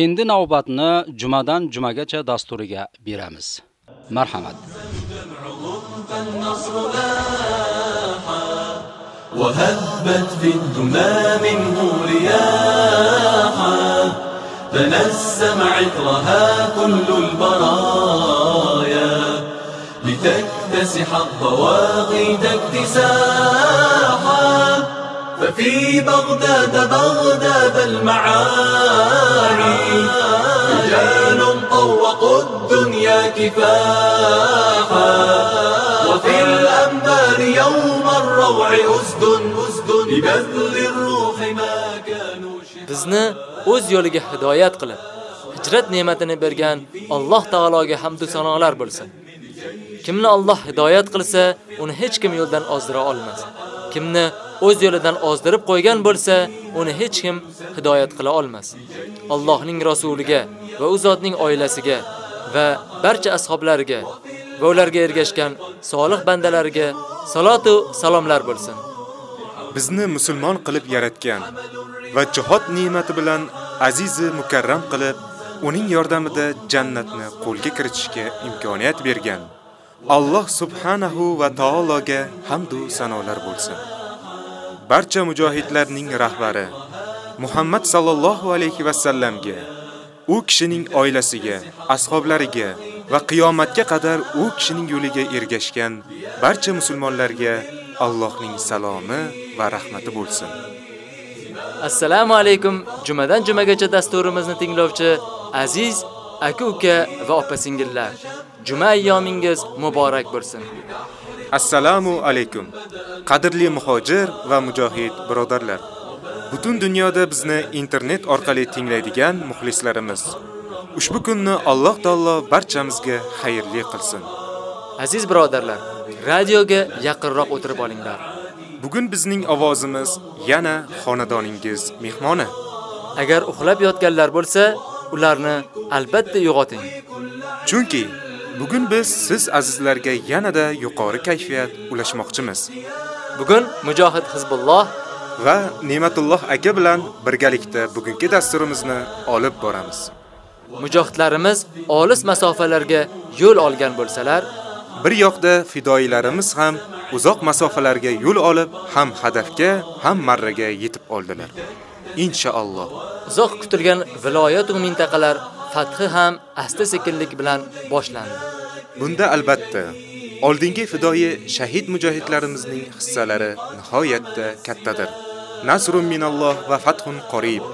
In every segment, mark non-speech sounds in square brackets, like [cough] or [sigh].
Endi navbatni jumadan jumagacha dasturiga beramiz. Marhamat. وهبت في الدمى منه رياحا تنسم عطرها كل البرايا لتكتسح الضواغي اكتساحا ففي بغداد بغداد المعاني رجال طوقوا الدنيا كفاحا وفي الأنبار يوم الروع أسد أسد لبذل الروح ما كانوا bizni o'z yo'liga hidoyat qilib, hijrat ne'matini bergan Alloh taologa hamd va sanolar bo'lsin. Kimni Alloh hidoyat qilsa, uni hech kim yo'ldan ozdira olmas. Kimni o'z yo'lidan ozdirib qo'ygan bo'lsa, uni hech kim hidoyat qila olmas. Allohning rasuliga va u zotning oilasiga va barcha ashablariga va ularga ergashgan solih bandalariga salatu salomlar bo'lsin. bizni musulmon qilib yaratgan va jihod ne'mati bilan azizi mukarram qilib, uning yordamida jannatni qo'lga kiritishga imkoniyat bergan Alloh subhanahu va taologa hamd va sanolar bo'lsin. Barcha mujohidlarning rahbari Muhammad sallallohu alayhi va sallamga, u kishining oilasiga, ashablariga va qiyomatga qadar u kishining yo'liga ergashgan barcha musulmonlarga Allohning salomi va rahmati bo'lsin. Assalomu alaykum. Jumadan jumagacha dasturimizni tinglovchi aziz aka-uka va opa-singillar. Juma ayyomingiz muborak bo'lsin. Assalomu alaykum. Qadrli muhojir va mujohid birodarlar. Butun dunyoda bizni internet orqali tinglaydigan muxlislarimiz. Ushbu kunni Alloh taolo barchamizga xayrli qilsin. Aziz birodarlar, radioga yaqinroq o'tirib olinglar. Bugun bizning ovozimiz yana xonadoningiz mehmoni. Agar uxlab yotganlar bo'lsa, ularni albatta uyg'oting. Chunki bugun biz siz azizlarga yanada yuqori kayfiyat ulashmoqchimiz. Bugun Mujohid Hizbulloh va Ne'matulloh aka bilan birgalikda bugungi dasturimizni olib boramiz. mujohidlarimiz olis masofalarga yo'l olgan bo'lsalar, Bir yoqda fidoyilarimiz ham uzoq masofalarga yo'l olib, ham hadafga, ham marraga yetib oldilar. Inshaalloh. uzoq kutilgan viloyat va mintaqalar fathi ham asta-sekinlik bilan boshlandi. Bunda albatta oldingi fidoyi shahid mujohidlarimizning hissalari nihoyatda kattadir. Nasrun minalloh va fathun qorib.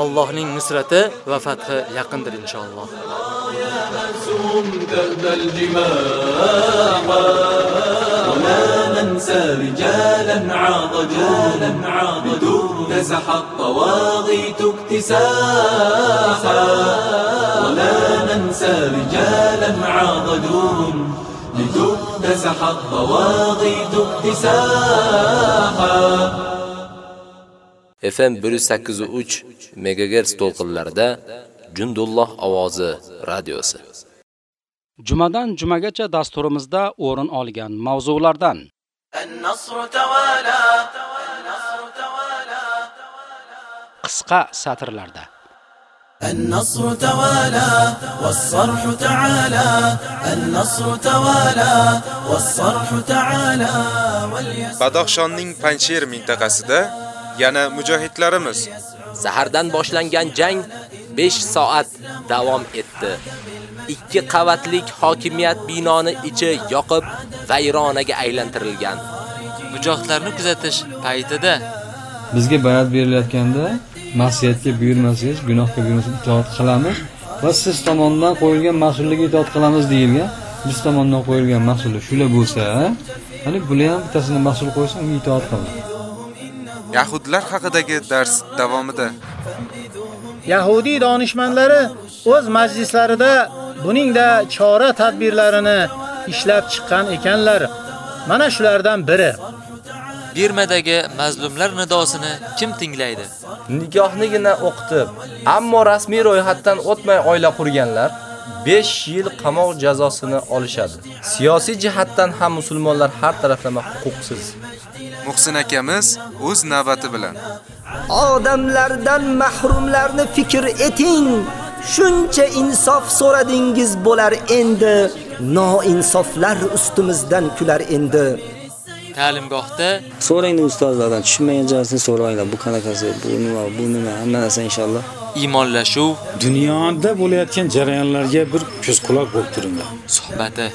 Allohning nusrati va fathi yaqindir inshaalloh. درب الجماح ولا ننسى رجالا عاضجونا عاضدوا نزح الطواغيت اكتساحا رجالا عاضدون لتكتسح الطواغيت اكتساحا FM 108.3 MHz to'lqinlarida Jundulloh ovozi radiosi. Jumadan jumagacha dasturimizda o'rin olgan mavzulardan النصر توالى النصر توالى qisqa satrlarda النصر توالى والصرح تعالى النصر توالى والصرح تعالى واليسر Badaxshonning Panjshir mintaqasida yana mujohidlarimiz Sahardan boshlangan jang 5 soat davom etdi. Ikki qavatlik hokimiyat binoni ichi yoqib vayronaga aylantirilgan. Mujohidlarni kuzatish paytida bizga bayat berilayotganda masiyatga buyurmasangiz gunohga buyurmasangiz itoat qilamiz va siz tomonidan qo'yilgan mas'ullikka itoat qilamiz deyilgan biz tomonidan qo'yilgan mas'ullik shular bo'lsa hani bular ham bittasini mas'ul qo'ysa unga itoat qiladi Yahudlar haqidagi dars davomida Yahudi donishmandlari o'z majlislarida buningda chora tadbirlarini ishlab chiqqan ekanlar. Mana shulardan biri. Birmadagi mazlumlar nidosini kim tinglaydi? Nikohnigina o'qitib, ammo rasmiy ro'yxatdan o'tmay oila qurganlar 5 yil qamoq jazosini olishadi. Siyosiy jihatdan ham musulmonlar har taraflama huquqsiz. Muhsin akamiz o'z navbati bilan Odamlardan mahrumlarni fikr eting. Shuncha insof so'radingiz bo'lar endi. Noinsoflar ustimizdan kular endi. Ta'limgohda So'ranglar ustozlardan tushunmagan joyini so'ranglar. Bu qanaqasi, bu nima, bu nima, hamma narsa inshaalloh. iymonlashuv dunyoda bo'layotgan jarayonlarga bir ko'z quloq bo'lib turinglar. suhbati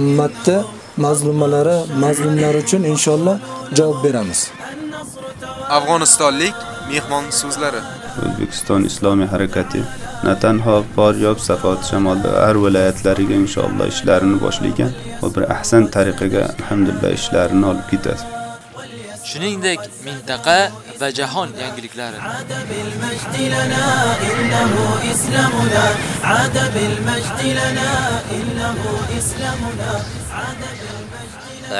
ummatda mazlumalari, mazlumlar uchun inshaalloh javob beramiz. Afg'onistonlik mehmon so'zlari. O'zbekiston Islomiy harakati Natanho Faryob Safot shamolda har viloyatlariga inshaalloh ishlarini boshlagan va bir ahsan tariqaga alhamdulillah ishlarini olib ketadi. shuningdek mintaqa va jahon yangiliklari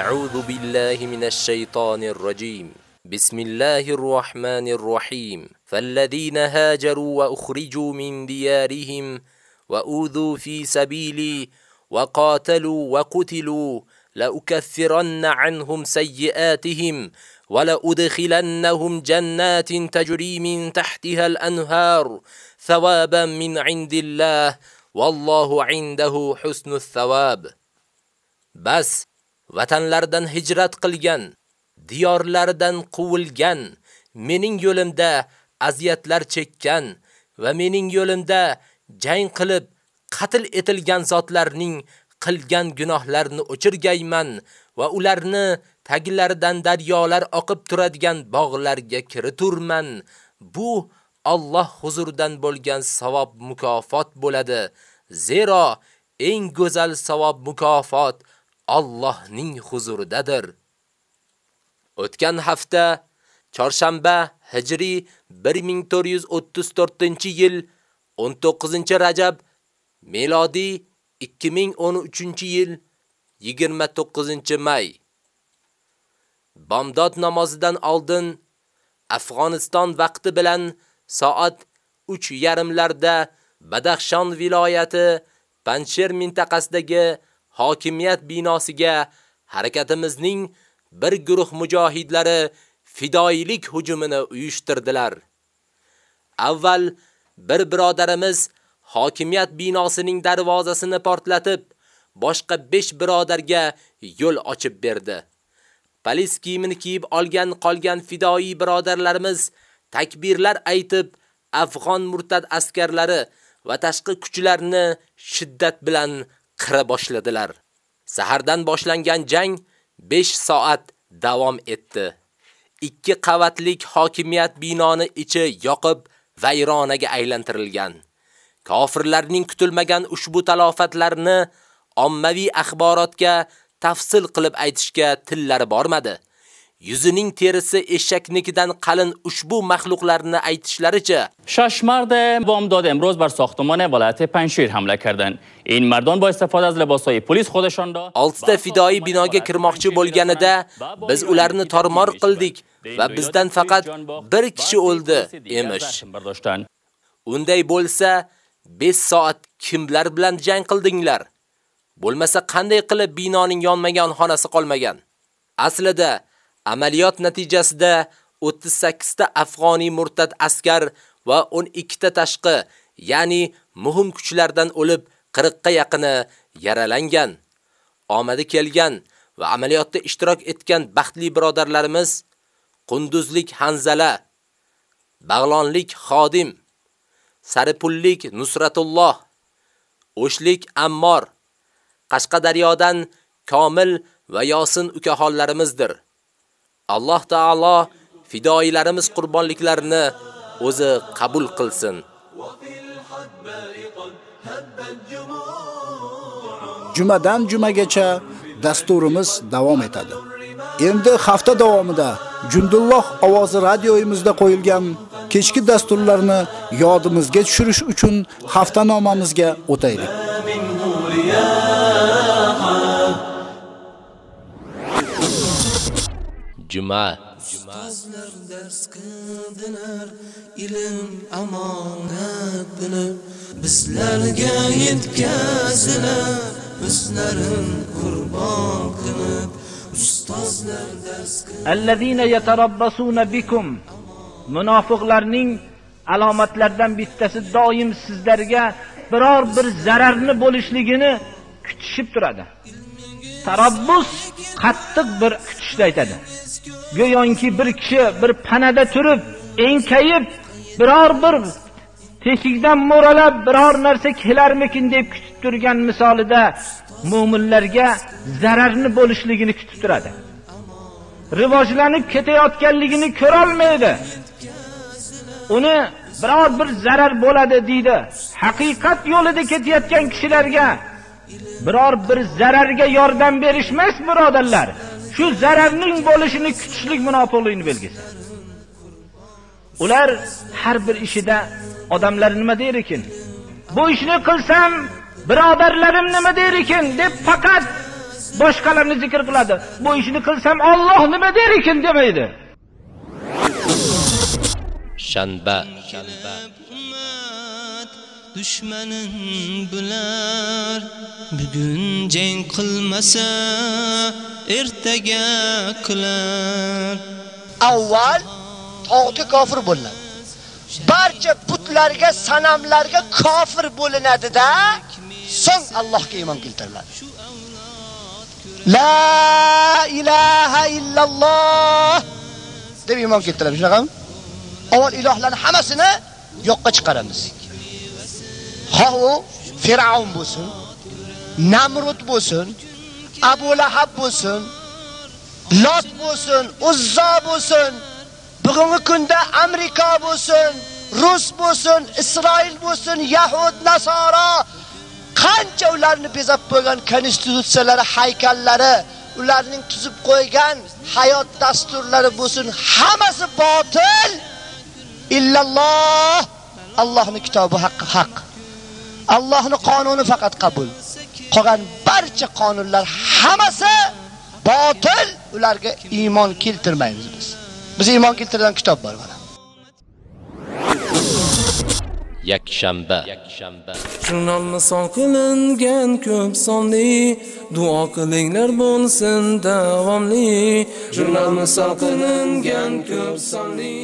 أعوذ بالله من الشيطان الرجيم بسم الله الرحمن الرحيم فالذين هاجروا وأخرجوا من ديارهم وأوذوا في سبيلي وقاتلوا وقتلوا لأكثرن عنهم سيئاتهم ولأدخلنهم جنات تجري من تحتها الأنهار ثوابا من عند الله والله عنده حسن الثواب. بس! vatanlardan hijrat qilgan, diyorlaridan quvilgan, mening yo'limda aziyatlar chekkan va mening yo'limda jang qilib qatl etilgan zotlarning qilgan gunohlarini o'chirgayman va ularni taglaridan daryolar oqib turadigan bog'larga kiriturman. Bu Alloh huzuridan bo'lgan savob mukofot bo'ladi. Zero eng go'zal savob mukofot Allohning huzuridadir. O'tgan hafta chorshanba hijriy 1434-yil 19-rajab milodiy 2013-yil 29-may Bomdod namozidan oldin Afg'oniston vaqti bilan soat 3:30 larda Badaxshon viloyati Panjsher mintaqasidagi hokimiyat binosiga harakatimizning bir guruh mujohidlari fidoilik hujumini uyushtirdilar. Avval bir birodarimiz hokimiyat binosining darvozasini portlatib, boshqa 5 birodarga yo'l ochib berdi. Polis kiyimini kiyib olgan qolgan fidoi birodarlarimiz takbirlar aytib, afg'on murtad askarlari va tashqi kuchlarni shiddat bilan qira boshladilar. Sahardan boshlangan jang 5 soat davom etdi. Ikki qavatlik hokimiyat binoni ichi yoqib vayronaga aylantirilgan. Kofirlarning kutilmagan ushbu talofatlarini ommaviy axborotga tafsil qilib aytishga tillari bormadi. Yuzining terisi eshaknikidan qalin ushbu maxluqlarni aytishlaricha شش مرد بامداد امروز بر ساختمان ولایت پنشیر حمله کردند. این مردان با استفاده از لباسهای پلیس خودشان را oltita fidoi binoga kirmoqchi bo'lganida biz ularni tormor qildik va bizdan faqat bir kishi o'ldi emish. Unday bo'lsa 5 soat kimlar bilan jang qildinglar? Bo'lmasa qanday qilib binoning yonmagan xonasi qolmagan? Aslida amaliyot natijasida 38 ta afg'oniy murtad askar va 12 ta tashqi, ya'ni muhim kuchlardan o'lib 40 ga yaqini yaralangan. Omadi kelgan va amaliyotda ishtirok etgan baxtli birodarlarimiz Qunduzlik Hanzala, Bag'lonlik Xodim, Saripullik Nusratulloh, O'shlik Ammor, Qashqadaryodan Komil va Yosin ukaxonlarimizdir. Alloh taolo fidoilarimiz qurbonliklarini o'zi qabul qilsin. Jumadan jumagacha dasturimiz davom etadi. Endi hafta davomida Jundulloh ovozi radioyimizda qo'yilgan kechki dasturlarni yodimizga tushirish uchun haftanomamizga o'taylik. Juma Ustozlar dars qildilar, ilm amonat bilib, bizlarga yetkazilar, o'zlarin qurbon qilib, ustozlar dars Allazina yatarabbasuna bikum munofiqlarning alomatlaridan bittasi doim sizlarga biror bir zararni bo'lishligini kutishib turadi. Tarabbus qattiq bir kutishni aytadi. Go'yoki bir kishi bir panada turib, enkayib, biror bir teshikdan mo'ralab biror narsa kelarmikin deb kutib turgan misolida mo'minlarga zararni bo'lishligini kutib turadi. Rivojlanib ketayotganligini ko'ra olmaydi. Uni biror bir zarar bo'ladi deydi. Haqiqat yo'lida ketayotgan kishilarga biror bir zararga yordam berishmas birodarlar. Shu zararning bo'lishini kutishlik munofiqlikning belgisi. Ular har bir ishida odamlar nima der ekan? Bu ishni qilsam birodarlarim nima der ekan deb faqat boshqalarni zikr qiladi. Bu ishni qilsam Alloh nima der ekan demaydi. shanba dushmanin bular bugun jang qilmasa ertaga qilar avval tog'ga kofir bo'linadi. Barcha putlarga, sanamlarga kofir bo'linadi-da, so'ng Allohga iymon keltiriladi. La ilaha illalloh deb iymon keltiramiz, shunaqami? Avval ilohlarni hammasini yo'qqa chiqaramiz. Ha Fir'aun bo'lsin, Namrud bo'lsin, Abu Lahab bo'lsin, Lot bo'lsin, Uzza bo'lsin, bugungi kunda Amerika bo'lsin, Rus bo'lsin, Isroil bo'lsin, Yahud, Nasara qancha ularni bezab qo'ygan konstitutsiyalari, haykallari, ularning tuzib qo'ygan hayot dasturlari bo'lsin, hammasi botil. Illalloh Allohning kitobi haqqi haq. Allohning qonuni faqat qabul. Qolgan barcha qonunlar hammasi botil, ularga iymon keltirmaymiz biz. Biz iymon keltirgan kitob bor mana. yakshanba Jurnalni son qilingan ko'p sonli duo qilinglar bo'lsin davomli Jurnalni son qilingan ko'p sonli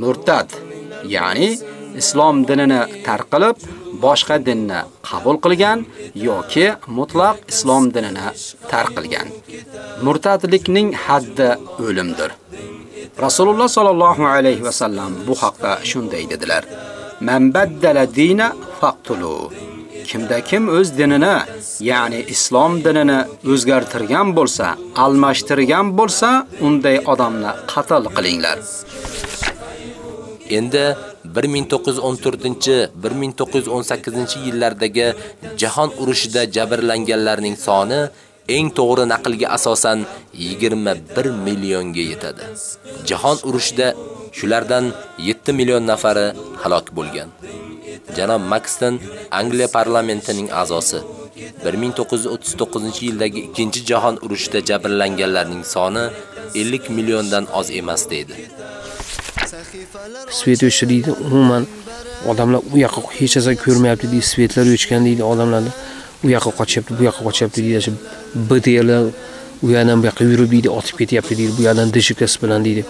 Murtad, ya'ni islom dinini tark qilib boshqa dinni qabul qilgan yoki mutlaq islom dinini tark qilgan. Murtadlikning haddi o'limdir. Rasululloh sallallohu alayhi va sallam bu haqda shunday dedilar: "Man baddala dina faqtulu." Kimda kim o'z dinini, ya'ni islom dinini o'zgartirgan bo'lsa, almashtirgan bo'lsa, unday odamni qatl qilinglar. Endi 1914-1918 yillardagi jahon urushida jabrlanganlarning soni eng to'g'ri naqlga asosan 21 millionga yetadi. Jahon urushida shulardan 7 million nafari halok bo'lgan. Janob Maxton Angliya parlamentining a'zosi 1939-yildagi 2-jahon urushida jabrlanganlarning soni 50 milliondan oz emas deydi. Svet o'chdi deydi umuman odamlar u yoqqa hech narsa ko'rmayapti deydi svetlar o'chgan deydi odamlarni. U yoqqa qochyapti bu yoqqa qochyapti deydi shu btlar u yoqdan bu yoqqa yurib deydi otib ketyapti deydi bu yoqdan djks bilan deydi.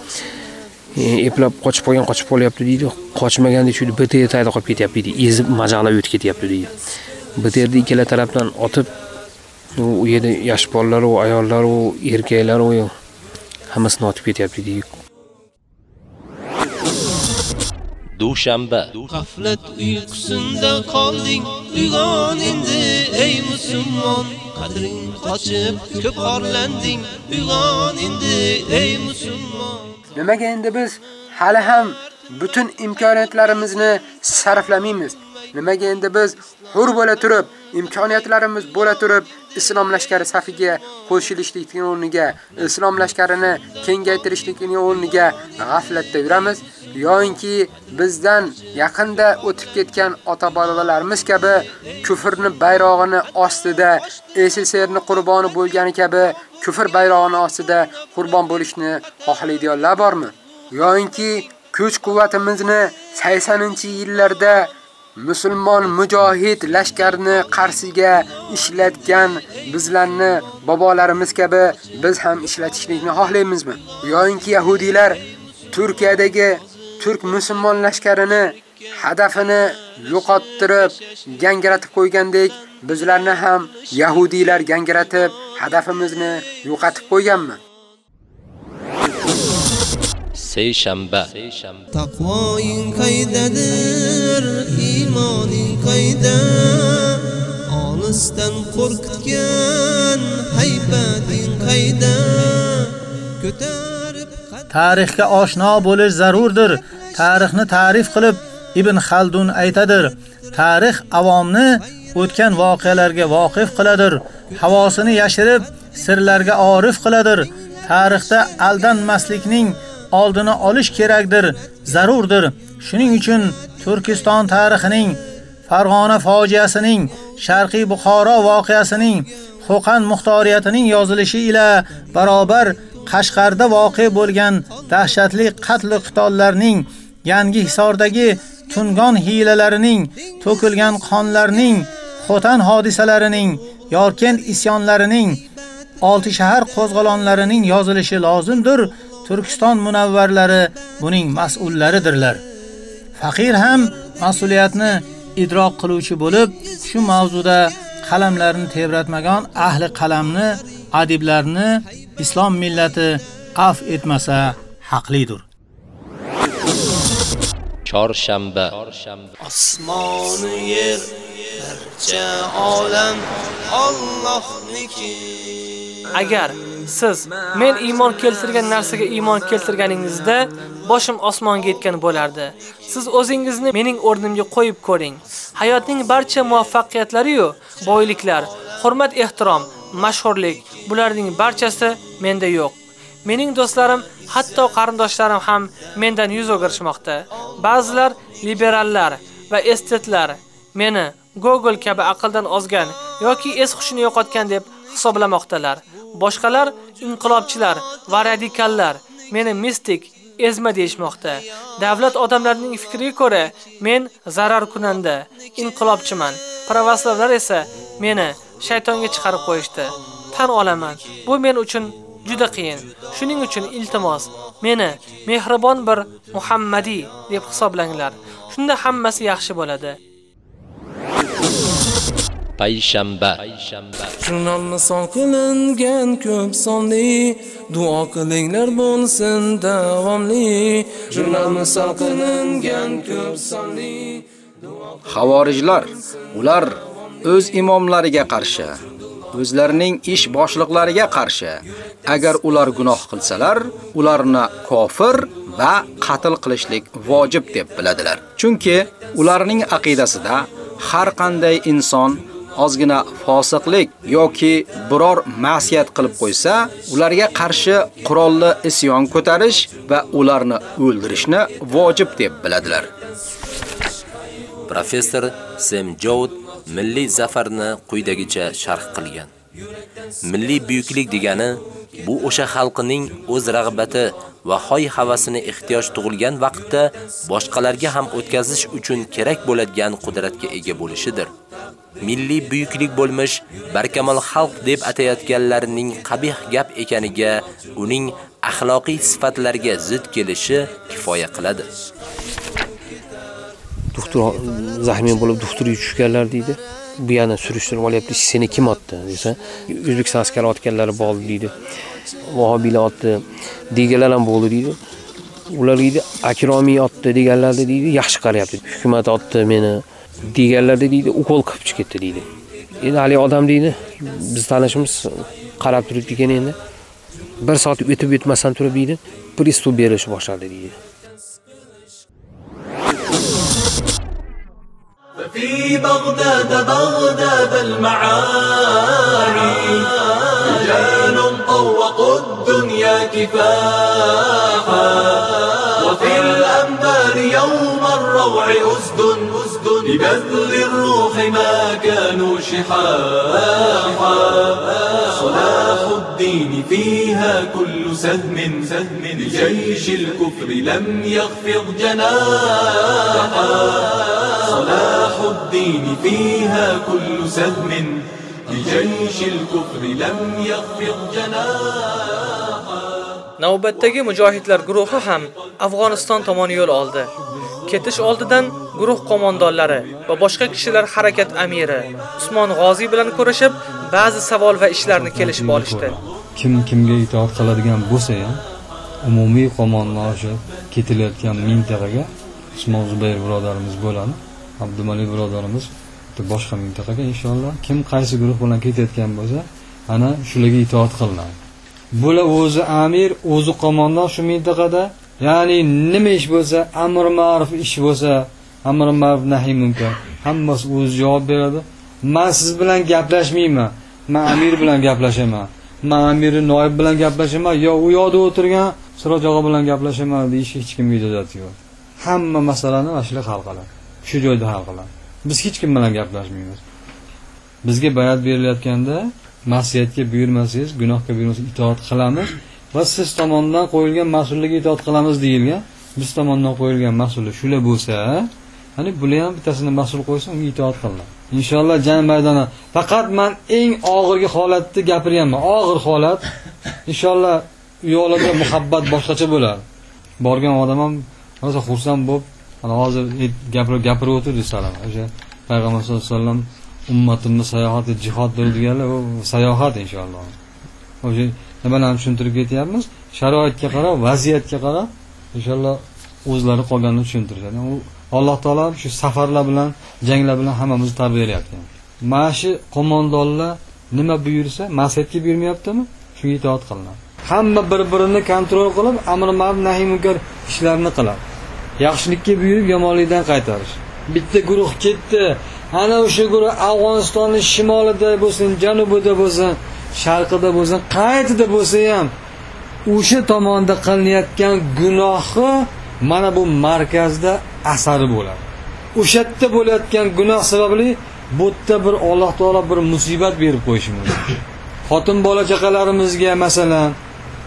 E, eplab qochib qolgan qochib qolyapti deydi qochmaganda shu btr tagida qolib ketyapti deydi ezib majaqlab o'tib ketyapti deydi. Btrni ikkala tarafdan otib u yerda yosh bolalaru ayollar erkaklar hammasini otib ketyapti deydi. Dushanba. G'aflat uyqusinda qolding uyg'on endi ey musulmon. Qadring qochib ko'p orlanding uyg'on endi ey musulmon. Nimaga endi biz hali ham butun imkoniyatlarimizni sarflamaymiz? Nimaga endi biz hur bo'la turib, imkoniyatlarimiz bo'la turib, islom lashkari safiga qo'shilishlikning o'rniga islom lashkarini kengaytirishlikning o'rniga g'aflatda yuramiz yoinki bizdan yaqinda o'tib ketgan ota-bobolarimiz kabi kufrni bayrog'ini ostida SSRni qurboni bo'lgani kabi kufr bayrog'ini ostida qurbon bo'lishni xohlaydiganlar bormi? Yoinki kuch-quvvatimizni 80-yillarda musulmon mujohid lashkarni qarsiga ishlatgan bizlarni bobolarimiz kabi biz ham ishlatishlikni xohlaymizmi? Yoinki yahudiylar Turkiyadagi turk musulmon lashkarini hadafini yo'qottirib, gangratib qo'ygandek, bizlarni ham yahudiylar gangratib, hadafimizni yo'qotib qo'yganmi? Seyshanba. Taqvoing qaydadir, iymoning qayda? Olisdan qo'rqitgan haybating qayda? Ko'tarib tarixga oshno bo'lish zarurdir. Tarixni ta'rif qilib Ibn Xaldun aytadir. Tarix avomni o'tgan voqealarga voqif qiladir. Havosini yashirib, sirlarga orif qiladir. Tarixda aldanmaslikning oldini olish kerakdir, zarurdir. Shuning uchun Turkiston tarixining, Farg'ona fojiasining, Sharqiy Buxoro voqeasining, Xo'qan muxtoriyatining yozilishi ila barobar Qashqarda voqea bo'lgan dahshatli qatl qitollarning, yangi Hisordagi tungon hiyilalarining, to'kilgan qonlarning, Xotan hodisalarining, Yorkent isyonlarining, olti shahar qo'zg'alonlarining yozilishi lozimdir. Turkiston munavvarlari buning mas'ullaridirlar. Faqir ham mas'uliyatni idroq qiluvchi bo'lib, shu mavzuda qalamlarini tebratmagan ahli qalamni, adiblarni islom millati af etmasa haqlidir. Chorshanba. osmoni yer barcha olam Allohniki Agar siz men iymon keltirgan narsaga iymon keltirganingizda boshim osmonga yetgan bo'lardi. Siz o'zingizni mening o'rnimga qo'yib ko'ring. Hayotning barcha muvaffaqiyatlari yu boyliklar, hurmat, ehtirom, mashhurlik bularning barchasi menda yo'q. Mening do'stlarim, hatto qarindoshlarim ham mendan yuz o'girishmoqda. Ba'zilar liberallar va estetlar meni Google kabi aqldan ozgan yoki es hushini yo'qotgan deb hisoblamoqdalar. Boshqalar inqilobchilar va radikallar meni mistik, ezma deyishmoqda. Davlat odamlarining fikriga ko'ra men zarar kunanda, inqilobchiman. Pravoslavlar esa meni shaytonga chiqarib qo'yishdi. Tan olaman. Bu men uchun juda qiyin. Shuning uchun iltimos, meni mehribon bir Muhammadiy deb hisoblanglar. Shunda hammasi yaxshi bo'ladi. Payshanba. Jurnalni son qilingan ko'p sonli duo qilinglar bo'lsin davomli. Jurnalni son qilingan ko'p sonli Xavorijlar ular o'z imomlariga qarshi, o'zlarining ish boshliqlariga qarshi agar ular gunoh qilsalar, ularni kofir va qatl qilishlik vojib deb biladilar. Chunki ularning aqidasida har qanday inson ozgina fosiqlik yoki biror ma'siyat qilib qo'ysa, ularga qarshi qurolli isyon ko'tarish va ularni o'ldirishni vojib deb biladilar. Professor Sem Joud milliy zafarni quyidagicha sharh qilgan. Milliy buyuklik degani bu o'sha xalqining o'z rag'bati va hoy havasini ehtiyoj tug'ilgan vaqtda boshqalarga ham o'tkazish uchun kerak bo'ladigan qudratga ega bo'lishidir. Milliy buyuklik bo'lmish barkamol xalq deb atayotganlarning qabih gap ekaniga uning axloqiy sifatlarga zid kelishi kifoya qiladi. doktor zahmin bo'lib doktorga tushganlar deydi. Bu yana surishtirib olyapti, seni kim otdi desa, O'zbekiston askari otganlari bo'ldi deydi. Vahobiylar otdi, deganlar ham bo'ldi deydi. Ular deydi, Akromiy otdi deganlarni deydi, yaxshi qarayapti. Hukumat otdi meni deganlarda deydi, ukol qilib chiqib ketdi deydi. Endi hali odam deydi, biz tanishimiz qarab turibdi ekan endi. Bir soat o'tib o'tmasdan turib deydi, pristup berishni boshladi deydi. في بغداد بغداد المعاني رجال طوقوا الدنيا كفاحا وفي الأنبار يوم الروع أسد لبذل الروح ما كانوا شحاحا. صلاح الدين فيها كل سهم سهم. لجيش الكفر لم يخفض جناحا. صلاح الدين فيها كل سهم. لجيش الكفر لم يخفض جناحا. Navbatdagi mujohidlar guruhi ham Afg'oniston tomon yo'l oldi. Ketish oldidan guruh qo'mondonlari va boshqa kishilar harakat amiri Usmon G'oziy bilan ko'rishib, ba'zi savol va ishlarni kelishib olishdi. kim kimga itoat qiladigan bo'lsa ham umumiy qo'mondon ketilayotgan mintaqaga usmon zubayr birodarimiz bo'ladi abdumalik birodarimiz boshqa mintaqaga inshaalloh kim qaysi guruh bilan ketayotgan bo'lsa ana shularga itoat qilinadi bular o'zi amir o'zi qo'mondon shu mintaqada. Ya'ni nima ish bo'lsa amr ma'ruf ish bo'lsa amr ma'ruf nahiy munkar. Hammasi o'zi javob beradi. Man siz bilan gaplashmayman. Man amir bilan gaplashaman man amiri noib bilan gaplashaman yo u yoqda o'tirgan siroj og'a bilan gaplashaman deyishga hech kimni ijozati yo'q. Hamma masalani mana shular hal qiladi. Shu joyda hal qiladi. Biz hech kim bilan gaplashmaymiz. Bizga bayat berilayotganda masiyatga buyurmasangiz gunohga buyurmasangiz itoat qilamiz va siz tomonidan qo'yilgan mas'ullikka itoat qilamiz deyilgan biz tomonidan qo'yilgan mas'ullik shular bo'lsa hani bular ham bittasini mas'ul qo'ysa unga itoat qilinadi. Inshaalloh jang maydoni. Faqat man eng og'irgi holatni gapiryapman og'ir holat inshaalloh u yoqlarda muhabbat boshqacha bo'ladi. Borgan odam ham rosa xursand bo'lib mana hozir gapirib gapirib o'tirdi salom o'sha payg'ambar sallallohu alayhi vasallam ummatimni sayohati jihod deganlar u sayohat inshaalloh. O'sha nimalarni tushuntirib ketyapmiz? Sharoitga qarab vaziyatga qarab inshaalloh o'zlari qolganini tushuntirishadi. U alloh taolo shu safarlar bilan janglar bilan hammamizni tarbiyalayapti mana shu qo'mondonlar nima buyursa masiyatga buyurmayaptimi? Shunga itoat qilinadi. Hamma bir birini kontrol qilib amr ma'ruf nahiy munkar ishlarini qiladi. Yaxshilikka buyurib yomonlikdan qaytarish. Bitta guruh ketdi. Ana o'sha guruh afg'onistonni shimolida bo'lsin janubida bo'lsin sharqida bo'lsin qayerda bo'lsa ham o'sha tomonda qilinayotgan gunohi mana bu markazda asari bo'ladi. O'sha yerda bo'layotgan gunoh sababli bu yerda bir alloh taolo bir musibat berib qo'yishi mumkin. Xotin bola chaqalarimizga masalan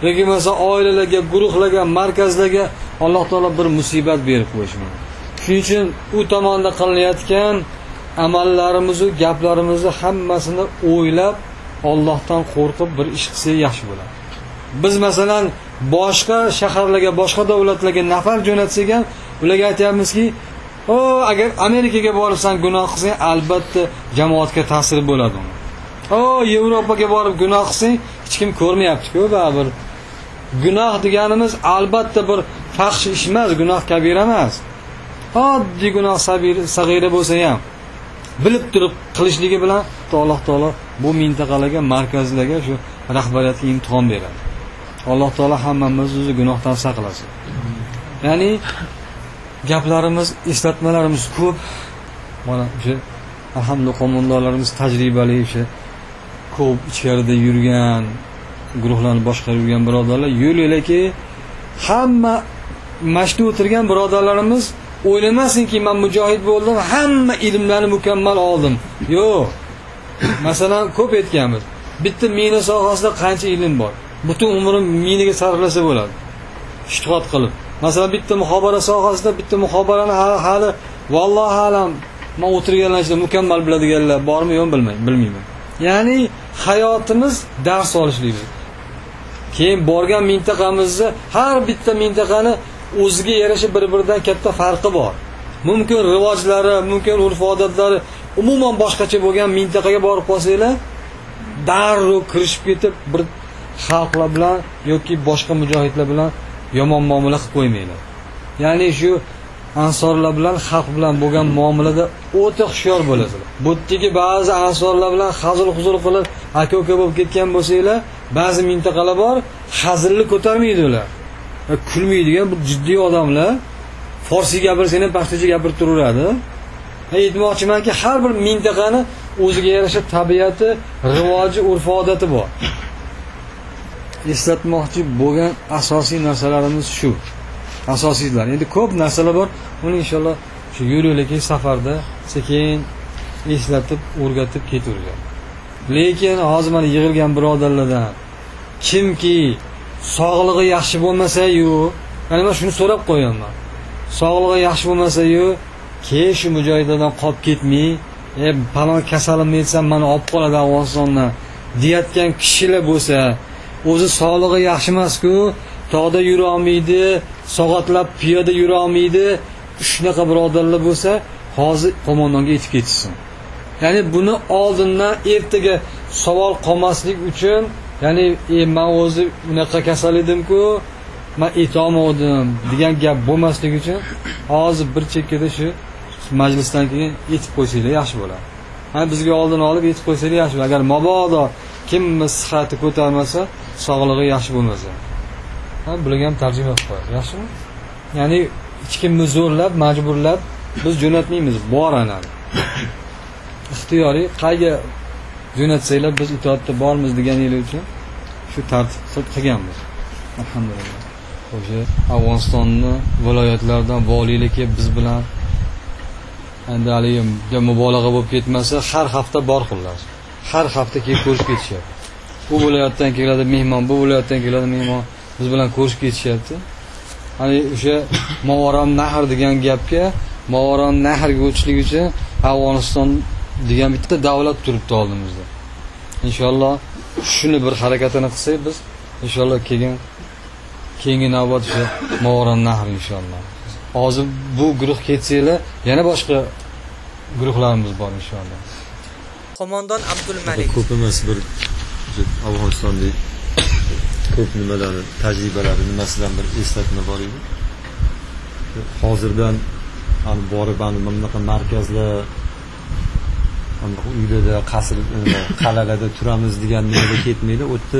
yoki bo'lmasa oilalarga guruhlarga markazlarga alloh taolo bir musibat berib qo'yishi mumkin. Shuning uchun u tomonda qilinayotgan amallarimizu gaplarimizni hammasini o'ylab ollohdan qo'rqib bir ish qilsak yaxshi bo'ladi. Biz masalan boshqa shaharlarga boshqa davlatlarga nafar jo'natsak ham ularga aytyapmizki o agar amerikaga boribsan gunoh qilsang albatta jamoatga ta'sir bo'ladi o yevropaga borib gunoh qilsang hech kim ko'rmayaptiku baribir gunoh deganimiz albatta bir faxsh ish emas gunoh kabira emas. Oddiy gunoh sag'ira bo'lsa ham bilib turib qilishligi bilan alloh taolo bu mintaqalarga markazlarga shu rahbariyatga imtihon beradi. Alloh taolo hammamizni gunohdan saqlasin. Ya'ni gaplarimiz eslatmalarimiz ko'p. Mana o'sha alhamdulillah qo'mondonlarimiz tajribali o'sha ko'p ichkarida yurgan guruhlarni boshqarib yurgan birodarlar. Yo'l yo'linglarki hamma mana shu o'tirgan birodarlarimiz o'ylamasinki man mujohid bo'ldim hamma ilmlarni mukammal oldim. Yo'q. Masalan ko'p aytganmiz. Bitta mina sohasida qancha ilm bor? Butun umrim minaga sarflasa bo'ladi. Ishtihod qilib. Masalan bitta muhobara sohasida bitta muhobarani hali vallohu alam man o'tirganlar ichida mukammal biladiganlar bormi yo'qmi bilmayman bilmayman. Ya'ni hayotimiz dars olishlik keyin borgan mintaqamizni har bitta mintaqani o'ziga yarasha bir biridan katta farqi bor. Mumkin rivojlari mumkin urf odatlari umuman boshqacha bo'lgan mintaqaga borib qolsanglar darrov kirishib ketib bir xalqlar bilan yoki boshqa mujohidlar bilan yomon muomala qilib qo'ymanglar. Ya'ni shu ansorlar bilan xalq bilan bo'lgan muomalada o'ta hushyor bo'lasizlar. Bu yerdagi ba'zi ansorlar bilan hazil huzul qilib aka uka bo'lib ketgan bo'lsanglar ba'zi mintaqalar bor hazilni ko'tarmaydi ular. Kulmaydigan bu jiddiy odamlar forsiy gapirsang ham paxtacha gapirib turaveradi aytmoqchimanki, har bir mintaqani o'ziga yarasha tabiati, rivoji, urf odati bor. Eslatmoqchi bo'lgan asosiy narsalarimiz shu. Asosiylar. Endi ko'p narsalar bor. Uni inshaalloh shu yo'lyo'lakay safarda sekin eslatib, o'rgatib ketavergan. Lekin hozir mana yig'ilgan birodarlardan kimki sog'lig'i yaxshi bo'lmasa-yu, mana men shuni so'rab qo'yaman. Sog'lig'i yaxshi bo'lmasa-yu, keyin shu mujohidlardan qolib ketmay, e palon kasalimni aytsam meni olib qoladi Afg'onistondan deyotgan kishilar bo'lsa, o'zi sog'lig'i yaxshi emas-ku, tog'da yura olmaydi, soatlab piyoda yura olmaydi. Shunaqa birodarlar bo'lsa, hozir qo'mondonga yetib ketsin. Ya'ni buni oldindan ertaga savol qolmaslik uchun, ya'ni e, men o'zi unaqa kasal edim-ku, men etolmadim degan gap bo'lmasligi uchun hozir bir chekkada shu majlisdan keyin yetib qo'ysanglar yaxshi bo'ladi. Ha bizga oldin olib yetib qo'ysanglar yaxshi bo'ladi. Agar mabodo kimni sihhati ko'tarmasa, sog'lig'i yaxshi bo'lmasa. Ha bularga ham tarjima qilib qo'yadi yaxshimi? Ya'ni hech kimni zo'rlab, majburlab biz jo'natmaymiz, bor anani. ixtiyoriy qayga jo'natsanglar biz itoatda bormiz deganingiz uchun shu tartib qilganmiz. Alhamdulillah. O'sha afg'onistonni viloyatlaridan voliylar kelib biz bilan endi haligi mubolag'a bo'lib ketmasa har hafta bor xullas har hafta kelib ko'rishib ketishyapti. Bu viloyatdan keladi mehmon bu viloyatdan keladi mehmon biz bilan ko'rishib ketishyapti. Hani o'sha movaron nahr degan gapga movaron nahrga o'tishlik uchun afg'oniston degan bitta davlat turibdi oldimizda. Inshaalloh shuni bir harakatini qilsak biz inshaalloh keyin keyingi navbat o'sha movaron nahr inshaalloh. Hozir bu guruh ketsanglar yana boshqa guruhlarimiz bor inshaalloh. Qo'mondon abdulmalik. Ko'p emas bir afg'onistondek ko'p nimalarni tajribalari nimasidan bir eslatma bor edi. Hozirdan borib ana bunaqa markazlar uylarda qasr e, qal'alarda turamiz degan nimaga ketmaydi u yerda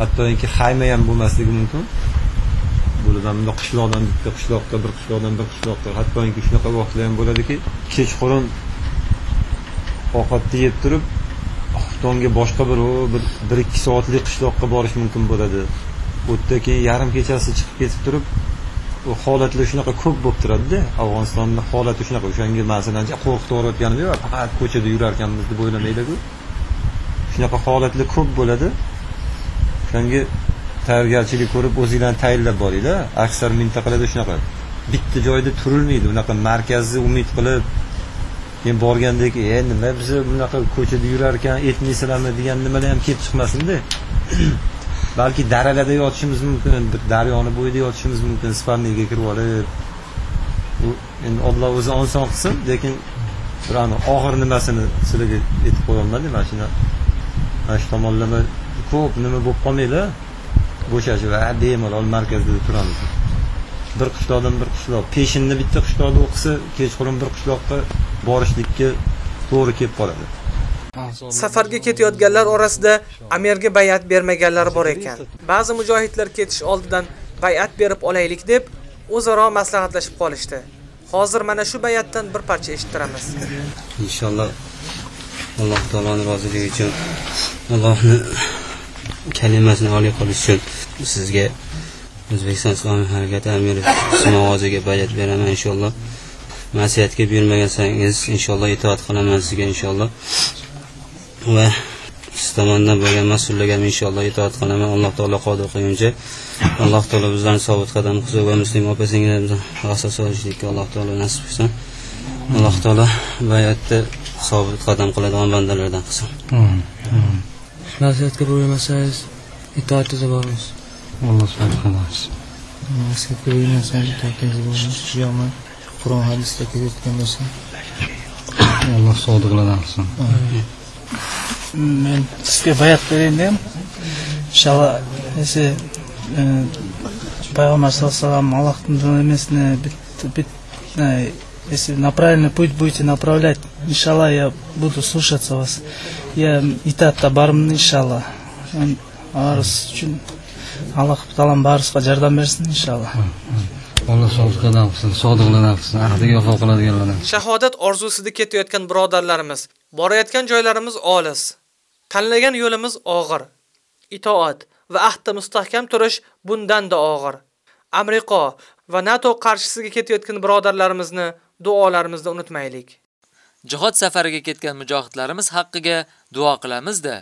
hattoki xayma ham bo'lmasligi mumkin. Bo'ladi bunda qishloqdan bitta qishloqqa bir qishloqdan bir qishloqqa. Hattoki shunaqa vaqtlar ham bo'ladiki kechqurun ovqatni yeb turib xuftonga boshqa bir bir bir ikki soatlik qishloqqa borish mumkin bo'ladi. U yerda keyin yarim kechasi chiqib ketib turib u holatlar shunaqa ko'p bo'lib turadida afg'onistonni holati shunaqa o'shanga masalan qo'rqitib yuborayotganim yo'q faqat ko'chada yurarkanmiz deb o'ylamanglarku shunaqa holatlar ko'p bo'ladi. O'shanga tayyorgarchilik ko'rib o'zinglarni tayinlab boringlar. Aksar mintaqalarda shunaqa bitta joyda turilmaydi unaqa markazni umid qilib keyin borgandek e nima biz bunaqa ko'chada yurarkan etmaysizlarmi degan nimalar ham kelib chiqmasinda. Balki daralarda yotishimiz mumkin bir daryoni bo'yida yotishimiz mumkin spalniga kirib olib. U endi olloh o'zi oson qilsin lekin bir og'ir nimasini sizlarga aytib qo'yolmadim mana shuni mana shu tomonlama ko'p nima bo'lib qolmanglar bo'shashib bemalol markazda turamiz. Bir qishloqdan bir qishloq peshinni bitta qishloqda o'qisa kechqurun bir qishloqqa borishlikka to'g'ri kelib qoladi. Safarga ketayotganlar orasida amirga bay'at bermaganlar bor ekan. Ba'zi mujohidlar ketish oldidan bay'at berib olaylik deb o'zaro maslahatlashib qolishdi. Hozir mana shu bay'atdan bir parcha eshittiramiz. Inshaalloh alloh taoloni roziligi uchun allohni kalimasini oliy qilish uchun sizga o'zbekiston islomiy harakati amiri ism ovoziga bayat beraman inshaalloh masiyatga buyurmagansangiz inshaalloh itoat qilaman sizga inshaalloh va siz tomonidan bo'lgan mas'ullarga ham inshaalloh itoat qilaman. Alloh taolo qodir qilguncha. Alloh taolo bizlarni sobit qadam qilsin va muslim opa singlarimizni g'asal solishlikka alloh taolo nasib qilsin. Alloh taolo bayatda sobit qadam qiladigan bandalardan qilsin. Nasihatga buyurmasangiz itoatida bormiz alloh nasihatga buyurmasangiz bormiz qur'on hadisda kelayotgan bo'lsa. Alloh sodiqlardan qilsin мен сізге баят берейін дегем иншалла если пайғамбар саллаллаху алейхи аллахтың если на правильный путь будете направлять, иншалла, я буду слушаться вас. Я итатта бармын, иншалла. арыз үшін Аллах таалам барысқа жардам берсін, иншалла. alloh shahodat orzusida ketayotgan birodarlarimiz borayotgan joylarimiz olis. Tanlagan yo'limiz og'ir. Itoat va ahdda mustahkam turish bundan-da og'ir. Amerika va NATO qarshisiga ketayotgan birodarlarimizni duolarimizda unutmaylik. Jihod safariga ketgan mujohidlarimiz haqqiga duo qilamiz-da.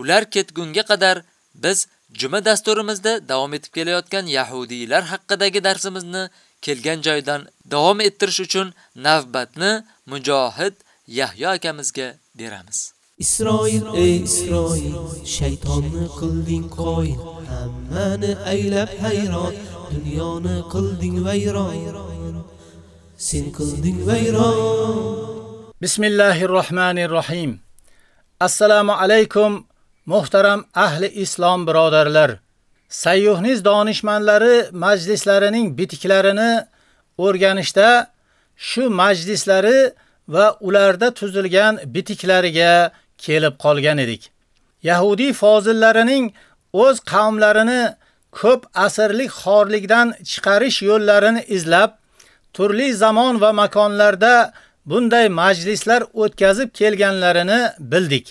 Ular ketgunga qadar biz juma dasturimizda davom etib kelayotgan yahudiylar haqidagi darsimizni kelgan joydan davom ettirish uchun navbatni mujohid Yahyo akamizga beramiz. Isroil ey Isroil shaytonni qilding qo'yil hammani aylab hayron dunyoni qilding vayron sen qilding vayron Bismillahir Rahmanir Rahim. Assalomu alaykum muhtaram ahli islom birodarlar. Sayyuhniz donishmandlari majlislarining bitiklarini o'rganishda shu majlislari va ularda tuzilgan bitiklariga kelib qolgan edik. Yahudi fozillarining o'z qavmlarini ko'p asrlik xorlikdan chiqarish yo'llarini izlab, turli zamon va makonlarda bunday majlislar o'tkazib kelganlarini bildik.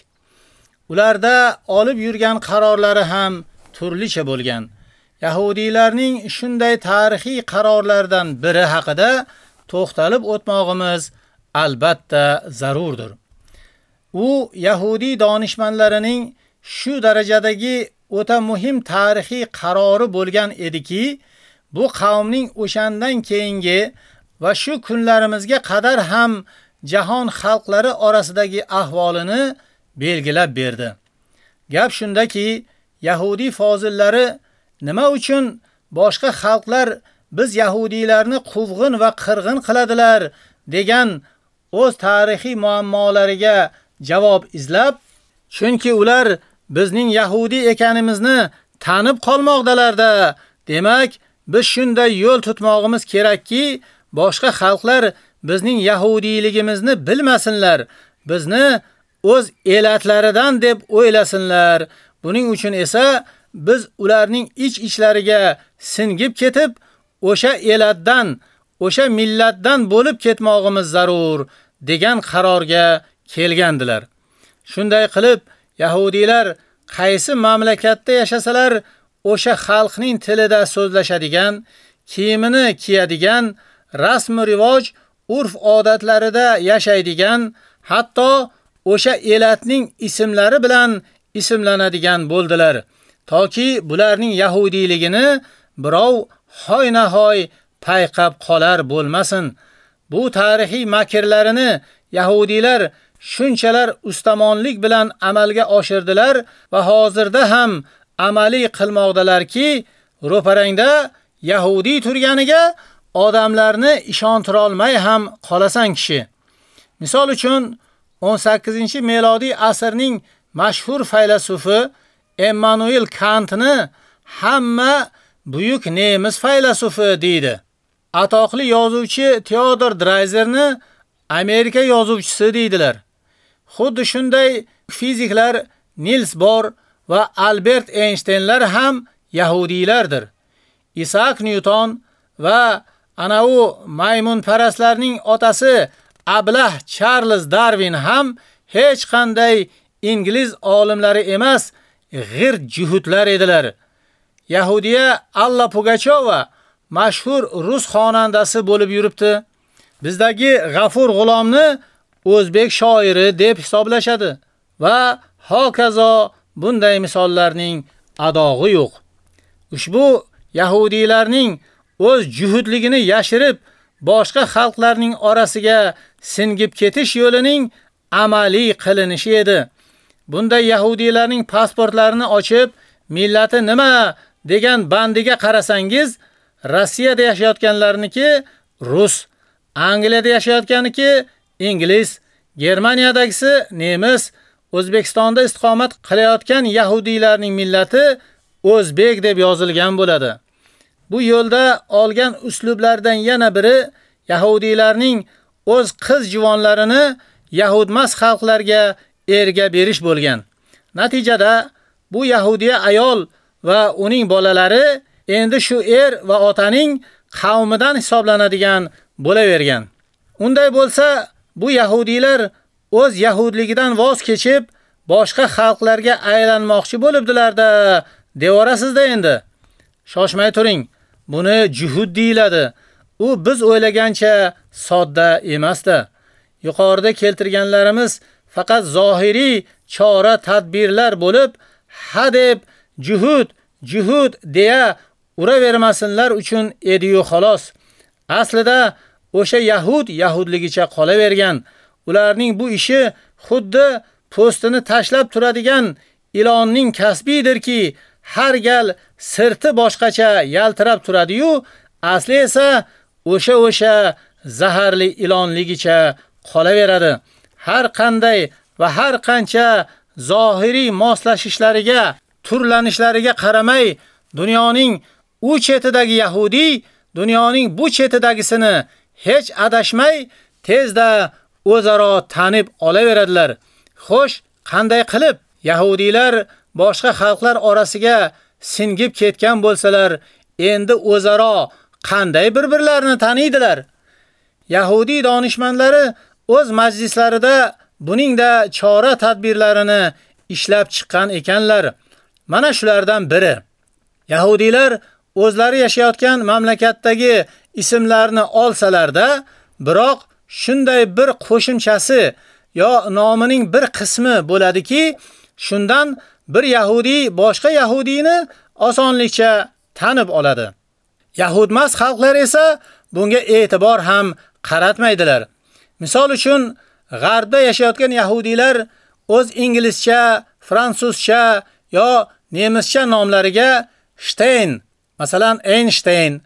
Ularda olib yurgan qarorlari ham turlicha bo'lgan. Yahudiylarning shunday tarixiy qarorlardan biri haqida to'xtalib o'tmoqimiz albatta zarurdir. U Yahudi donishmandlarining shu darajadagi o'ta muhim tarixiy qarori bo'lgan ediki, bu qavmning o'shandan keyingi va shu kunlarimizga qadar ham jahon xalqlari orasidagi ahvolini belgilab berdi. Gap shundaki, Yahudi fozillari nima uchun boshqa xalqlar biz yahudiylarni quvg'in va qirg'in qiladilar degan o'z tarixiy muammolariga javob izlab, chunki ular bizning yahudi ekanimizni tanib qolmoqdalarda. Demak, biz shunday yo'l tutmoqimiz kerakki, boshqa xalqlar bizning yahudiyligimizni bilmasinlar, bizni o'z elatlaridan deb o'ylasinlar. Buning uchun esa biz ularning ich-ichlariga singib ketib, o'sha elatdan, o'sha millatdan bo'lib ketmog'imiz zarur degan qarorga kelgandilar. Shunday qilib, yahudiylar qaysi mamlakatda yashasalar, o'sha xalqning tilida so'zlashadigan, kiyimini kiyadigan, rasm rivoj, urf odatlarida yashaydigan, hatto o'sha elatning ismlari bilan ismlanadigan bo'ldilar. Toki bularning yahudiyligini birov hoy-nahoy payqab qolar bo'lmasin. Bu tarixiy makrlarini yahudiylar shunchalar ustamonlik bilan amalga oshirdilar va hozirda ham amaliy qilmoqdalarki, ro'parangda yahudi turganiga odamlarni ishontira olmay ham qolasan kishi. Misol uchun 18-melodiy asrning mashhur faylasufi Emmanuel Kantni hamma buyuk nemis faylasufi deydi. Atoqli yozuvchi Theodor Dreiserni Amerika yozuvchisi deydilar. Xuddi shunday fiziklar Niels Bohr va Albert Einsteinlar ham yahudiylardir. Isaac Newton va ana u maymun paraslarning otasi ablah Charles Darwin ham hech qanday ingliz olimlari emas, g'ir juhudlar edilar. Yahudiya Alla Pugachova mashhur rus xonandasi bo'lib yuribdi. Bizdagi G'afur G'ulomni o'zbek shoiri deb hisoblashadi va hokazo bunday misollarning adog'i yo'q. Ushbu yahudiylarning o'z juhudligini yashirib boshqa xalqlarning orasiga singib ketish yo'lining amaliy qilinishi edi. Bunday yahudiylarning pasportlarini ochib, millati nima degan bandiga qarasangiz, Rossiyada yashayotganlarniki rus, Angliyada yashayotganiki ingliz, Germaniyadagisi nemis, O'zbekistonda istiqomat qilayotgan yahudiylarning millati o'zbek deb yozilgan bo'ladi. Bu yo'lda olgan uslublardan yana biri yahudiylarning o'z qiz juvonlarini yahudmas xalqlarga erga berish bo'lgan. Natijada bu yahudiya ayol va uning bolalari endi shu er va otaning qavmidan hisoblanadigan bo'lavergan. Unday bo'lsa, bu yahudiylar o'z yahudligidan voz kechib, boshqa xalqlarga aylanmoqchi bo'libdilar-da, devorasizda endi. Shoshmay turing. Buni juhud deyiladi. U biz o'ylagancha sodda emasda. Yuqorida keltirganlarimiz faqat zohiriy chora tadbirlar bo'lib, ha deb juhud, juhud deya uravermasinlar uchun ediyu xolos. Aslida o'sha yahud yahudligicha qolavergan. Ularning bu ishi xuddi postini tashlab turadigan ilonning kasbidirki, har gal sirti boshqacha yaltirab turadi-yu, asli esa o'sha o'sha zaharli ilonligicha qolaveradi. Har qanday va har qancha zohiriy moslashishlariga, turlanishlariga qaramay, dunyoning u chetidagi yahudi dunyoning bu chetidagisini hech adashmay tezda o'zaro tanib olaveradilar. Xo'sh, qanday qilib yahudiylar boshqa xalqlar orasiga singib ketgan bo'lsalar, endi o'zaro qanday bir-birlarini taniydilar? Yahudi donishmandlari o'z majlislarida buningda chora tadbirlarini ishlab chiqqan ekanlar. Mana shulardan biri. Yahudiylar o'zlari yashayotgan mamlakatdagi ismlarni olsalarda, biroq shunday bir qo'shimchasi yo nomining bir qismi bo'ladiki, shundan bir yahudi boshqa yahudiyni osonlikcha tanib oladi. Yahudmas xalqlar esa bunga e'tibor ham qaratmaydilar. Misol uchun, g'arbda yashayotgan yahudiylar o'z inglizcha, fransuzcha yo nemischa nomlariga Stein, masalan Einstein,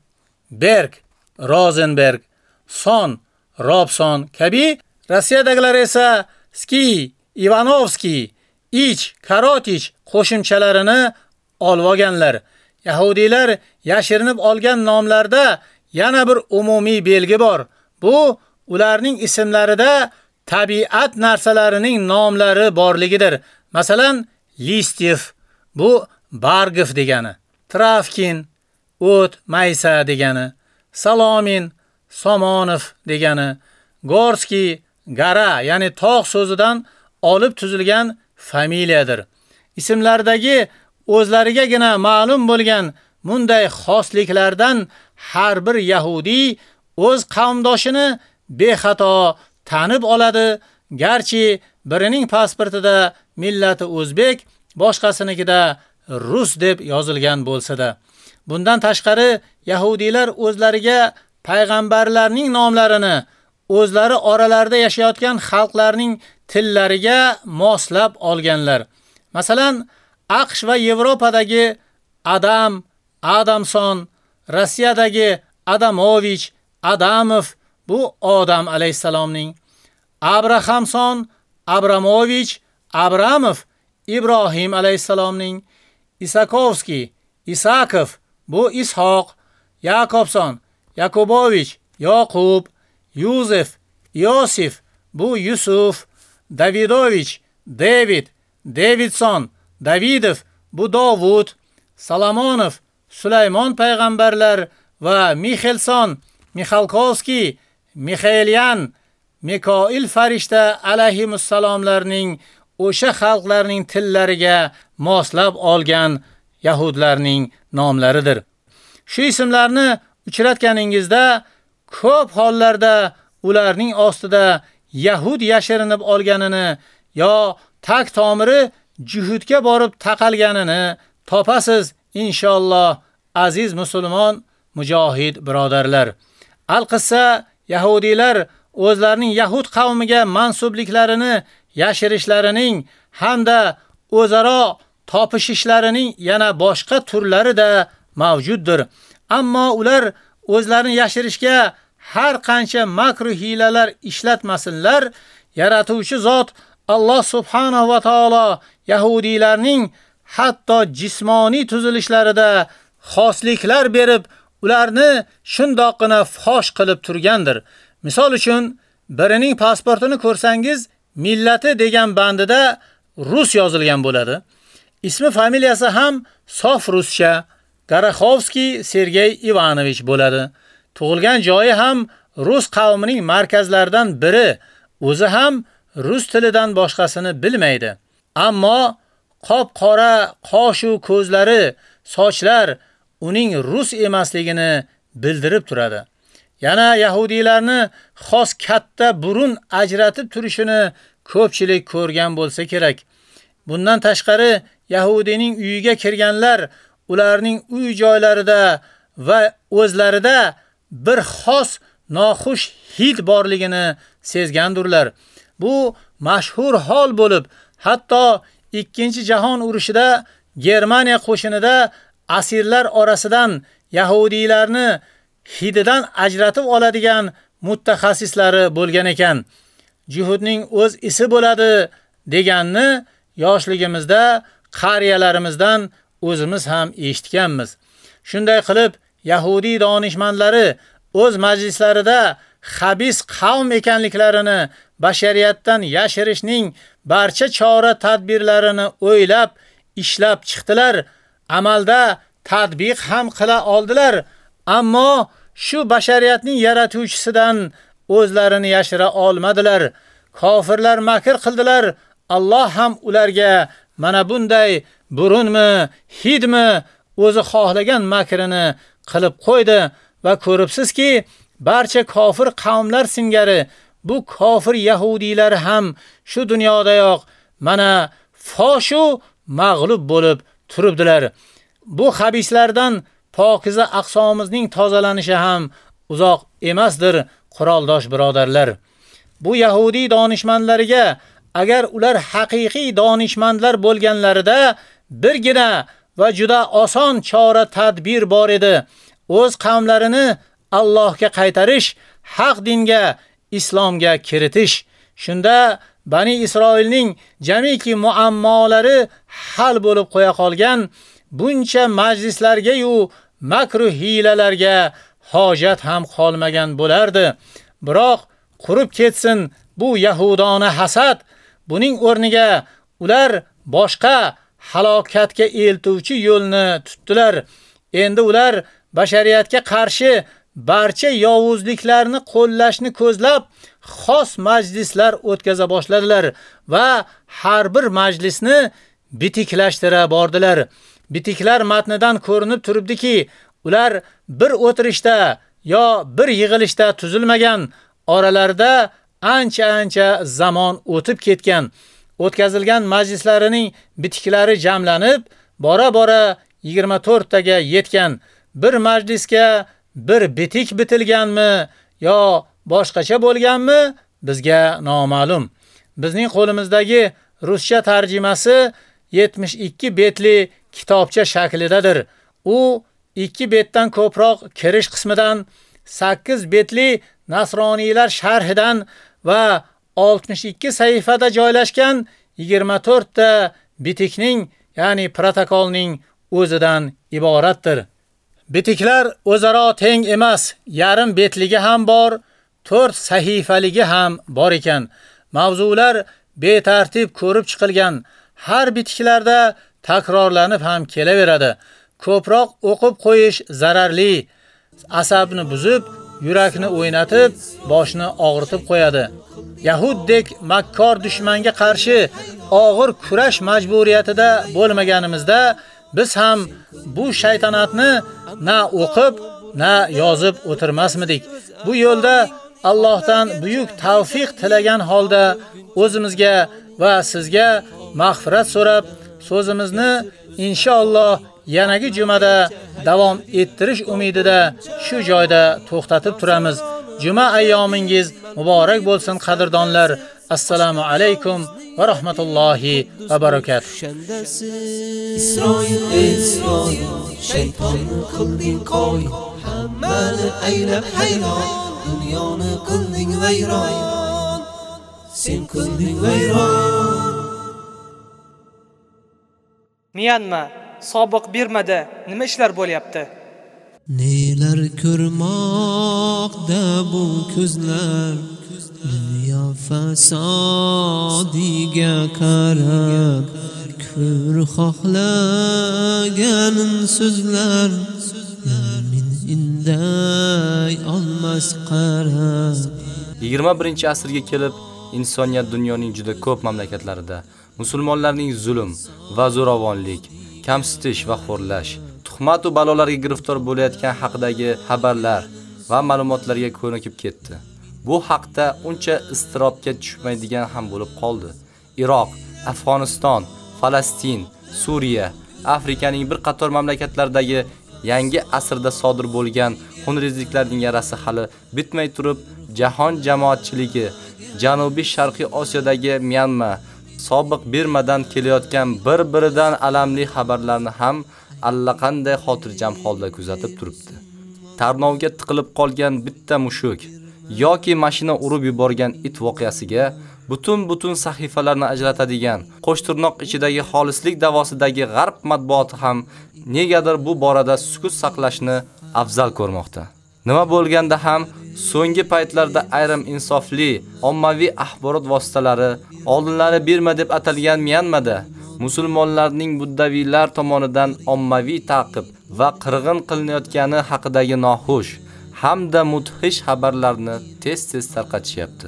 Berg, Rosenberg, Son, Robson kabi, Rossiyadagilar esa Ski, Ivanovski, Ich, Karotich qo'shimchalarini olib olganlar. Yahudiylar yashirinib olgan nomlarda yana bir umumiy belgi bor. Bu ularning ismlarida tabiat narsalarining nomlari borligidir. Masalan, Listyev bu Bargov degani, Travkin o't, maysa degani, Salomin Somonov degani, Gorski Gara, ya'ni tog' so'zidan olib tuzilgan familiyadir. Ismlardagi o'zlarigagina ma'lum bo'lgan bunday xosliklardan har bir yahudi o'z qavmdoshini bexato tanib oladi, garchi birining pasportida millati o'zbek, boshqasinikida rus deb yozilgan bo'lsa-da. Bundan tashqari yahudiylar o'zlariga payg'ambarlarning nomlarini o'zlari oralarida yashayotgan xalqlarning tillariga moslab olganlar. Masalan, AQSh va Yevropadagi Adam, Adamson, Rossiyadagi Adamovich, Adamov bu Odam alayhisalomning, Abrahamson, Abramovich, Abramov Ibrohim alayhisalomning, Isakovskiy, Isakov bu Ishoq, Yakobson, Yakubovich, Yoqub, Yusuf, Yosif bu Yusuf, Davidovich, David, Davidson, Davidov bu Davud, Salomonov, Sulaymon payg'ambarlar va Mixelson, Mikhalkovskiy, Mixaelyan, Mikoil farishta alayhimussalomlarning o'sha xalqlarning tillariga moslab olgan yahudlarning nomlaridir. Shu ismlarni uchratganingizda ko'p hollarda ularning ostida yahud yashirinib olganini yo tak tomiri juhudga borib taqalganini topasiz inshaalloh aziz musulmon mujohid birodarlar. Al-qissa yahudiylar o'zlarining yahud qavmiga mansubliklarini yashirishlarining hamda o'zaro topishishlarining yana boshqa turlari da mavjuddir. Ammo ular o'zlarini yashirishga har qancha makru hilalar ishlatmasinlar, yaratuvchi zot Alloh subhanahu va taolo yahudiylarning hatto jismoniy tuzilishlarida xosliklar berib, ularni shundoqqina fosh qilib turgandir. Misol uchun, birining pasportini ko'rsangiz, millati degan bandida rus yozilgan bo'ladi. Ismi familiyasi ham sof ruscha Garaxovskiy Sergey Ivanovich bo'ladi. tug'ilgan joyi ham rus qavmining markazlaridan biri, o'zi ham rus tilidan boshqasini bilmaydi. Ammo qop-qora qosh u ko'zlari, sochlar uning rus emasligini bildirib turadi. Yana yahudiylarni xos katta burun ajratib turishini ko'pchilik ko'rgan bo'lsa kerak. Bundan tashqari Yahudining uyiga kirganlar ularning uy joylarida va o'zlarida bir xos noxush hid borligini sezgandurlar. Bu mashhur hol bo'lib, hatto 2-jahon urushida Germaniya qo'shinida asirlar orasidan yahudiylarni hididan ajratib oladigan mutaxassislari bo'lgan ekan. Juhudning o'z isi bo'ladi deganni yoshligimizda qariyalarimizdan o'zimiz ham eshitganmiz. Shunday qilib, Yahudi donishmandlari o'z majlislarida xabis qavm ekanliklarini bashariyatdan yashirishning barcha chora tadbirlarini o'ylab, ishlab chiqdilar. Amalda tatbiq ham qila oldilar, ammo shu bashariyatning yaratuvchisidan o'zlarini yashira olmadilar. Kofirlar makr qildilar. Alloh ham ularga mana bunday burunmi, hidmi o'zi xohlagan makrini qilib qo'ydi va ko'ribsizki, barcha kofir qavmlar singari bu kofir yahudiylar ham shu dunyodayoq mana foshu mag'lub bo'lib turibdilar. Bu xabislardan pokiza aqsomimizning tozalanishi ham uzoq emasdir, quroldosh birodarlar. Bu yahudi donishmandlariga agar ular haqiqiy donishmandlar bo'lganlarida birgina va juda oson chora tadbir bor edi. O'z qavmlarini Allohga qaytarish, haq dinga, islomga kiritish. Shunda Bani Isroilning jamiki muammolari hal bo'lib qo'ya qolgan buncha majlislarga yu makru hilalarga hojat ham qolmagan bo'lardi. Biroq qurib ketsin bu yahudona hasad. Buning o'rniga ular boshqa halokatga eltuvchi yo'lni tutdilar. Endi ular bashariyatga qarshi barcha yovuzliklarni qo'llashni ko'zlab xos majlislar o'tkaza boshladilar va har bir majlisni bitiklashtira bordilar. Bitiklar matnidan ko'rinib turibdiki, ular bir o'tirishda yo bir yig'ilishda tuzilmagan, oralarida ancha-ancha zamon o'tib ketgan. O'tkazilgan majlislarining bitiklari jamlanib, bora-bora 24 taga yetgan. Bir majlisga bir bitik bitilganmi yo boshqacha bo'lganmi bizga noma'lum. Bizning qo'limizdagi ruscha tarjimasi 72 betli kitobcha shaklidadir. U 2 betdan ko'proq kirish qismidan 8 betli nasroniylar sharhidan va 62 sahifada joylashgan 24 ta bitikning, ya'ni protokolning o'zidan iboratdir. Bitiklar o'zaro teng emas, yarim betligi ham bor, 4 sahifaligi ham bor ekan. Mavzular betartib ko'rib chiqilgan. Har bitiklarda takrorlanib ham kelaveradi. Ko'proq o'qib qo'yish zararli, asabni buzib, yurakni o'ynatib, boshni og'ritib qo'yadi. Yahuddek makkor dushmanga qarshi og'ir kurash majburiyatida bo'lmaganimizda biz ham bu shaytanatni na o'qib, na yozib o'tirmasmidik. Bu yo'lda Allohdan buyuk tavfiq tilagan holda o'zimizga va sizga mag'firat so'rab, so'zimizni inshaalloh yanagi jumada davom ettirish umidida shu joyda to'xtatib turamiz. Juma ayyomingiz muborak bo'lsin qadrdonlar. Assalomu alaykum va rahmatullohi va barakatuh. Isroil, Isroil, shaytonni qilding qo'y, hammani aylab hayron, dunyoni qilding vayron. Sen qilding vayron. Myanma sobiq Birmada nima ishlar bo'lyapti? Nelar ko'rmoqda bu ko'zlar? Dunyo fasodiga qarab Ko'r xohlaganin so'zlar. Min inday olmas qarab. 21-asrga kelib insoniyat dunyoning juda ko'p mamlakatlarida musulmonlarning zulm va zo'ravonlik, kamsitish va xo'rlash, tuhmat va balolarga giriftor bo'layotgan haqidagi xabarlar va ma'lumotlarga ko'nikib ketdi. Bu haqda uncha istirobga tushmaydigan ham bo'lib qoldi. Iroq, Afg'oniston, Falastin, Suriya, Afrikaning bir qator mamlakatlaridagi yangi asrda sodir bo'lgan xunrezliklarning yarasi hali bitmay turib, jahon jamoatchiligi Janubiy Sharqiy Osiyodagi Myanma, sobiq Birmadan kelayotgan bir-biridan alamli xabarlarni ham allaqanday xotirjam holda kuzatib turibdi. Tarnovga tiqilib qolgan bitta mushuk yoki mashina urib yuborgan it voqeasiga butun-butun sahifalarni ajratadigan qo'shtirnoq ichidagi xolislik davosidagi g'arb matbuoti ham negadir bu borada sukut saqlashni afzal ko'rmoqda. Nima bo'lganda ham so'nggi paytlarda ayrim insofli ommaviy axborot vositalari oldinlari Birma deb atalgan Myanmada musulmonlarning buddaviylar tomonidan ommaviy ta'qib va qirg'in qilinayotgani haqidagi noxush hamda mudhish xabarlarni tez-tez tarqatishyapti.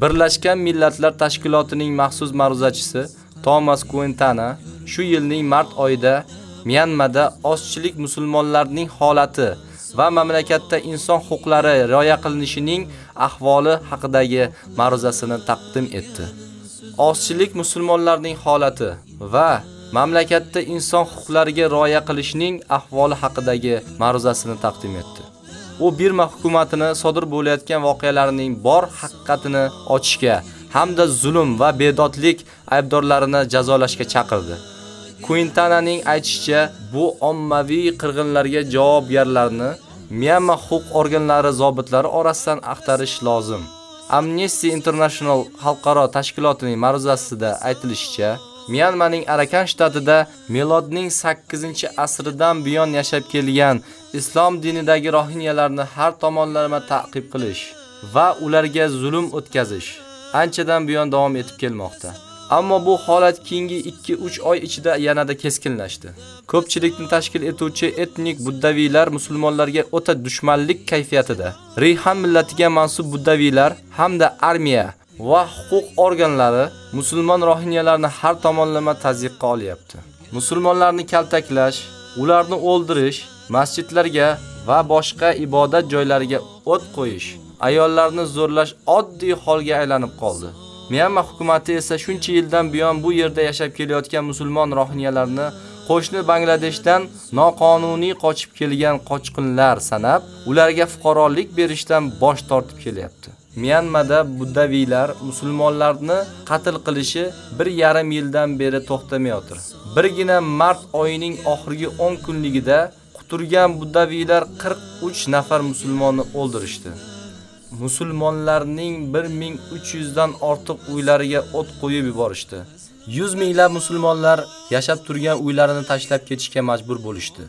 Birlashgan Millatlar Tashkilotining maxsus ma'ruzachisi Thomas Quintana shu yilning mart oyida Myanmada ozchilik musulmonlarning holati va mamlakatda inson huquqlari rioya qilinishining ahvoli haqidagi ma'ruzasini taqdim etdi. Ozchilik musulmonlarning holati va mamlakatda inson huquqlariga rioya qilishning ahvoli haqidagi ma'ruzasini taqdim etdi. U Birma hukumatini sodir bo'layotgan voqealarning bor haqiqatini ochishga hamda zulm va bedodlik aybdorlarini jazolashga chaqirdi. Quintananing aytishicha, bu ommaviy qirg'inlarga javobgarlarni Myanma huquq organlari zobitlari orasidan axtarish lozim. Amnesty International xalqaro tashkilotining ma'ruzasida aytilishicha, Myanmaning Arakan shtatida milodning 8-asridan buyon yashab kelgan islom dinidagi rohinyalarni har tomonlama ta'qib qilish va ularga zulm o'tkazish anchadan buyon davom etib kelmoqda. Ammo bu holat keyingi 2-3 oy ichida yanada keskinlashdi. Ko'pchilikni tashkil etuvchi etnik buddaviylar musulmonlarga o'ta dushmanlik kayfiyatida. Rihan millatiga mansub buddaviylar hamda armiya va huquq organlari musulmon rohinyalarni har tomonlama tazyiqqa olyapti. Musulmonlarni kaltaklash, ularni o'ldirish, masjidlarga va boshqa ibodat joylariga o't qo'yish, ayollarni zo'rlash oddiy holga aylanib qoldi. Myanma hukumati esa shuncha yildan buyon bu yerda yashab kelayotgan musulmon rohiniyalarni qo'shni Bangladeshdan noqonuniy qochib kelgan qochqinlar sanab, ularga fuqarolik berishdan bosh tortib kelyapti. Myanmada buddaviylar musulmonlarni qatl qilishi bir yarim yildan beri to'xtamayotir. Birgina mart oyining oxirgi 10 kunligida quturgan buddaviylar 43 nafar musulmonni o'ldirishdi. Musulmonlarning 1300 dan ortiq uylariga o't qo'yib yuborishdi. 100 minglab musulmonlar yashab turgan uylarini tashlab ketishga majbur bo'lishdi.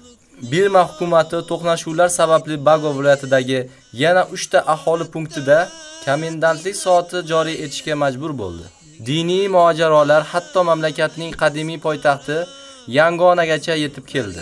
Birma hukumatı to'qnashuvlar sababli Bago viloyatidagi yana 3 ta aholi punktida komendantlik soati joriy etishga majbur bo'ldi. Diniy mojarolar hatto mamlakatning qadimiy poytaxti Yangonagacha yetib keldi.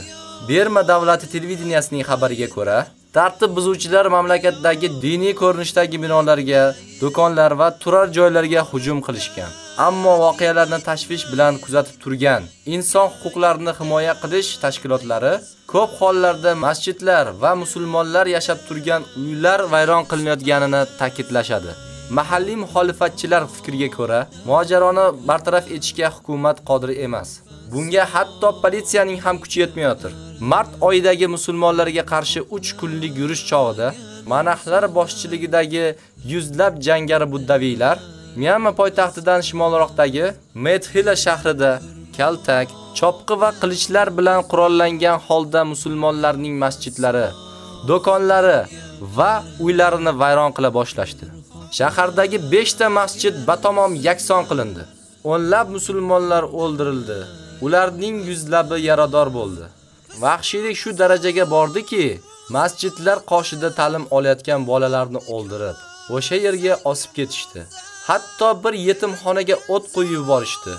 Birma davlati televideniyasining xabariga ko'ra, tartib buzuvchilar mamlakatdagi diniy ko'rinishdagi binolarga, do'konlar va turar joylarga hujum qilishgan. Ammo voqealarni tashvish bilan kuzatib turgan inson huquqlarini himoya qilish tashkilotlari ko'p hollarda masjidlar va musulmonlar yashab turgan uylar vayron qilinayotganini ta'kidlashadi. Mahalliy muxolifatchilar fikriga ko'ra, mojaroni bartaraf etishga hukumat qodir emas. Bunga hatto politsiyaning ham kuchi yetmayotir. Mart oyidagi musulmonlarga qarshi 3 kunlik yurish chog'ida manahlar boshchiligidagi yuzlab jangari buddaviylar Myanma poytaxtidan shimolroqdagi Methila shahrida kaltak, chopqi va qilichlar bilan qurollangan holda musulmonlarning masjidlari, do'konlari va uylarini vayron qila boshlashdi. Shahardagi 5 ta masjid batamom yakson qilindi. O'nlab musulmonlar o'ldirildi. Ularning yuzlabi yarador bo'ldi. Vahshiylik shu darajaga bordiki, masjidlar qoshida ta'lim olayotgan bolalarni o'ldirib, o'sha yerga osib ketishdi. Hatto bir yetimxonaga o't qo'yib yuborishdi.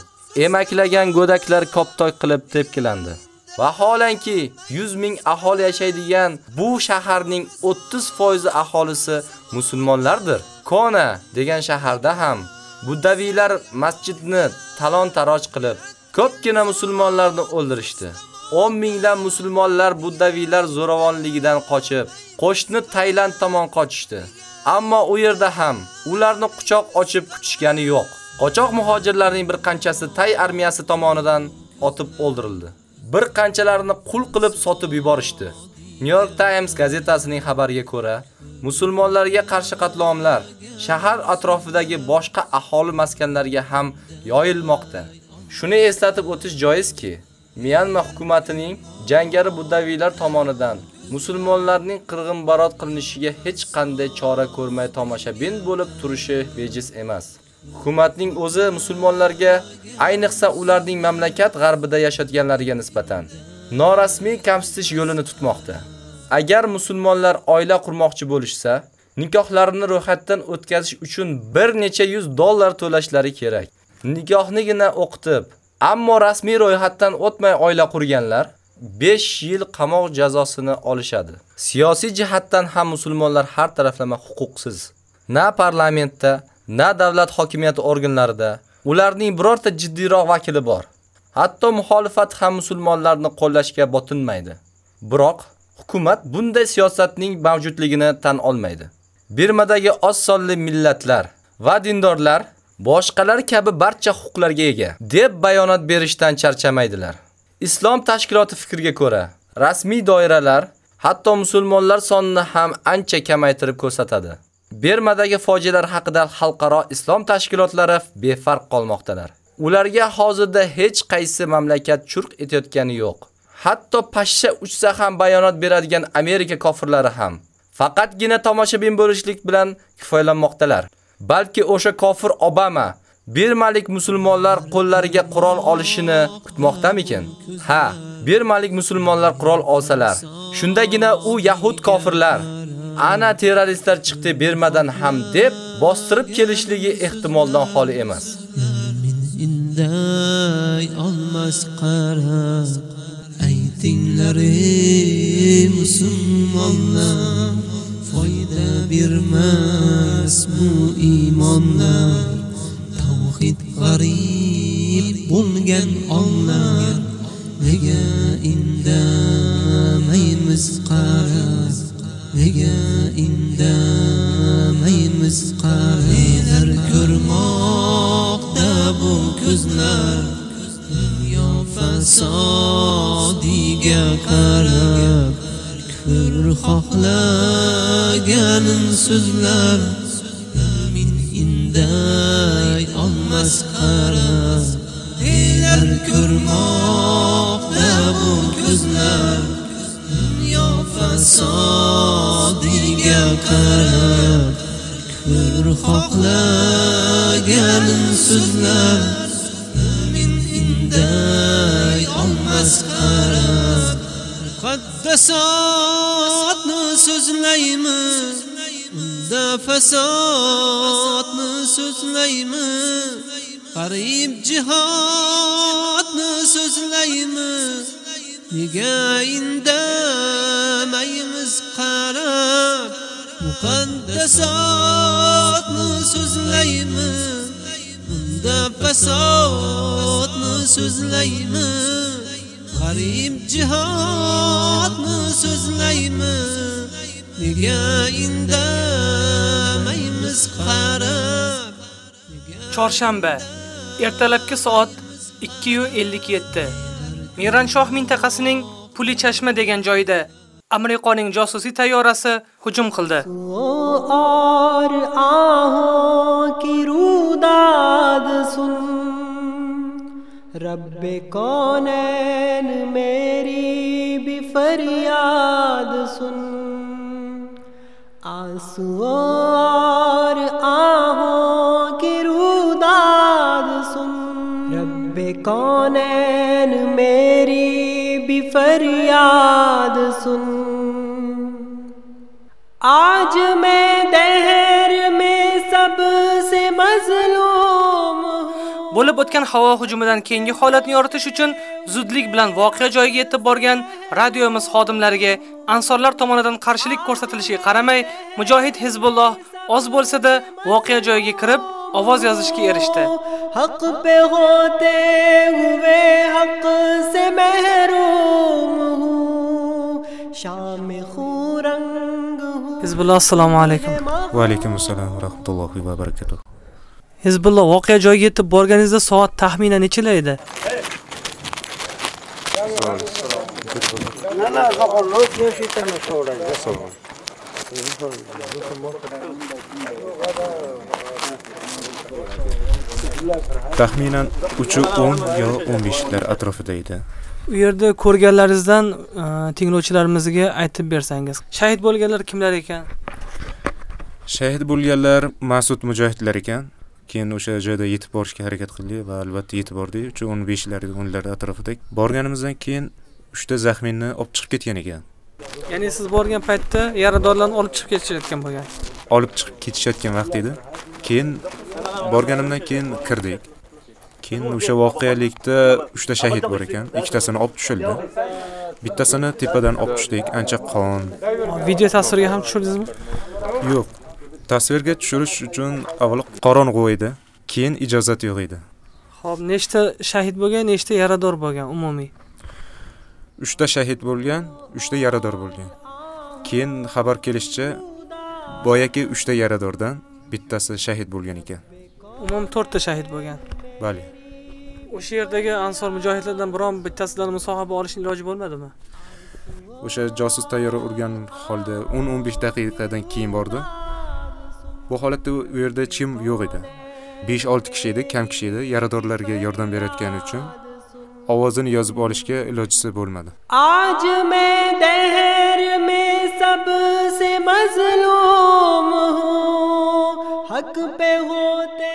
Emaklagan go'daklar koptoy qilib tepkilandi. Vaholanki 100 ming aholi yashaydigan bu shaharning 30% aholisi musulmonlardir. Kona degan shaharda ham buddaviylar masjidni talon-taroj qilib, ko'pgina musulmonlarni o'ldirishdi. 10 mingdan musulmonlar buddaviylar zo'ravonligidan qochib, qo'shni Tailand tomon qochishdi. Ammo u yerda ham ularni quchoq ochib kutishgani yo'q. Qochoq muhojirlarning bir qanchasi Tay armiyasi tomonidan otib o'ldirildi. Bir qanchalarini qul qilib sotib yuborishdi. New York Times gazetasining xabariga ko'ra, musulmonlarga qarshi qatlomlar shahar atrofidagi boshqa aholi maskanlariga ham yoyilmoqda. Shuni eslatib o'tish joizki, Myanma hukumatining jangari buddaviylar tomonidan musulmonlarning qirg'inbarot qilinishiga hech qanday chora ko'rmay tomoshabin bo'lib turishi bejiz emas. Hukumatning o'zi musulmonlarga, ayniqsa ularning mamlakat g'arbida yashayotganlarga nisbatan norasmiy kamsitish yo'lini tutmoqda. Agar musulmonlar oila qurmoqchi bo'lishsa, nikohlarini ro'yxatdan o'tkazish uchun bir necha yuz dollar to'lashlari kerak. Nikohnigina o'qitib, ammo rasmiy ro'yxatdan o'tmay oila qurganlar 5 yil qamoq jazosini olishadi. Siyosiy jihatdan ham musulmonlar har taraflama huquqsiz. Na parlamentda, na davlat hokimiyati organlarida ularning birorta jiddiyroq vakili bor. Hatto muxolifat ham musulmonlarni qo'llashga botinmaydi. Biroq hukumat bunday siyosatning mavjudligini tan olmaydi. Birmadagi oz sonli millatlar va dindorlar boshqalar kabi barcha huquqlarga ega deb bayonot berishdan charchamaydilar. Islom tashkiloti fikriga ko'ra, rasmiy doiralar hatto musulmonlar sonini ham ancha kamaytirib ko'rsatadi. Bermadagi fojialar haqida xalqaro islom tashkilotlari befarq qolmoqdalar. Ularga hozirda hech qaysi mamlakat churq etayotgani yo'q. Hatto pashsha uchsa ham bayonot beradigan Amerika kofirlari ham faqatgina tomoshabin bo'lishlik bilan kifoyalanmoqdalar. Balki o'sha kofir Obama Birmalik musulmonlar qo'llariga qurol olishini kutmoqdamikin? Ha, Birmalik musulmonlar qurol olsalar, shundagina u yahud kofirlar ana terroristlar chiqdi bermadan ham deb bostirib kelishligi ehtimoldan xoli emas. inday olmas qarab aytinglar ey musulmonlar bermas bu iymonlar tavhid g'arib bo'lgan onlar. Nega indamaymiz qarab nega indamaymiz qarab ko'rmoqda bu ko'zlar? Dunyo fasodiga qarab kufr xohlaganin so'zlar min inday olmas qarab Eylar ko'rmoqda bu ko'zlar dunyo fasodiga qarab ko'r xohlaganin so'zlar min inday olmas qarar Fasodni so'zlaymiz unda fasodni so'zlaymiz Qarib jihodni so'zlaymiz Nega indamaymiz qarab Muqaddasotni so'zlaymiz Unda fasodni so'zlaymiz g'arib jihodni so'zlaymiz nega indamaymiz qarab? Chorshanba ertalabki soat 2:57 Miranshoh mintaqasining Puli Chashma degan joyida Amerikaning josusiy tayyorasi hujum qildi. Aur ahu ki rudad sun رب کون میری بھی فریاد سن۔ آنسو اور آہوں کی روداد سن۔ رب کون میری بھی فریاد سن۔ آج میں bo'lib o'tgan havo hujumidan keyingi holatni yoritish uchun zudlik bilan voqea joyiga yetib borgan radiomiz xodimlariga ansorlar tomonidan qarshilik ko'rsatilishiga qaramay, Mujohid Hizbulloh oz bo'lsa-da voqea joyiga kirib, ovoz yozishga erishdi. Haq pe hote haq se mehrum hu sham khurang Hizbulloh assalomu alaykum. Va alaykum assalom va rahmatullohi va barakatuh. Hizbulloh voqea joyiga yetib borganingizda soat taxminan nechilar edi? taxminan 3:10 yo 15lar atrofida edi U yerda ko'rganlaringizdan e, tinglovchilarimizga aytib bersangiz. Shahid bo'lganlar kimlar ekan? shahid bo'lganlar mas'ud mujohidlar ekan keyin o'sha joyda yetib borishga harakat qildik va albatta yetib bordik. 3:15lar 10lar atrofida borganimizdan keyin 3 ta zaxminni olib chiqib ketgan ekan. Ya'ni siz borgan paytda yaradorlarni olib chiqib ketishayotgan bo'lgan. olib chiqib ketishayotgan vaqt edi. Keyin borganimdan keyin kirdik. Keyin o'sha voqealikda uchta shahid bor ekan. Ikkitasini olib tushildi. Bittasini tepadan olib tushdik. Ancha qon. Video tasvirga ham tushirdingizmi? yo'q tasvirga tushirish uchun avvalo qorong'u edi keyin ijozat yo'q edi Xo'p, nechta shahid bo'lgan, nechta yarador bo'lgan umumiy? uchta shahid bo'lgan uchta yarador bo'lgan keyin xabar kelishicha boyagi uchta yaradordan bittasi shahid bo'lgan ekan Umum 4 ta shahid bo'lgan. bali O'sha yerdagi ansor mujohidlardan biron bittasidan musohaba olishning iloji bo'lmadimi? o'sha josus tayyora urgan holda 10-15 daqiqadan keyin bordi bu holatda u yerda chim yo'q edi. 5-6 kishi edi kam kishi edi. Yaradorlarga yordam berayotgani uchun ovozini yozib olishga ilojisi bo'lmadi. Aj me dehr me sabse mazlum hu haq pe hote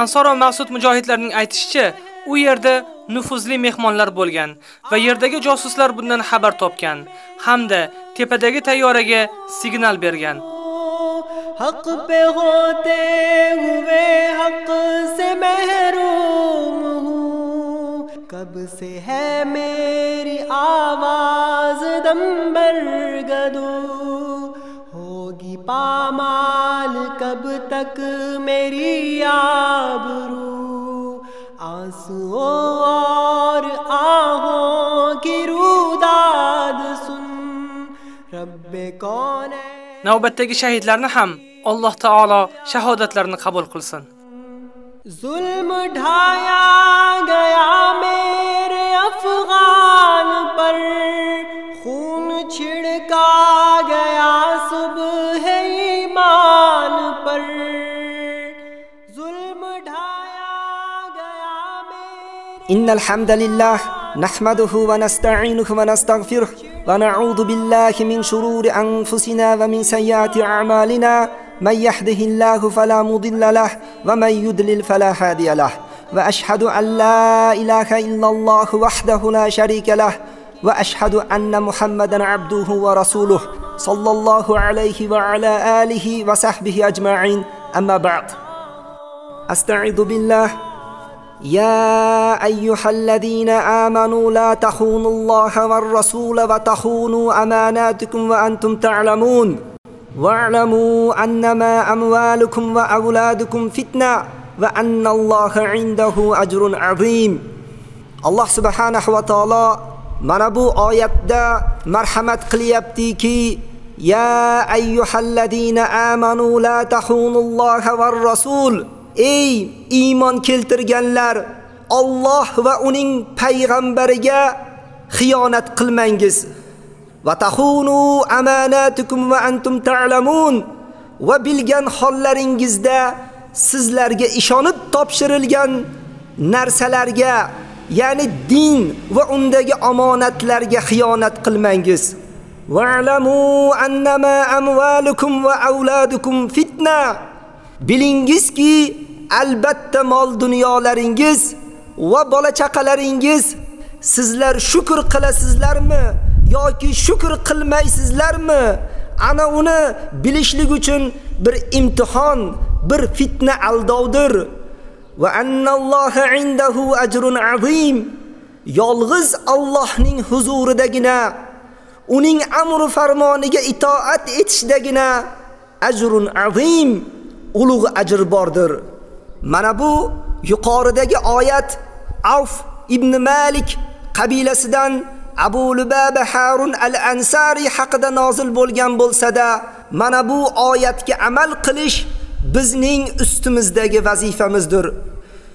Ansor va Maqsud mujohidlarning aytishicha, u yerda nufuzli mehmonlar bo'lgan va yerdagi josuslar bundan xabar topgan hamda tepadagi tayyoraga signal bergan. حق پہ ہوتے ہوئے حق سے محروم ہوں۔ کب سے ہے میری آواز دم برگدو ہوگی پامال کب تک میری آبرو؟ آنسو اور آہوں کی روداد سن۔ رب کون ہے؟ Navbatdagi shahidlarni ham Alloh taolo shahodatlarini qabul qilsin. Zulm dhaya gaya mere afghan par khoon chhidka gaya subh iman par zulm dhaya gaya mere Innal hamdalillah nahmaduhu wa nasta'inuhu wa nastaghfiruh ونعوذ بالله من شرور أنفسنا ومن سيئات أعمالنا. من يهده الله فلا مضل له ومن يضلل فلا هادي له. وأشهد أن لا إله إلا الله وحده لا شريك له. وأشهد أن محمدا عبده ورسوله صلى الله عليه وعلى آله وصحبه أجمعين. أما بعد أستعيذ بالله يا أيها الذين آمنوا لا تخونوا الله والرسول وتخونوا أماناتكم وأنتم تعلمون واعلموا أنما أموالكم وأولادكم فتنة وأن الله عنده أجر عظيم الله سبحانه وتعالى mana bu oyatda marhamat qilyaptiki ya ayyuhallazina amanu la tahunulloha var rasul ey iymon keltirganlar Alloh va uning payg'ambariga xiyonat qilmangiz. Va tahunu amanatukum va antum ta'lamun. Va bilgan hollaringizda sizlarga ishonib topshirilgan narsalarga ya'ni din va undagi omonatlarga xiyonat qilmangiz. Wa'lamu annama amwalukum va auladukum fitna. Bilingizki albatta mol dunyolaringiz va bola chaqalaringiz sizlar shukr qilasizlarmi yoki shukr qilmaysizlarmi ana uni bilishlik uchun bir imtihon bir fitna aldovdir va annalloha indahu ajrun azim. Yolg'iz Allohning huzuridagina uning amr farmoniga itoat etishdagina ajrun azim ulug' ajr bordir. Mana bu yuqoridagi oyat Avf ibn Malik qabilasidan Abu Lubaba Harun al-Ansari haqida nozil bo'lgan bo'lsa-da, mana bu oyatga amal qilish bizning ustimizdagi vazifamizdir.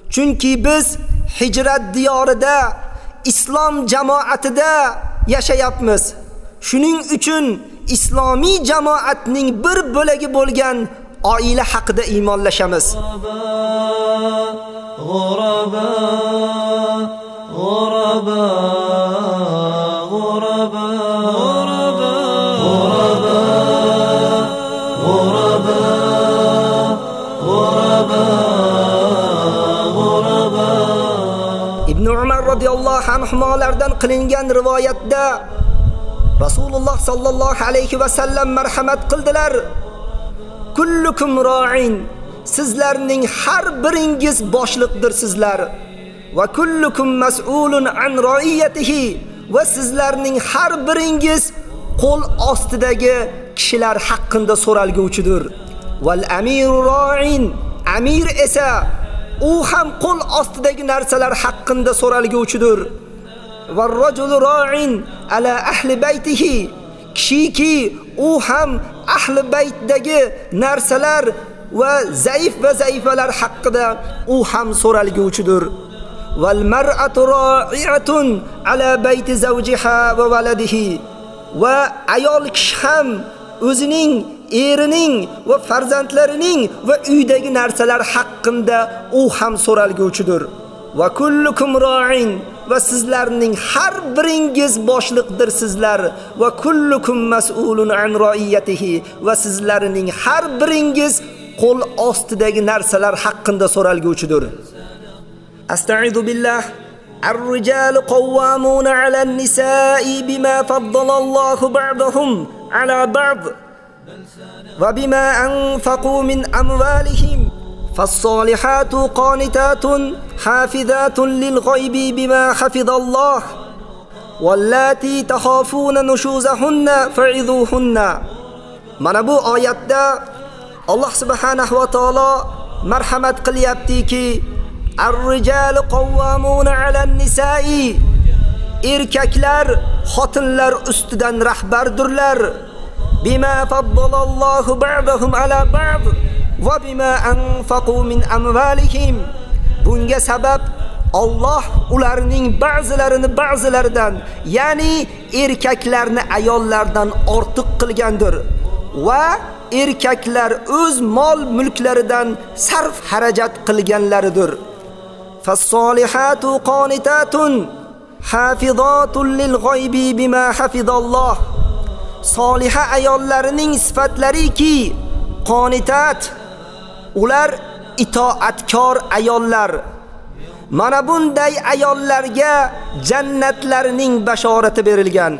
Chunki biz hijrat diyorida islom jamoatida yashayapmiz. Shuning uchun islomiy jamoatning bir bo'lagi bo'lgan oila haqida iymonlashamiz. G'uraba g'uraba g'uraba ibn umar radhiyallahu anhu ma'lardan qilingan rivoyatda rasululloh sallallohu alayhi vasallam marhamat qildilar. Kullukum ra'in. Sizlarning har biringiz boshliqdir sizlar. Va kullukum mas'ulun an ra'iyatihi. Va sizlarning har biringiz qo'l ostidagi kishilar haqida so'ralguvchidir. Val amiru ra'in. Amir esa u ham qo'l ostidagi narsalar haqida so'ralguvchidir. Var rajulu ra'in ala ahli baytihi. Kishiki u ham ahli baytdagi narsalar va zaif va zaifalar haqida u ham so'ralguvchidir. Val mar'atu ra'i'atun ala bayti zawjiha va waladihi. Va ayol kishi ham o'zining erining va farzandlarining va uydagi narsalar haqida u ham so'ralguvchidir. Va kullukum ra'in va sizlarning har biringiz boshliqdir sizlar va kullukum mas'ulun an ra'iyatihi va sizlarning har biringiz qo'l ostidagi narsalar haqida so'ralguvchidir. Asta'idu billah الرجال قوامون على النساء بما فضل الله بعضهم على بعض وبما أنفقوا من أموالهم فالصالحات قانتات حافظات للغيب بما حفظ الله واللاتي تخافون نشوزهن فعظوهن mana bu oyatda Alloh subhanahu va taolo marhamat qilyaptiki ar-rijalu qawwamuna 'alan nisa'i erkaklar xotinlar ustidan rahbardurlar bima faddalallohu ba'dahum 'ala ba'd Va bima anfaqu min amwalihim bunga sabab Alloh ularning ba'zilarini ba'zilaridan ya'ni erkaklarni ayollardan ortiq qilgandir. Va erkaklar o'z mol mulklaridan sarf harajat qilganlaridir. Fas-solihatu qonitatun hafizatun lil g'oybi bima hafizalloh. Soliha ayollarining sifatlariki qonitat ular itoatkor ayollar mana bunday ayollarga jannatlarning bashorati berilgan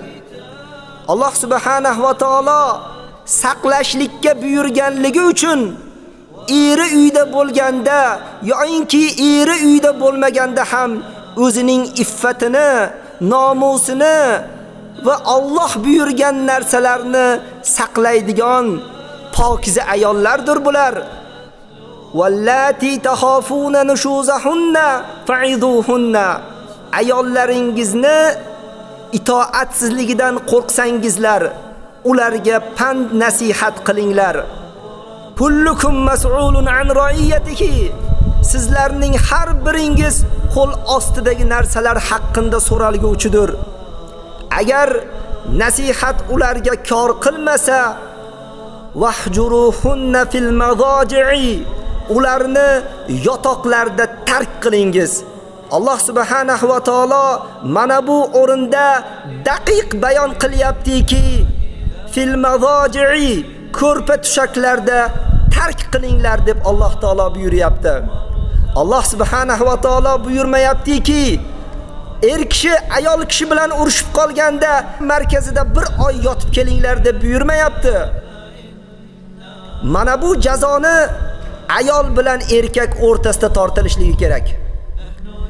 Alloh subhanahu va taolo saqlashlikka buyurganligi uchun eri uyda bo'lganda yoinki eri uyda bo'lmaganda ham o'zining iffatini, nomusini va Alloh buyurgan narsalarni saqlaydigan pokiza ayollardir bular. واللاتي تخافون nushuzahunna fa'iduhunna. Ayollaringizni itoatsizligidan qo'rqsangizlar, ularga pand nasihat qilinglar. Kullukum mas'ulun an ra'iyatihi. Sizlarning har biringiz qo'l ostidagi narsalar haqida so'ralguvchidir. Agar nasihat ularga kor qilmasa, wahjuruhunna fil madaji'i ularni yotoqlarda tark qilingiz. Alloh subhanahu va taolo mana bu o'rinda daqiq bayon qilyaptiki, fil madaji'i ko'rpa tushaklarda tark qilinglar deb Alloh taolo buyuryapti. Alloh subhanahu va taolo buyurmayaptiki, er kishi ayol kishi bilan urushib qolganda markazida bir oy yotib kelinglar deb buyurmayapti. Mana bu jazoni ayol bilan erkak o'rtasida tortilishligi kerak.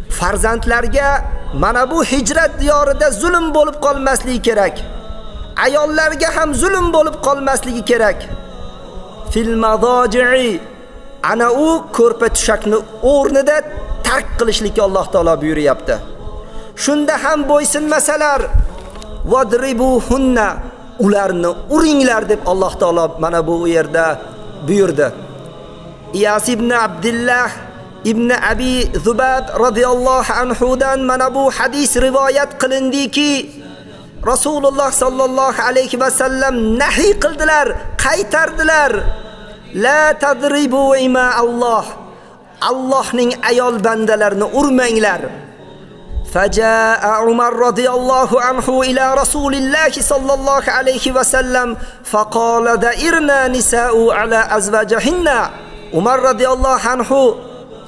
Farzandlarga mana bu hijrat diyorida zulm bo'lib qolmasligi kerak. Ayollarga ham zulm bo'lib qolmasligi kerak. Fil madoji'i ana u ko'rpa tushakni o'rnida tark qilishlikka Alloh taolo buyuryapti. Shunda ham bo'ysunmasalar wadribuhunna ularni uringlar deb Alloh taolo mana bu yerda buyurdi. Iyas ibn Abdullah ibn Abi Zubad radhiyallohu anhu dan mana bu hadis rivoyat qilindiki, Rasululloh sallallohu alayhi va sallam nahiy qildilar, qaytardilar. La tadribu ima Alloh. Allohning ayol bandalarini urmanglar. فجاء عمر رضي الله عنه إلى رسول الله صلى الله عليه وسلم فقال دائرنا نساء على أزواجهن umar roziyallohu anhu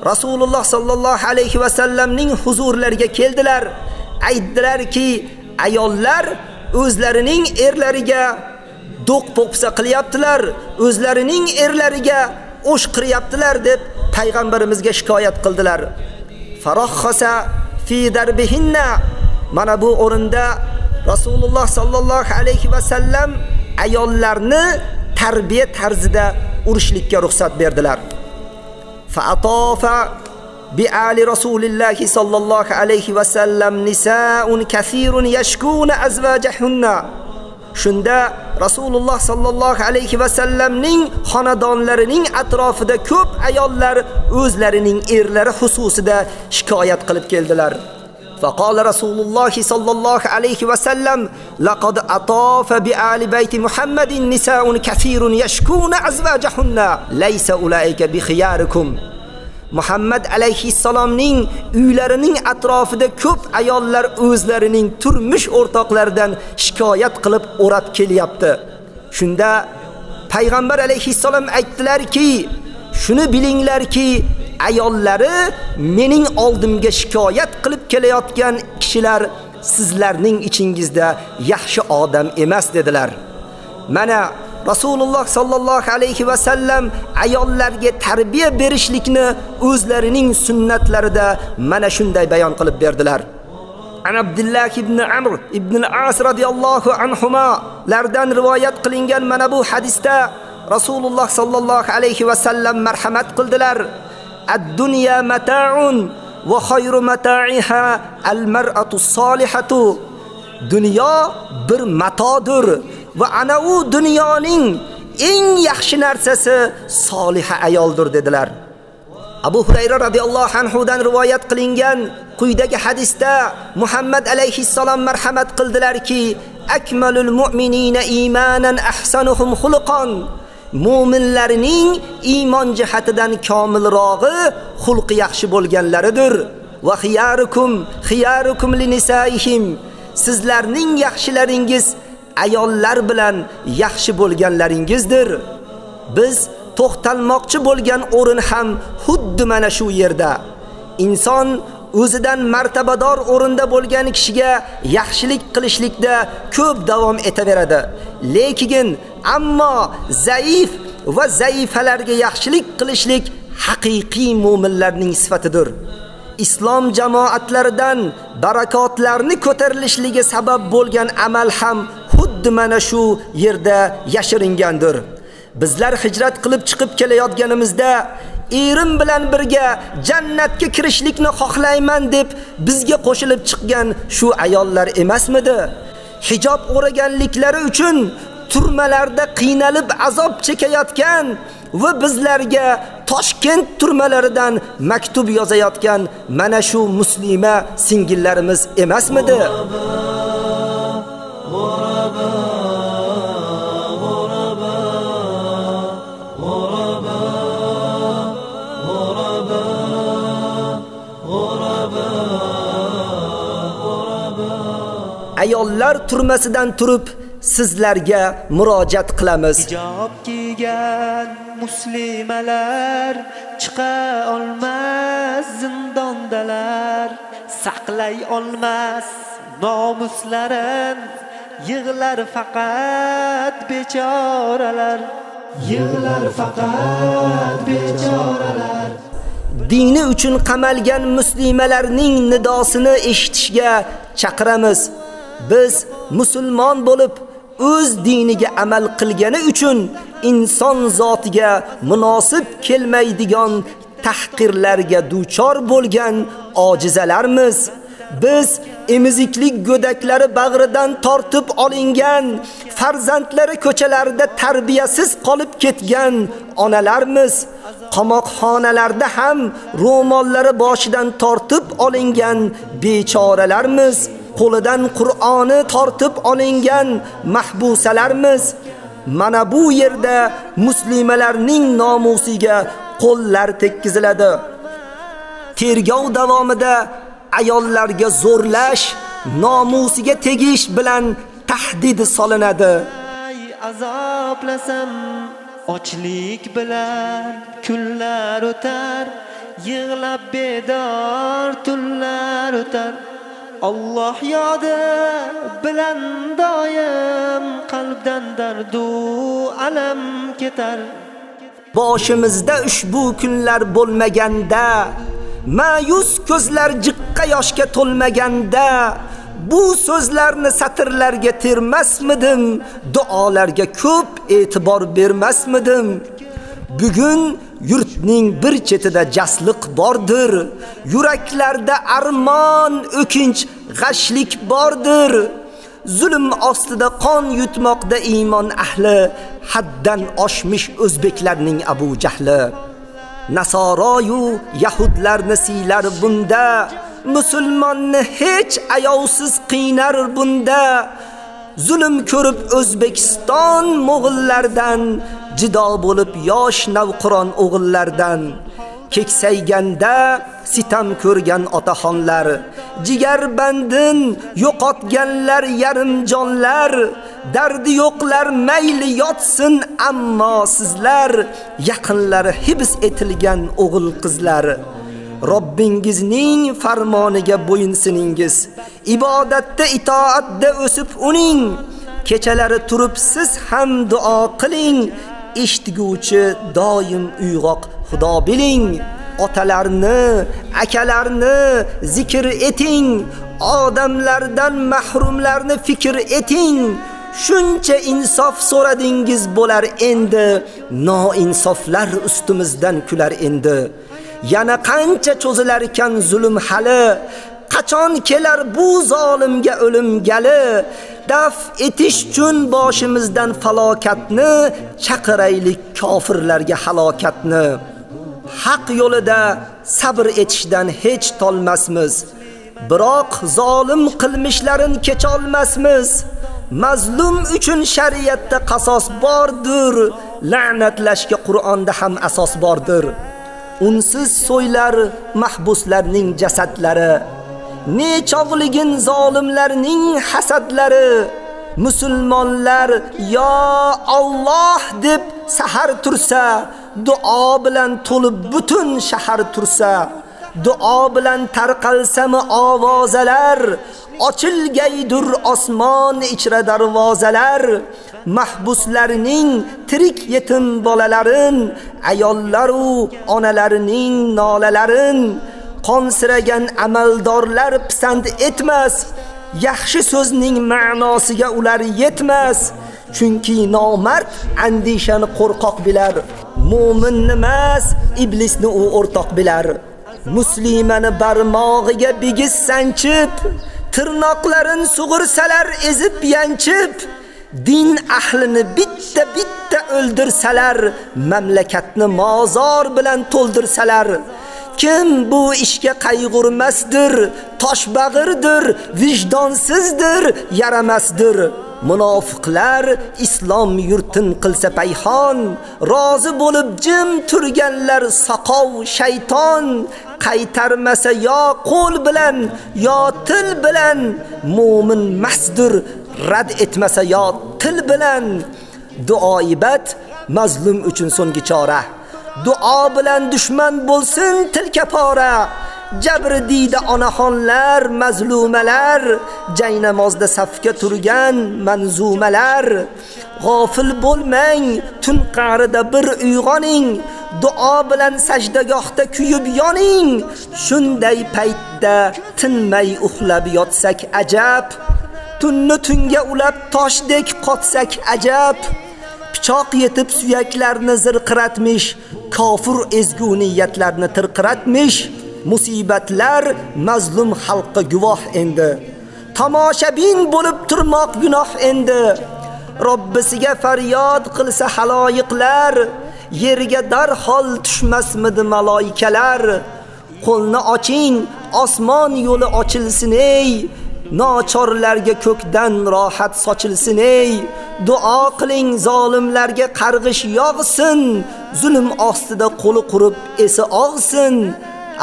rasululloh sallallohu alayhi vasallamning huzurlariga keldilar. Aytdilarki ayollar o'zlarining erlariga do'q popsa qilyaptilar o'zlarining erlariga o'sh qiryaptilar deb payg'ambarimizga shikoyat qildilar. Farohxosa fi darbihinna mana bu o'rinda rasululloh sallallohu alayhi vasallam ayollarni tarbiya tarzida urishlikka ruxsat berdilar. Fa atafa bi ali rasulillah sallallohu alayhi va sallam nisaun kathirun yashkuna azwajahunna Shunda Rasululloh sallallohu alayhi va sallamning xonadonlarining atrofida ko'p ayollar o'zlarining erlari xususida shikoyat qilib keldilar. فقال رسول الله صلى الله عليه وسلم لقد أطاف بآل بيت محمد نساء كثير يشكون أزواجهن ليس أولئك بخياركم Muhammad alayhissalomning uylarining atrofida ko'p ayollar o'zlarining turmush o'rtoqlaridan shikoyat qilib o'rab kelyapti. Shunda payg'ambar alayhissalom aytdilarki, shuni bilinglarki, ayollari mening oldimga shikoyat qilib kelayotgan kishilar sizlarning ichingizda yaxshi odam emas dedilar. Mana Rasululloh sallallohu alayhi va sallam ayollarga tarbiya berishlikni o'zlarining sunnatlarida mana shunday bayon qilib berdilar. An Abdullah ibn Amr ibn al-As radhiyallohu anhuma lardan rivoyat qilingan mana bu hadisda Rasululloh sallallohu alayhi va sallam marhamat qildilar. Ad-dunya mata'un va khayru mata'iha al-mar'atu solihatu. Dunyo bir matodir va ana u dunyoning eng yaxshi narsasi soliha ayoldir dedilar. Abu Hurayra radhiyallohu anhu dan rivoyat qilingan quyidagi hadisda Muhammad alayhissalom marhamat qildilarki, akmalul mu'minina imanan ahsanuhum xuluqan. Mu'minlarning iymon jihatidan komilrog'i xulqi yaxshi bo'lganlaridir. Va xiyarukum xiyarukum linisaihim. Sizlarning yaxshilaringiz ayollar bilan yaxshi bo'lganlaringizdir. Biz to'xtalmoqchi bo'lgan o'rin ham xuddi mana shu yerda. Inson o'zidan martabador o'rinda bo'lgan kishiga yaxshilik qilishlikda ko'p davom etaveradi. Lekin ammo zaif va zaifalarga yaxshilik qilishlik haqiqiy mu'minlarning sifatidir. Islom jamoatlaridan barakotlarni ko'tarilishligi sabab bo'lgan amal ham xuddi mana shu yerda yashiringandir. Bizlar hijrat qilib chiqib kelayotganimizda erim bilan birga jannatga kirishlikni xohlayman deb bizga qo'shilib chiqqan shu ayollar emasmidi? Hijob o'raganliklari uchun turmalarda qiynalib azob chekayotgan va bizlarga Toshkent turmalaridan maktub yozayotgan mana shu muslima singillarimiz emasmidi? ayollar turmasidan turib sizlarga murojaat qilamiz. Hijob kiygan muslimalar chiqa olmas zindondalar, saqlay olmas nomuslarin, yig'lar faqat bechoralar. yig'lar faqat bechoralar dini uchun qamalgan muslimalarning nidosini eshitishga chaqiramiz. Biz musulmon bo'lib o'z diniga amal qilgani uchun inson zotiga munosib kelmaydigan tahqirlarga duchor bo'lgan ojizalarmiz. Biz emiziklik go'daklari bag'ridan tortib olingan, farzandlari ko'chalarda tarbiyasiz qolib ketgan onalarmiz. Qamoqxonalarda ham ro'mollari boshidan tortib olingan bechoralarmiz. Qo'lidan Qur'oni tortib olingan mahbusalarmiz. Mana bu yerda muslimalarning nomusiga qo'llar tekkiziladi. Tergov davomida ayollarga zo'rlash, nomusiga tegish bilan tahdid solinadi. azoblasam ochlik bilan kunlar o'tar yig'lab bedor tunlar o'tar Alloh yodi bilan doim qalbdan dardu alam ketar. Boshimizda ushbu kunlar bo'lmaganda ma'yus ko'zlar jiqqa yoshga to'lmaganda bu so'zlarni satrlarga termasmidim duolarga ko'p e'tibor bermasmidim. Bugun yurtning bir chetida jasliq bordir. Yuraklarda armon o'kinch g'ashlik bordir. Zulm ostida qon yutmoqda iymon ahli. Haddan oshmish o'zbeklarning abu jahli. Nasoroyu yahudlarni siylar bunda. Musulmonni hech ayovsiz qiynar bunda. Zulm ko'rib O'zbekiston mo'g'illardan jido bo'lib yosh navqiron o'g'illardan. Keksayganda sitam ko'rgan otaxonlar jigar bandin yo'qotganlar yarim jonlar dardi yo'qlar mayli yotsin ammo sizlar yaqinlari hibs etilgan o'g'il qizlar. Robbingizning farmoniga bo'yinsiningiz ibodatda itoatda o'sib uning. Kechalari turib siz ham duo qiling eshitguvchi doim uyg'oq. Xudo biling otalarni akalarni zikr eting odamlardan mahrumlarni fikr eting. Shuncha insof so'radingiz bo'lar endi noinsoflar ustimizdan kular endi. Yana qancha cho'zilar ekan zulm hali qachon kelar bu zolimga o'lim gali? Daf etish uchun boshimizdan falokatni chaqiraylik kofirlarga halokatni. Haq yo'lida sabr etishdan hech tolmasmiz. Biroq zolim qilmishlarin kecholmasmiz. Mazlum uchun shariatda qasos bordir. La'natlashga qur'onda ham asos bordir. Unsiz so'ylar mahbuslarning jasadlari. Nechog'ligin zolimlarning hasadlari musulmonlar yo Alloh deb sahar tursa duo bilan to'lib butun shahar tursa duo bilan tarqalsami ovozalar ochilgaydur osmon ichra darvozalar mahbuslarning tirik yetim bolalarin ayollar u onalarining nolalarin qonsiragan amaldorlar pisand etmas. Yaxshi so'zning ma'nosiga ular yetmas. Chunki nomard andishani qo'rqoq bilar. Mo'minni emas iblisni u o'rtoq bilar. Muslimani barmog'iga bigiz sanchib tirnoqlarin sug'ursalar ezib yanchib din ahlini bitta bitta o'ldirsalar mamlakatni mozor bilan to'ldirsalar kim bu ishga qayg'urmasdir toshbag'irdir vijdonsizdir yaramasdir. Munofiqlar islom yurtin qilsa payhon rozi bo'lib jim turganlar saqov shayton. Qaytarmasa yo qo'l bilan yo til bilan mu'min masdur rad etmasa yo til bilan. Duoibat mazlum uchun so'nggi chora. Duo bilan dushman bo'lsin til kapora. Jabri deydi onaxonlar mazlumalar. Jang namozda safga turgan manzumalar. G'ofil bo'lmang tun qa'rida bir uyg'oning. Duo bilan sajdagohda kuyib yoning. Shunday paytda tinmay uxlab yotsak ajab. Tunni tunga ulab toshdek qotsak ajab. Pichoq yetib suyaklarni zirqiratmish kofir ezgu niyatlarni tirqiratmish musibatlar mazlum xalqqa guvoh endi. Tomoshabin bo'lib turmoq gunoh endi. Robbisiga faryod qilsa haloyiqlar yerga darhol tushmasmidi maloikalar qo'lni oching osmon yo'li ochilsin ey nochorlarga ko'kdan rohat sochilsin ey! Duo qiling zolimlarga qarg'ish yog'sin zulm ostida qo'li qurib esi og'sin.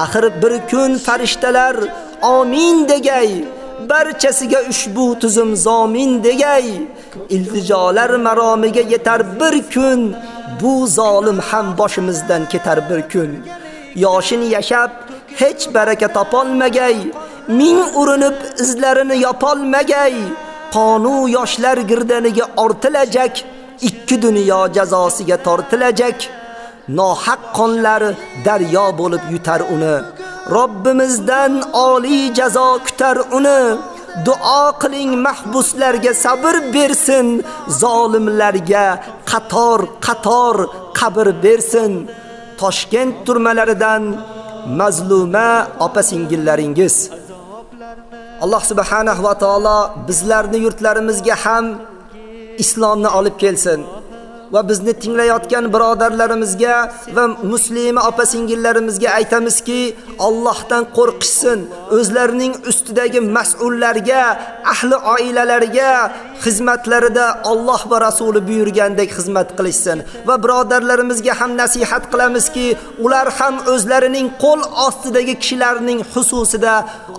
Axir bir kun farishtalar amin degay! Barchasiga ushbu tuzum zomin degay. Iltijolar maromiga yetar bir kun bu zolim ham boshimizdan ketar bir kun. Yoshin yashab hech baraka topolmagay. Ming urinib izlarini yopolmagay qonu yoshlar girdaniga ortilajak ikki dunyo jazosiga tortilajak. Nohaq qonlari daryo bo'lib yutar uni. Robbimizdan oliy jazo kutar uni. Duo qiling mahbuslarga sabr bersin zolimlarga qator qator qabr bersin. Toshkent turmalaridan mazluma opa singillaringiz Alloh subhanahu va taolo bizlarni yurtlarimizga ham islomni olib kelsin. Va bizni tinglayotgan birodarlarimizga va muslima opa singillarimizga aytamizki, Allohdan qo'rqishsin, o'zlarining ustidagi mas'ullarga, ahli oilalariga xizmatlarida Alloh va rasuli buyurgandek xizmat qilishsin va birodarlarimizga ham nasihat qilamizki, ular ham o'zlarining qo'l ostidagi kishilarning xususida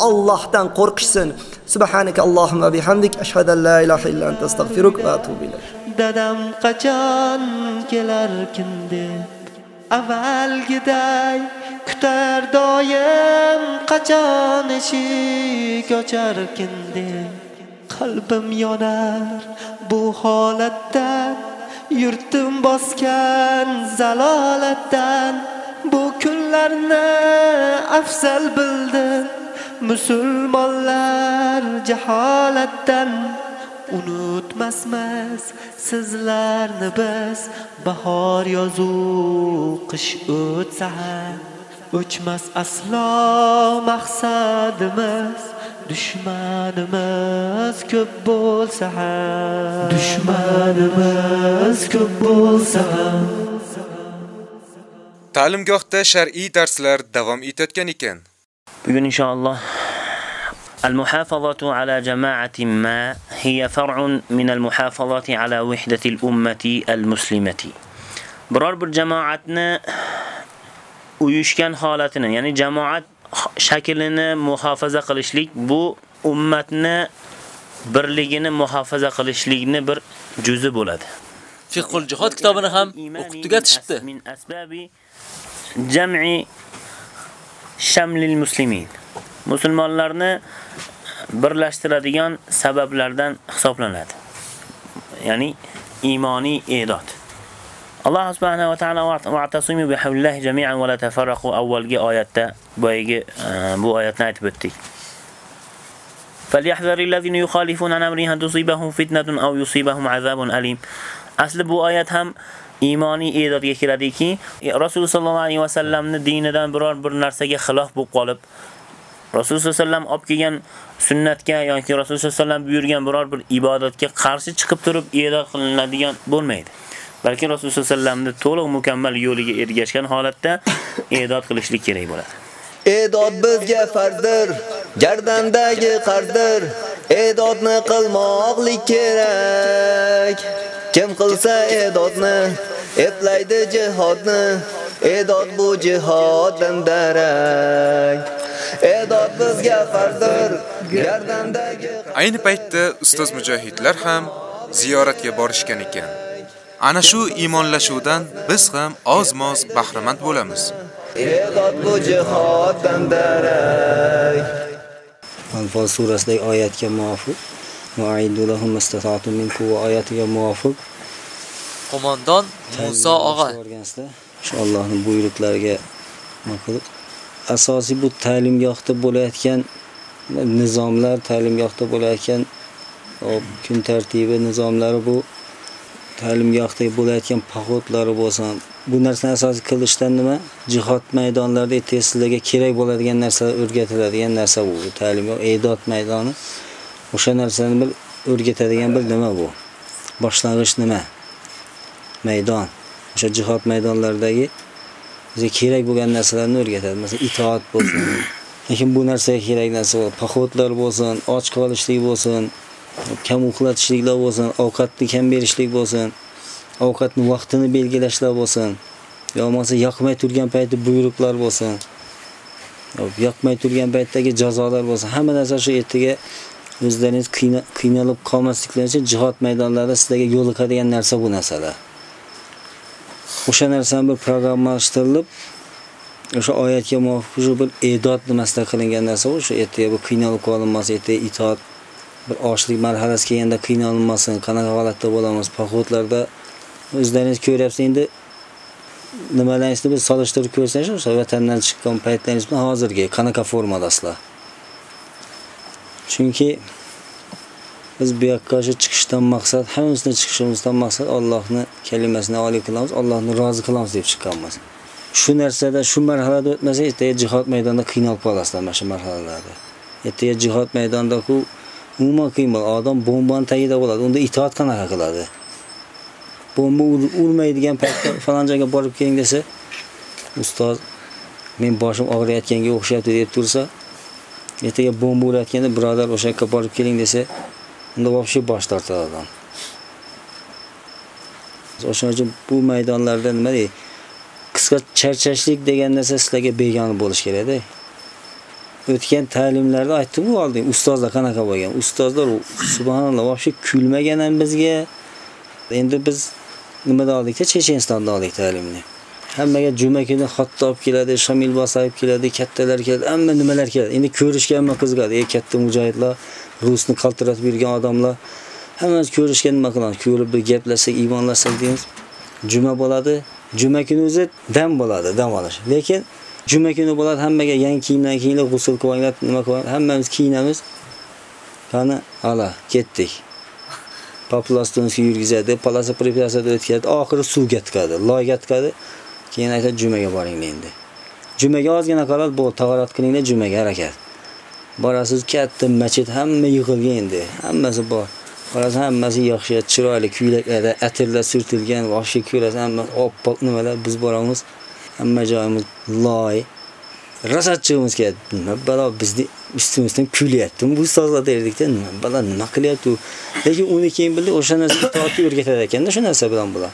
Allohdan qo'rqishsin. Subhanaka Allohumma bihamdik ashhadu an la ilaha illa anta astaghfiruka va atubu ilayk. Dadam qachon kelarkin deb avvalgiday kutar doim qachon eshik ocharkin deb qalbim yonar. Bu holatdan yurtim bosgan zalolatdan bu kunlarni afzal bildi musulmonlar jaholatdan unutmasmiz sizlarni biz bahor yozu qish o'tsa ham. O'chmas aslo maqsadimiz dushmanimiz ko'p bo'lsa ham. Dushmanimiz ko'p bo'lsa ham. Ta'limgohda shar'iy darslar davom etayotgan ekan. bugun inshaalloh المحافظة على جماعة ما هي فرع من المحافظة على وحدة الأمة المسلمة biror bir jamoatni uyushgan holatini, ya'ni jamoat shaklini muhofaza qilishlik bu ummatni birligini muhofaza qilishlikni bir juzi bo'ladi. Fiqhul jihod kitobini ham o'qib tugatishibdi. Min asbabi jam'i shamlil muslimin. Musulmonlarni birlashtiradigan sabablardan hisoblanadi. Ya'ni iymoniy e'dod. Alloh subhanahu va taolo va'tasimu bihablillahi jami'an va la tafarraqu avvalgi oyatda boyagi bu oyatni aytib o'tdik. فليحذر الذين يخالفون عن امره ان تصيبهم فتنه او يصيبهم عذاب اليم. Asli bu oyat ham iymoniy e'dodga kiradiki, Rasululloh sollallohu alayhi vasallamni dinidan biror bir narsaga xilof bo'lib qolib, Rasululloh sollallohu alayhi vasallam olib kelgan sunnatga yoki Rasululloh sollallohu alayhi vasallam buyurgan biror bir ibodatga qarshi chiqib turib e'lon qilinadigan bo'lmaydi. balki Rasululloh sollallohu alayhi vasallamni to'liq mukammal yo'liga ergashgan holatda e'dod qilishlik kerak bo'ladi. E'dod bizga farzdir, gardandagi qarzdir. E'dodni qilmoqlik kerak. Kim qilsa e'dodni, eplaydi jihodni. E'dod bu jihoddan darak. E'dod bizga farzdir, gardandagi Ayni paytda ustoz mujohidlar ham ziyoratga borishgan ekan. Ana shu iymonlashuvdan biz ham oz-moz bahramand bo'lamiz. E'dod bu jihoddan darak. Anfal surasidagi oyatga muvofiq Mu'ayyidu lahum mastata'tum min quwwa oyatiga muvofiq Qo'mondon Musa og'a shu Allohning buyruqlariga muvofiq asosiy bu ta'limgohda bo'layotgan nizomlar, ta'limgohda bo'layotgan hop kun tartibi nizomlari bu ta'limgohda bo'layotgan poxodlari bo'lsin. Bu narsani asosiy qilishdan nima? Jihod maydonlarida sizlarga kerak bo'ladigan narsalar o'rgatiladigan narsa bu. ta'lim e'dod maydoni. O'sha narsani bir o'rgatadigan bir nima bu? Boshlang'ich nima? Maydon. O'sha jihod maydonlaridagi bizga kerak bo'lgan narsalarni o'rgatadi. Masalan, itoat bo'lsin. [clears throat] Lekin bu narsaga kerak narsa. Paxotlar bo'lsin, och qolishlik bo'lsin, kam uxlatishliklar bo'lsin, ovqatni kam berishlik bo'lsin, ovqatni vaqtini belgilashlar bo'lsin. Yo bo'lmasa yoqmay turgan payti buyruqlar bo'lsin. Yoqmay turgan paytdagi jazolar bo'lsin. Hamma narsa shu ertaga o'zlaringiz qiynalib qolmasliklaringiz uchun jihod maydonlarida sizlarga yo'liqadigan narsa bu narsalar. O'sha narsani bir programmalashtirilib, o'sha oyatga muvofiq shu bir e'dod nimasida qilingan narsa bu. Shu ertaga bu qiynalib qolinmasin, ertaga itoat bir ochlik marhalasi kelganda qiynalmasin, qanaqa holatda bo'lamiz, poxotlarda o'zlaringiz ko'ryapsiz endi nimalaringizni bir solishtirib ko'rsangiz o'sha vatandan chiqqan paytlaringiz bilan hozirgi qanaqa formadasizlar. Chunki biz bu yoqqa o'sha chiqishdan maqsad, hammamizdan chiqishimizdan maqsad Allohni kalimasini oliy qilamiz, Allohni rozi qilamiz deb chiqqanmiz. Shu narsada, shu marhalada o'tmasa, ertaga jihod maydonida qiynalib qolasizlar mana shu marhalalarda. Ertaga jihod maydonida ku umuman qiymal. Odam bombani tagida bo'ladi. Unda itoat qanaqa qiladi? Bomba urmaydigan paytda falon joyga borib keling desa, ustoz men boshim og'riyotganga o'xshayapti deb tursa, ertaga bomba urayotganda birodar o'sha yoqqa borib keling desa, unda вообще bosh tortadi odam. O'shaning uchun bu maydonlarda nima deydi? Qisqa charchashlik degan narsa sizlarga begona bo'lish kerak-da. O'tgan ta'limlarda aytdim bu oldin ustozlar qanaqa bo'lgan. Ustozlar subhanalloh вообще kulmagan ham bizga. Endi biz nimada oldikda Chechenistonda oldik ta'limni. Hammaga juma kuni Xattob keladi, Shamil bosib keladi, kattalar keladi, hamma nimalar keladi. Endi ko'rishga hamma qiziqadi. Ey katta mujohidlar, rusni qaltiratib yurgan odamlar hammamiz ko'rishga nima qilamiz? Ko'rib bir gaplashsak, iymonlasak deymiz. Juma bo'ladi. Juma kuni o'zi dam bo'ladi, dam olish. Lekin juma kuni bo'ladi, hammaga yangi kiyimdan kiyinib, g'usl qilinglar, nima qilamiz? Hammamiz kiyinamiz. Qani, ala, ketdik. Poplastonskiy yurgizadi, palasa prepyatsiyada o'tkazadi, oxiri suvga tiqadi, loyga tiqadi. Keyin aytadi jumaga boring endi. Jumaga ozgina qolat bu tahorat qilinglar, jumaga harakat. Borasiz katta masjid hamma yig'ilgan endi. Hammasi bor. Borasiz hammasi yaxshi, chiroyli kuylaklarda atirlar surtilgan, vahshiy ko'rasiz, hamma oppoq nimalar biz boramiz. Hamma joyimiz loy. Rasatchimiz keldi. Nima balo bizni ustimizdan kuylayapti. Bu ustozlar derdikda, nima balo nima qilyapti? Lekin uni keyin bildik, o'sha narsa itoatni o'rgatadi ekanda, shu narsa bilan bular.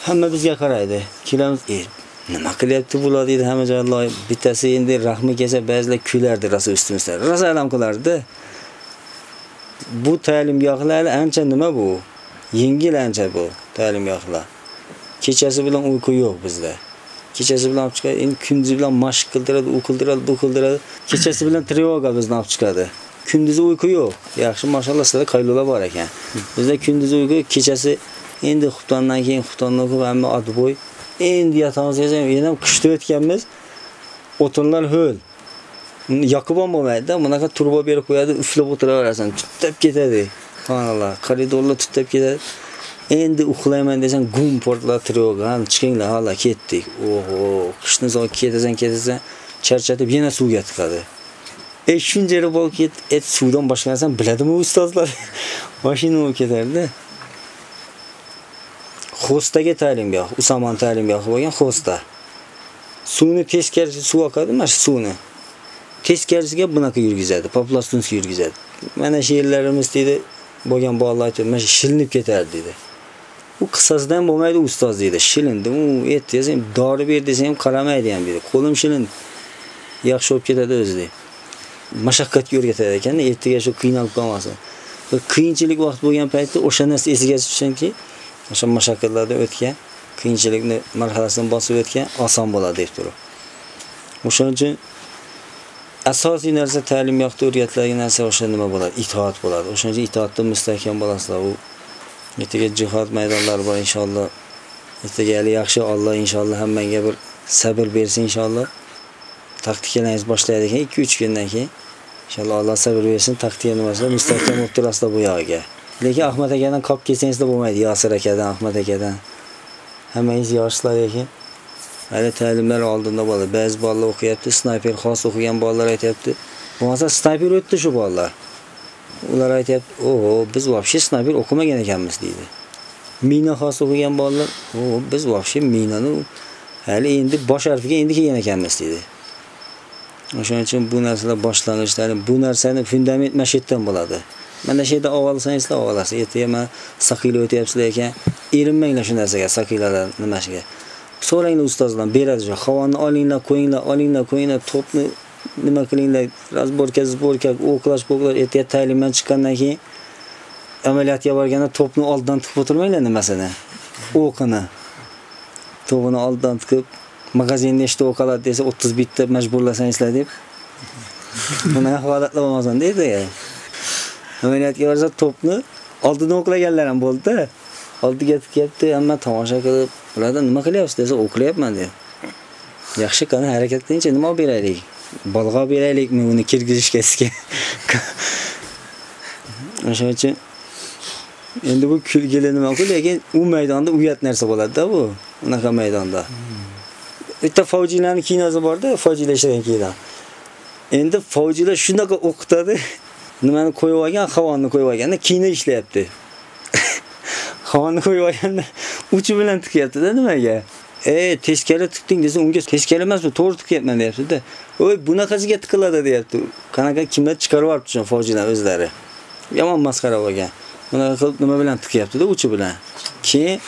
Hamma bizga qaraydi. Kelamiz, e, nima qilyapti bular deydi hamma joylar. Bittasi endi rahmi kelsa ba'zilar kulardi rasul ustimizda. Rosa alam qilardi. Bu ta'limgohlar ancha nima bu? Yengil ancha bu ta'limgohlar. Kechasi bilan uyqu yo'q bizda. Kechasi bilan olib chiqadi, endi kunduzi bilan mashq qildiradi, u qildiradi, bu qildiradi. Kechasi bilan trevoga bizni olib chiqadi. Kunduzi uyqu yo'q. Yaxshi, mashallah sizda qaylular bor ekan. Bizda kunduzi uyqu, kechasi endi xuftondan keyin xuftondan o'qib hamma odbo'y. Endi yatamiz yana ham qishda o'tganmiz. O'tinlar ho'l. Yoqib ham bo'lmaydida bunaqa turba berib qo'yadi, uflab o'tiraverasan, tuttab ketadi. Subhanalloh, koridorlar tuttab ketadi. Endi uxlayman desang, gum portlar trevogan, chiqinglar, hala ketdik. Oho, qishni so'ng ketasan, ketasan, charchatib yana suvga tiqadi. E shunchalik bo'lib ket, et suvdan boshqa narsani biladimi ustozlar? [laughs] Mashina bo'lib ketardi. Xo'staga ta'limgoh, Usamon ta'limgohi bo'lgan Xo'sta. Suvni teskarisi suv oqadi, mana shu suvni. Teskarisiga bunaqa yurgizadi, poplastonskiy yurgizadi. Mana shu yerlarimiz dedi, bo'lgan bolalar aytib, mana shilinib ketardi dedi. U qissasidan bo'lmaydi ustoz dedi. Shilindi, u et desam, dori ber desam ham qaramaydi ham dedi. Qo'lim shilin. Yaxshi bo'lib ketadi o'zi dedi. Mashaqqatga o'rgatadi ekan, ertaga shu qiynalib qolmasin. Qiyinchilik vaqt bo'lgan paytda o'sha narsa esiga tushsinki, o'sha mashaqqatlardan o'tgan qiyinchilikni marhalasidan bosib o'tgan oson bo'ladi deb turib. O'shaning uchun asosiy narsa ta'lim yoqda o'rgatiladigan narsa o'sha nima bo'ladi? Itoat bo'ladi. O'shaning uchun itoatda mustahkam bo'lasizlar. U ertaga jihod maydonlari bor inshaalloh. Ertaga hali yaxshi Alloh inshaalloh hammangga bir sabr bersin inshaalloh. Taktikalaringiz boshlaydi ekan. 2-3 kundan keyin inshaalloh Alloh sabr bersin taktika nimasida mustahkam bo'lib turasizlar bu yog'iga. Lekin ahmad akadan qolib kelsangizda bo'lmaydi yosir akadan ahmad akadan. Hammangiz yoshlar ekan hali ta'limlar oldinda bo'ladi ba'zi bolalar o'qiyapti snayper xos o'qigan bolalar aytyapti. Bo'lmasa snayper o'tdi shu bolalar. Ular aytyapti oho biz вообще snayper o'qimagan ekanmiz deydi. Mina xos o'qigan bolalar o biz вообще minani hali endi bosh harfiga endi kelgan ekanmiz deydi. O'shaning uchun bu narsalar boshlang'ichlari bu narsani fundament mana shu yerdan bo'ladi. Mana shu yerda olsangizlar olasiz ertaga man saqila o'tyapsizlar ekan erinmanglar shu narsaga saqilalar nimasiga so'ranglar ustozdan beradi shu havoni olinglar qo'yinglar olinglar qo'yinglar to'pni nima qilinglar? Razborka zborka o'qlash bo'qlash, ertaga ta'limdan chiqqandan keyin amaliyotga borganda to'pni oldidan tiqib o'tirmanglar nimasini? O'qini. To'pini oldidan tiqib magazinda nechta o'qiladi desa 30 bitta majburlasangizlar deb. Bunaqa holatlar bo'lmasin deydi amaliyotga borsa to'pni oldidan o'qlaganlar ham bo'ldi-da. Oldiga tikyapti hamma tomosha qilib ularda nima qilyapsiz? desa o'qlayapman dedi. Yaxshi qani harakat qilingchi nima beraylik? Bolg'a beraylikmi uni kirgizishga? Sizga [laughs] o'shaning uchun endi bu kulgili nima qil lekin u maydonda uyat narsa bo'ladi-da bu unaqa maydonda. Bitta fojiylarni kinosi borda fojiylar ishlagan kino. Endi fojiylar shunaqa o'qitadi nimani qo'yib olgan havonni qo'yib olganda kino ishlayapti. [laughs] Havonni qo'yib olganda uchi bilan tikyapti-da nimaga? Ey teskari tikding desa unga teskari emas bu to'g'ri tikyapman deyapti-da. Voy bunaqasiga tiqiladi deyapti. Qanaqa kimlar chiqarib yuboribdi shu fojiani o'zlari? Yomon masxara bo'lgan. Bunaqa qilib nima bilan tikyapti-da uchi bilan? Keyin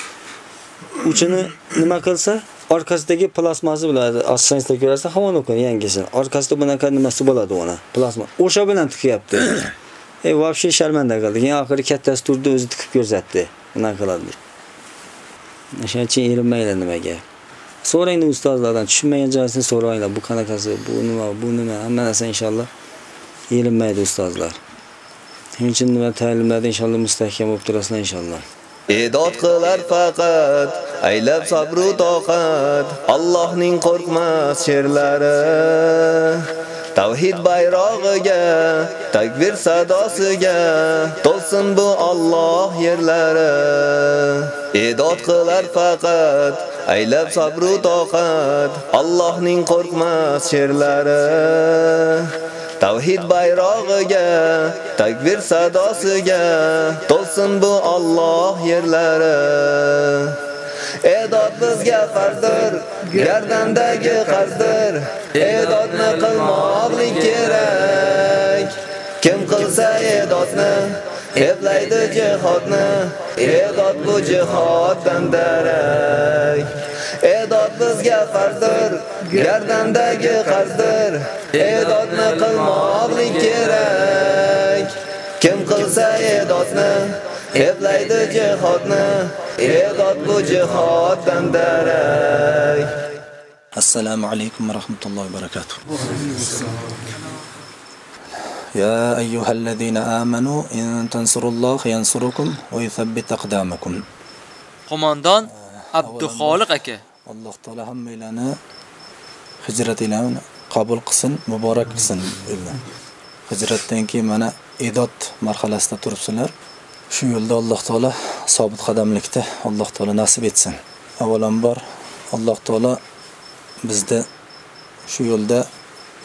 uchini nima qilsa? Orqasidagi plasmasi bo'ladi assensda ko'rasiz havoni o'qin yangisini orqasida bunaqa nimasi bo'ladi uni? Plasma. O'sha bilan tikyapti. [clears throat] Ey вообще sharmanda qildi. Keyin oxiri kattasi turdi o'zi tikib ko'rsatdi. Bunaqa qiladi o'shaning uchun erinmanglar nimaga? So'ranglar ustozlardan tushunmagan joyisini so'ranglar. Bu qanaqasi bu nima bu nima hamma narsa inshaalloh erinmaydi ustozlar. Shuning uchun nima ta'limlarda inshaalloh mustahkam bo'lib turasizlar inshaalloh Edod qilar faqat aylab sabru toqat. Allohning qo'rqmas sherlari. Tavhid bayrog'iga takbir sadosiga to'lsin bu Alloh yerlari Edod qilar faqat aylab sabru toqat Allohning qo'rqmas sherlari Tavhid bayrog'iga, takbir sadosiga to'lsin bu Alloh yerlari. Edod bizga farzdir, gardandagi qarzdir. Edodni qilmoqlik kerak. Kim qilsa edodni, Evlaydi jihodni, edod bu jihoddan darak. Edod bizga farzdir, gardandagi qarzdir. Edodni qilmoqlik kerak. Kim qilsa edodni, evlaydi jihodni. Edod bu jihoddan darak. Assalomu alaykum va rahmatullohi va barakatuh. يا أيها الذين آمنوا إن تنصروا الله ينصركم ويثبت أقدامكم qo'mondon Abduxoliq aka alloh taolo hammanglarni hijratinglarni qabul qilsin muborak qilsin deydi hijratdan keyin mana edod marhalasida turibsizlar Shu yo'lda alloh taolo sobit qadamlikda alloh taolo nasib etsin. Avvalambor alloh taolo bizni shu yo'lda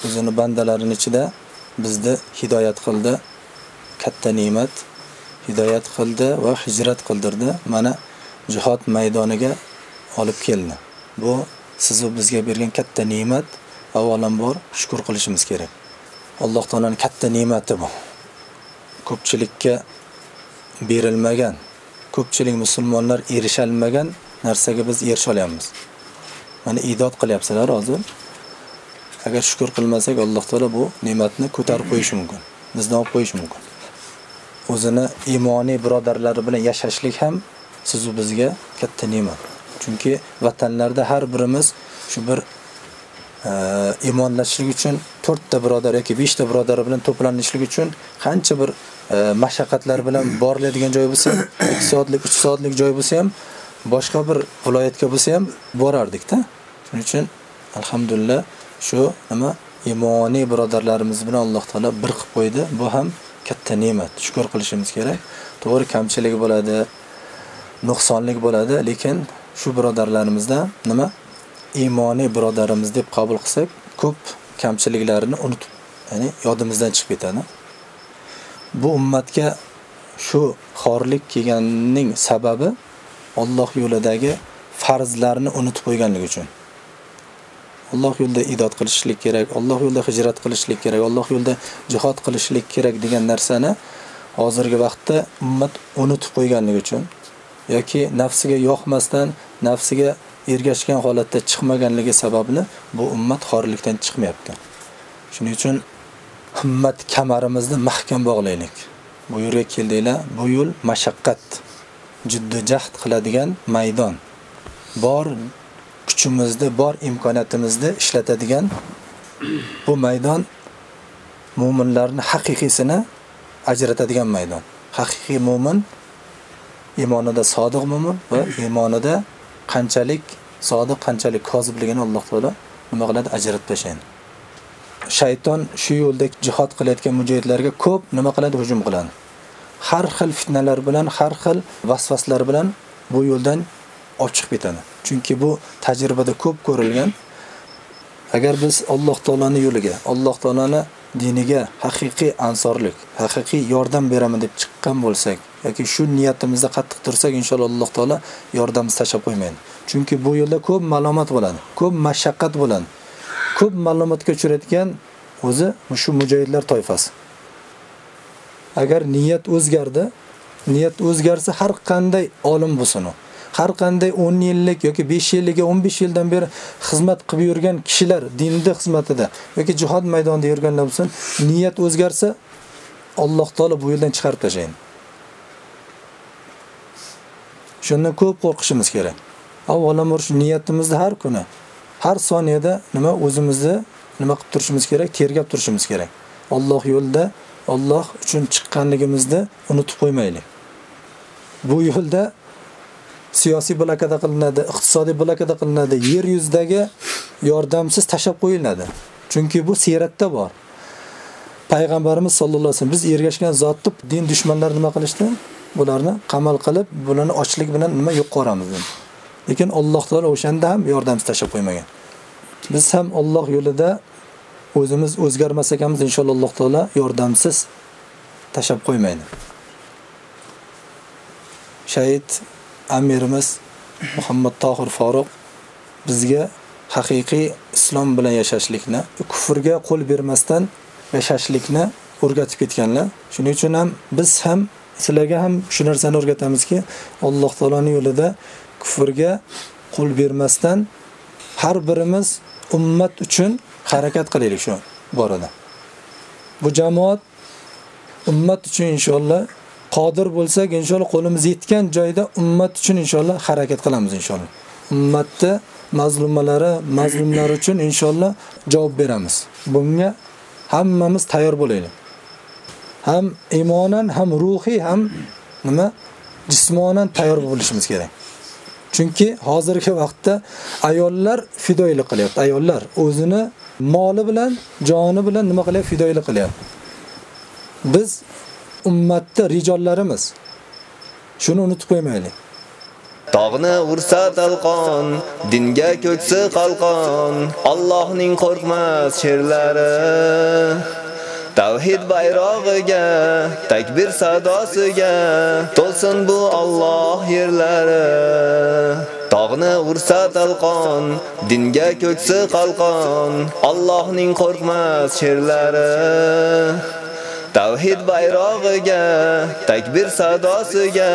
o'zini bandalarining ichida bizni hidoyat qildi. Katta ne'mat hidoyat qildi va hijrat qildirdi. Mana jihod maydoniga olib keldi. Bu siz va bizga bergan katta ne'mat. Avvalambor shukr qilishimiz kerak. Alloh taolaning katta ne'mati bu. Ko'pchilikka berilmagan. Ko'pchilik musulmonlar erishalmagan narsaga biz erisha olamiz mana idod qilyapsizlar hozir. Agar shukr qilmasak alloh taolo bu ne'matni ko'tarib qo'yishi mumkin. Bizdan olib qo'yishi mumkin. O'zini iymoniy birodarlari bilan yashashlik ham sizu bizga katta ne'mat. Chunki vatanlarda har birimiz shu bir iymonlashishlik uchun 4 ta birodar yoki 5 ta birodar bilan to'planishlik uchun qancha bir e, mashaqqatlar bilan boriladigan joy bo'lsa, 2 [coughs] soatlik, 3 soatlik joy bo'lsa ham, boshqa bir viloyatga bo'lsa ham borardik-da. Shuning uchun alhamdulillah shu nima imoniy birodarlarimiz bilan Alloh taolo bir qilib qo'ydi. Bu ham katta ne'mat. Shukr qilishimiz kerak. To'g'ri kamchilik bo'ladi, nuqsonlik bo'ladi, lekin shu birodarlarimizda nima iymoniy birodarimiz deb qabul qilsak, ko'p kamchiliklarini unutib, ya'ni yodimizdan chiqib ketadi. Bu ummatga shu xorlik kelganining sababi Alloh yo'lidagi farzlarni unutib qo'yganligi uchun. Alloh yo'lida idod qilishlik kerak, Alloh yo'lida hijrat qilishlik kerak, Alloh yo'lida jihad qilishlik kerak degan narsani hozirgi vaqtda ummat unutib qo'yganligi uchun yoki nafsiga yoqmasdan, nafsiga ergashgan holatda chiqmaganligi sababli bu ummat xorlikdan chiqmayapti. Shuning uchun himmat kamarimizni mahkam bog'laylik. Bu yo'lga keldinglar, bu yo'l mashaqqat, jiddiy jahd qiladigan maydon. Bor kuchimizni, bor imkoniyatimizni ishlatadigan bu maydon mu'minlarni haqiqiysini ajratadigan maydon. Haqiqiy mu'min imonida sodiq mu'min va iymonida qanchalik sodiq, qanchalik kozibligini Alloh taolo nima qiladi ajratib tashlaydi. Shayton shu yo'lda jihad qilayotgan mujohidlarga ko'p nima qiladi? Hujum qiladi. Har xil fitnalar bilan, har xil vasvaslar bilan bu yo'ldan olib chiqib ketadi. Chunki bu tajribada ko'p ko'rilgan. Agar biz Alloh taolaning yo'liga, Alloh taolaning diniga haqiqiy ansorlik, haqiqiy yordam beraman deb chiqqan bo'lsak, yoki shu niyatimizda qattiq tursak, inshaalloh Alloh taolo yordamimiz tashlab qo'ymaydi. Chunki bu yo'lda ko'p ma'lumot bo'ladi, ko'p mashaqqat bo'ladi. Ko'p ma'lumotga uchrayotgan o'zi shu mujohidlar toifasi. Agar niyat o'zgardi, niyat o'zgarsa har qanday olim bo'lsin u. har qanday 10 yillik yoki 5 yillik, 15 yildan beri xizmat qilib yurgan kishilar dinda xizmatida yoki jihod maydonida yurganlar bo'lsin, niyat o'zgarsa Alloh taolo bu yo'ldan chiqarib tashlaydi. Shundan ko'p qo'rqishimiz kerak. Avvalambor shu niyatimizni har kuni, har soniyada nima o'zimizni nima qilib turishimiz kerak, tergab turishimiz kerak. Alloh yo'lda Alloh uchun chiqqanligimizni unutib qo'ymaylik. Bu yo'lda siyosiy blokada qilinadi, iqtisodiy blokada qilinadi, yer yuzidagi yordamsiz tashab qo'yiladi. Chunki bu siratda bor. Payg'ambarimiz sollallohu alayhi vasallam biz ergashgan zotni din dushmanlari nima qilishdi? Bularni qamal qilib, bularni ochlik bilan nima yo'q qoramiz. Lekin Alloh taolo o'shanda ham yordamsiz tashab qo'ymagan. Biz ham Alloh yo'lida o'zimiz o'zgarmas ekanmiz, inshaalloh Alloh taolo yordamsiz tashab qo'ymaydi. Shahid amirimiz Muhammad Tohir Faruq bizga haqiqiy islom bilan yashashlikni, kufrga qo'l bermasdan yashashlikni o'rgatib ketganlar. Shuning uchun ham biz ham sizlarga ham shu narsani o'rgatamizki, Alloh taoloning yo'lida kufrga qo'l bermasdan har birimiz ummat uchun harakat qilaylik shu borada. Bu jamoat ummat uchun inshaalloh qodir bo'lsak, inshaalloh qo'limiz yetgan joyda ummat uchun inshaalloh harakat qilamiz inshaalloh. Ummatda mazlumalari, mazlumlar uchun inshaalloh javob beramiz. Bunga hammamiz tayyor bo'laylik. Ham iymonan, ham ruhiy, ham nima jismonan tayyor bo'lishimiz kerak. Chunki hozirgi vaqtda ayollar fidoilik qilyapti. Ayollar o'zini moli bilan, joni bilan nima qilyapti? Fidoilik qilyapti. Biz ummatda rijollarimiz. Shuni unutib qo'ymaylik. Tog'ni ursa talqon, dinga ko'ksi qalqon, Allohning qo'rqmas sherlari. Tavhid bayrog'iga, takbir sadosiga to'lsin bu Alloh yerlari. Tog'ni ursa talqon, dinga ko'ksi qalqon, Allohning qo'rqmas sherlari. Tavhid bayrog'iga, takbir sadosiga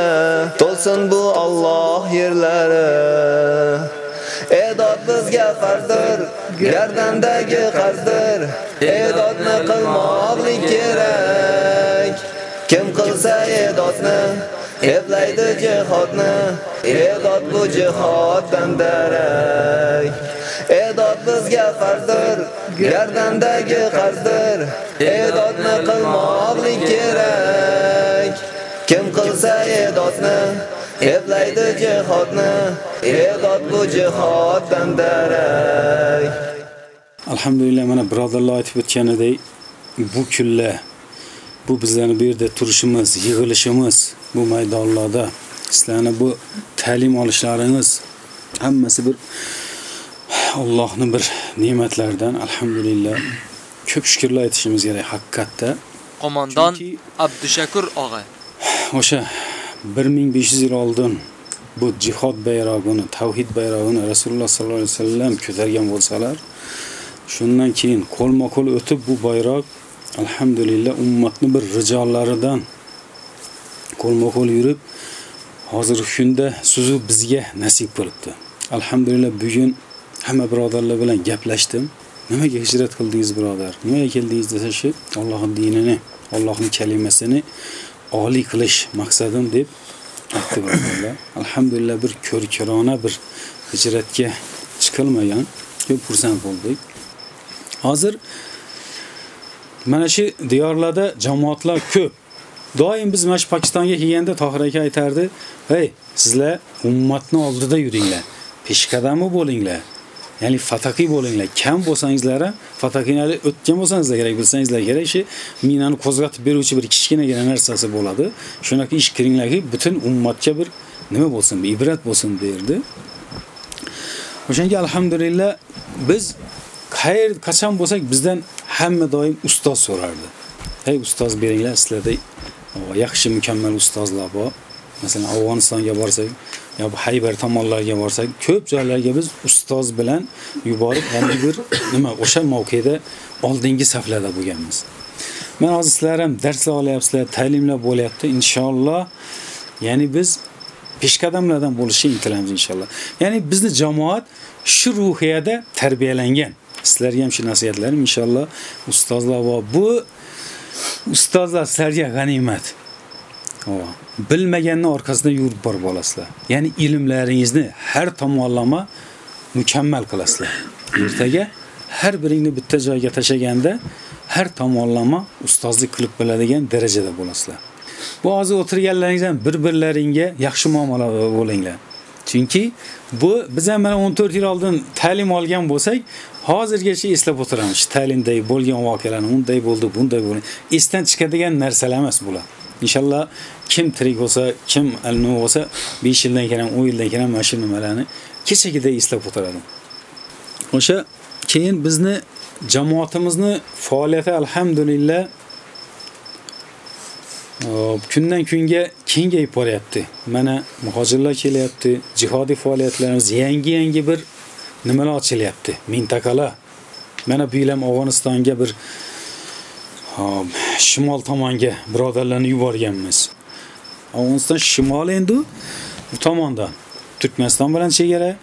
to'lsin bu Alloh yerlari. Edod bizga farzdir, gardandagi qarzdir. Edodni qilmoqlik kerak. Kim qilsa edodni, eplaydi jihodni, edod bu jihoddan darak. Edod bizga farzdir, gardandagi qarzdir. Edodni qilmoqlik kerak. Kim qilsa edodni, evlaydi jihodni, edod bu jihoddan darak. alhamdulillah mana birodarlar aytib o'tganidek bu kunlar bu bizlarni bu yerda turishimiz yig'ilishimiz bu maydonlarda sizlarni bu ta'lim olishlaringiz hammasi bir Allohning bir ne'matlaridan alhamdulillah ko'p shukrlar aytishimiz kerak haqiqatda Qo'mondon Abdushakur og'a. o'sha 1500 yil oldin bu jihod bayrog'ini tavhid bayrog'ini rasululloh sollallohu alayhi vasallam ko'targan bo'lsalar shundan keyin qo'lma qo'l o'tib bu bayroq alhamdulillah ummatni bir rijollaridan qo'lma qo'l yurib hozirgi kunda suzib bizga nasib bo'libdi alhamdulillah bugun hamma birodarlar bilan gaplashdim. Nimaga hijrat qildingiz birodar? Nimaga keldingiz desachi allohning dinini allohning kalimasini oliy qilish maqsadim deb aytdi birodarlar alhamdulillah bir ko'rkirona bir hijratga chiqilmagan ko'p xursand bo'ldik. Hozir mana shu diyorlarda jamoatlar ko'p. Doim biz mana shu pokistonga kelganda tohir aka aytardi hey sizlar ummatni oldida yuringlar peshqadami bo'linglar? Ya'ni fataqiy bo'linglar. Kam bo'lsangizlar fatakinali fataqinali o'tgan bo'lsangizlar kerak bilsangizlar kerak. Shu minani qo'zg'atib beruvchi bir kichkinagina narsasi bo'ladi. Shunaqa ish kiringlarki butun ummatga bir nima bo'lsin bir ibrat bo'lsin derdi. O'shanga alhamdulillah biz qayer qachon bo'lsak bizdan hamma doim ustoz so'rardi. Hey ustoz beringlar sizlarda yaxshi mukammal ustozlar bor. Masalan afg'onistonga borsak yo haybar tomonlarga borsak ko'p joylarga biz ustoz bilan yuborib yana bir nima o'sha mavqeda oldingi saflarda bo'lganmiz. Mana hozir sizlar ham darslar olyapsizlar ta'limlar bo'lyapti inshaalloh ya'ni biz peshqadamlardan bo'lishga intilamiz inshaalloh ya'ni bizni jamoat shu ruhiyada tarbiyalangan. Sizlarga ham shu nasihatlarim inshaalloh ustozlar va bu ustozlar sizlarga g'animat. Bilmaganni orqasida yurib borib olasizlar. Ya'ni ilmlaringizni har tomonlama mukammal qilasizlar. Ertaga har biringni bitta joyga tashlaganda har tomonlama ustozlik qilib biladigan darajada bo'lasizlar. Bu hozir o'tirganlaringiz ham bir birlaringga yaxshi muomala e, bo'linglar. Chunki bu biz ham mana 14 yil oldin ta'lim olgan bo'lsak hozirgacha eslab o'tiramiz. Ta'limdagi bo'lgan voqealarni unday bo'ldi bunday bo'ldi. Esdan chiqadigan narsalar emas bular. Inshaalloh kim tirik bo'lsa kim nima bo'lsa 5 yildan keyin ham 10 yildan keyin ham mana shu nimalarni kechagiday eslab o'tiradi o'sha keyin bizni jamoatimizni faoliyati alhamdulillah kundan kunga kengayib boryapti. Mana muhojirlar kelyapti jihodiy faoliyatlarimiz yangi yangi bir nimalar ochilyapti. Mintaqalar. Mana bu yil ham afg'onistonga bir hop, shimol tomonga birodarlarni yuborganmiz. Afg'oniston shimoli endi bu tomondan turkmaniston bilan chegara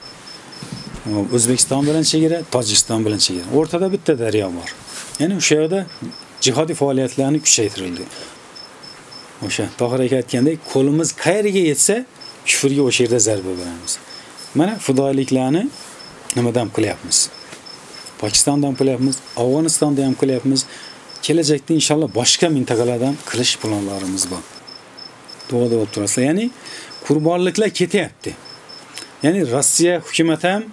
o'zbekiston bilan chegara tojikiston bilan chegara. O'rtada bitta daryo bor. Ya'ni o'sha yerda jihodiy faoliyatlarni kuchaytirildi. O'sha tohir aka aytgandek qo'limiz qayerga yetsa kufrga o'sha yerda zarba beramiz. Mana fidoyiliklarni nimadan qilyapmiz? Pokistondan qilyapmiz afg'onistonda ham qilyapmiz. Kelajakda inshaalloh boshqa mintaqalardan qilish planlarimiz bor. Duoda bo'lib turasizlar ya'ni qurbonliklar ketyapti. Ya'ni rossiya hukumati ham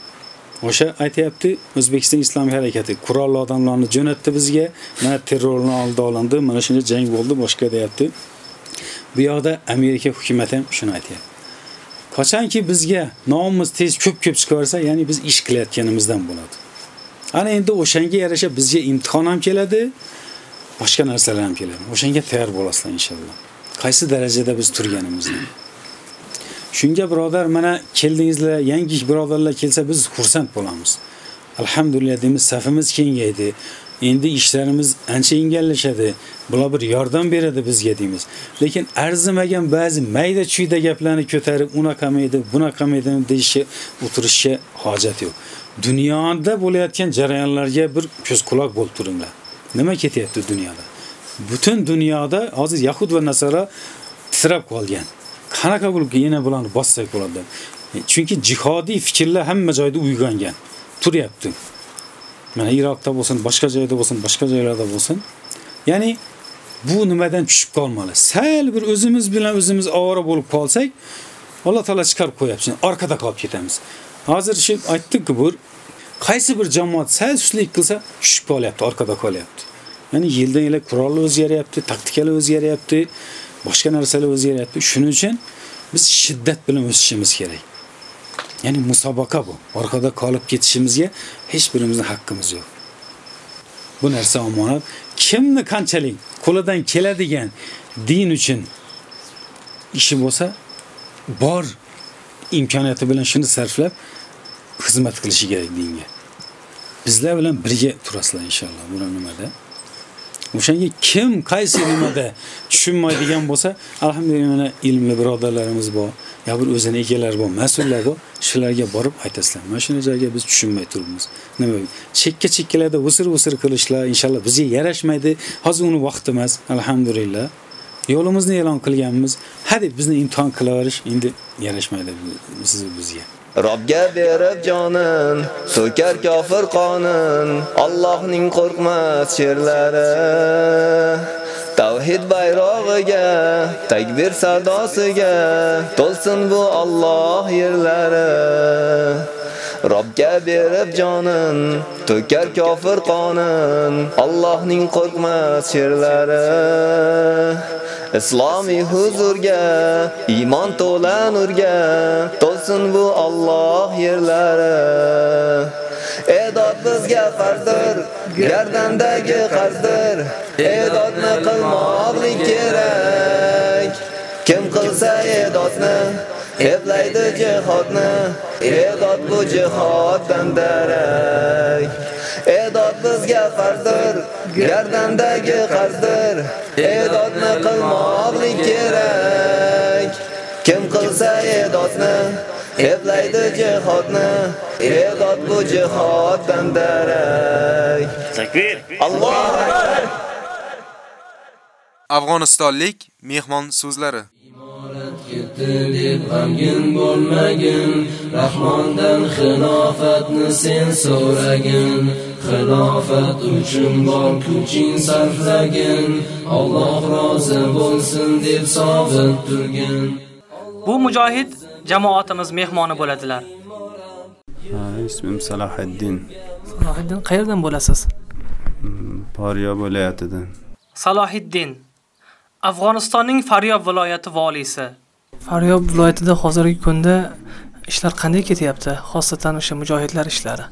o'sha aytyapti o'zbekiston Islom harakati qurolli odamlarni jo'natdi bizga. Mana terrorni oldi olindi mana shunday jang bo'ldi boshqa deyapti. Bu yoqda amerika hukumati ham shuni aytyapti. Qachonki bizga nomimiz tez ko'p ko'p chiqaversa ya'ni biz ish qilayotganimizdan bo'ladi. Ana endi o'shanga yarasha bizga imtihon ham keladi. Boshqa narsalar ham keladi. O'shanga tayyor bo'lasizlar inshaalloh. Qaysi darajada biz turganimizni. Shunga birodar mana keldingizlar yangi birodarlar kelsa biz xursand bo'lamiz. Alhamdulillah deymiz safimiz kengaydi. Endi ishlarimiz ancha yengillashadi bular bir yordam beradi bizga deymiz. Lekin arzimagan ba'zi mayda chuyda gaplarni ko'tarib unaqamaydi bunaqamaydi deyishga o'tirishga hojat yo'q. Dunyoda bo'layotgan jarayonlarga bir ko'z quloq bo'lib turinglar. Nima ketyapti dunyoda? Butun dunyoda hozir yahud va nasara tirab qolgan. Qanaqa bo'lib yana bularni bossak bo'ladi? Deb. chunki jihodiy fikrlar hamma joyda uyg'ongan. Turyapti mana iroqda bo'lsin boshqa joyda bo'lsin boshqa joylarda bo'lsin. Ya'ni bu nimadan tushib qolmadi. sal bir o'zimiz bilan o'zimiz ovora bo'lib qolsak alloh taolo chiqarib qo'yapti. Orqada qolib ketamiz. Hozir shu aytdikku bu qaysi bir jamoat sal sustlik qilsa tushib qolyapti orqada qolyapti. Ya'ni yildan yilga qurollar o'zgaryapti taktikalar o'zgaryapti boshqa narsalar o'zgaryapti. Shuning uchun biz shiddat bilan o'sishimiz kerak. Ya'ni musobaqa bu. Orqada qolib ketishimizga hech birimizning haqqimiz yo'q. Bu narsa omonat. Kimni qanchalik qo'lidan keladigan din uchun ishi bo'lsa bor imkoniyati bilan shuni sarflab xizmat qilishi kerak dinga. Bizlar bilan birga turasizlar inshaalloh. Bu nimada? O'shanga kim qaysi nimada tushunmaydigan bo'lsa alhamdulillah mana ilmli birodarlarimiz bor yo bir o'zini egalari bor mas'ullar bor shularga borib aytasizlar. Mana shuni joyga biz tushunmay turibmiz. Nima chekka chekkalarda o'sir o'sir qilishlar inshaalloh bizga yarashmaydi. Hozir uni vaqti emas alhamdulillah. Yo'limizni e'lon qilganmiz. Hadeb bizni imtihon qilaverish endi yarashmaydi siz bizga. Robga berib jonin, so'kar kofir qonin, Allohning qo'rqmas sherlari. Tavhid bayrog'iga, takbir sadosiga, to'lsin bu Alloh yerlari. Robga berib jonin, to'kar kofir qonin, Allohning qo'rqmas sherlari. Islomiy huzurga, iymon to'la nurga, to'lsin bu Alloh yerlari. Edod bizga farzdir, gardandagi qarzdir, edodni qilmoqlik kerak. Kim qilsa edodni, Evlaydi jihodni, edod bu jihoddan darak. Edod bizga farzdir, gardandagi qarzdir, edodni qilmoqlik kerak. Kim qilsa edodni, evlaydi jihodni, edod bu jihoddan darak. Takbir. Allohu akbar. Afg'onistonlik mehmon so'zlari ketdi deb g'amgin bo'lmagin rahmondan xilofatni sen so'ragin. Xilofat uchun bor kuching sarflagin. Alloh rozi bo'lsin deb sobit turgin. Bu mujohid jamoatimiz mehmoni bo'ladilar. ismim Salohiddin Salohiddin qayerdan bo'lasiz? Poryob viloyatidan Salohiddin Afg'onistonning Faryob viloyati voliysi. Faryob viloyatida hozirgi kunda ishlar qanday ketyapti? Xosatan o'sha mujohidlar ishlari.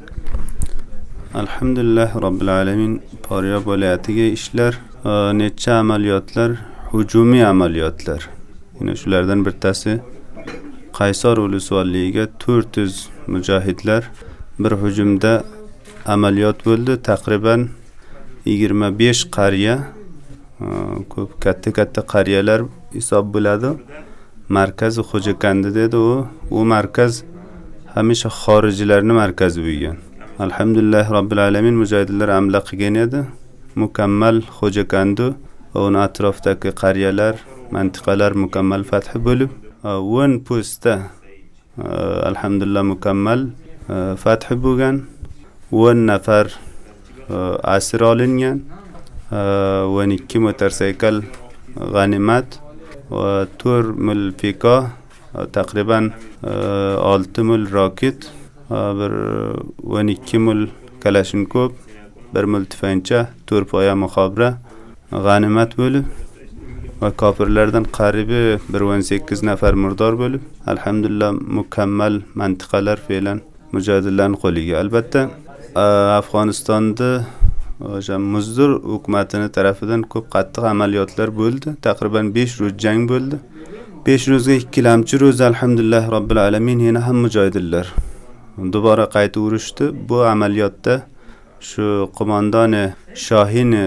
alhamdulillah robbil alamin Poryob viloyatiga ishlar e, necha amaliyotlar hujumiy amaliyotlar yana shulardan bittasi qaysor ulusvolligiga 400 mujohidlar bir hujumda amaliyot bo'ldi taqriban 25 qariya ko'p katta katta qariyalar hisob bo'ladi. Markazi xo'jakandi dedi u. U markaz hamisha xorijlarni markazi bo'lgan. Alhamdulillah robbil alamin mujohidlar amla qilgan edi. Mukammal xo'jakandu va uni atrofidagi qariyalar mantiqalar mukammal fathi bo'lib o'n postda alhamdulillah mukammal fathi fath bo'lgan. O'n nafar asir olingan. O'n ikki motorsaykl g'animat va to'rt mil piko taqriban olti mil roket bir o'n ikki mil kalashnikov bir mil tufancha to'rt poya muhobra g'animat bo'lib va kofirlardan qaribi bir o'n sakkiz nafar murdor bo'lib alhamdulillah mukammal mantiqalar fe'lan mujohidlarni qo'liga albatta afg'onistonda o'sha muzdur hukumatini tarafidan ko'p qattiq amaliyotlar bo'ldi. Taqriban besh ro'z jang bo'ldi. Besh ro'zga ikkilamchi ro'z alhamdulillah robbil alamin yana ham mujohidinlar dubora qayta urushdi. Bu amaliyotda shu qo'mondoni shohin e,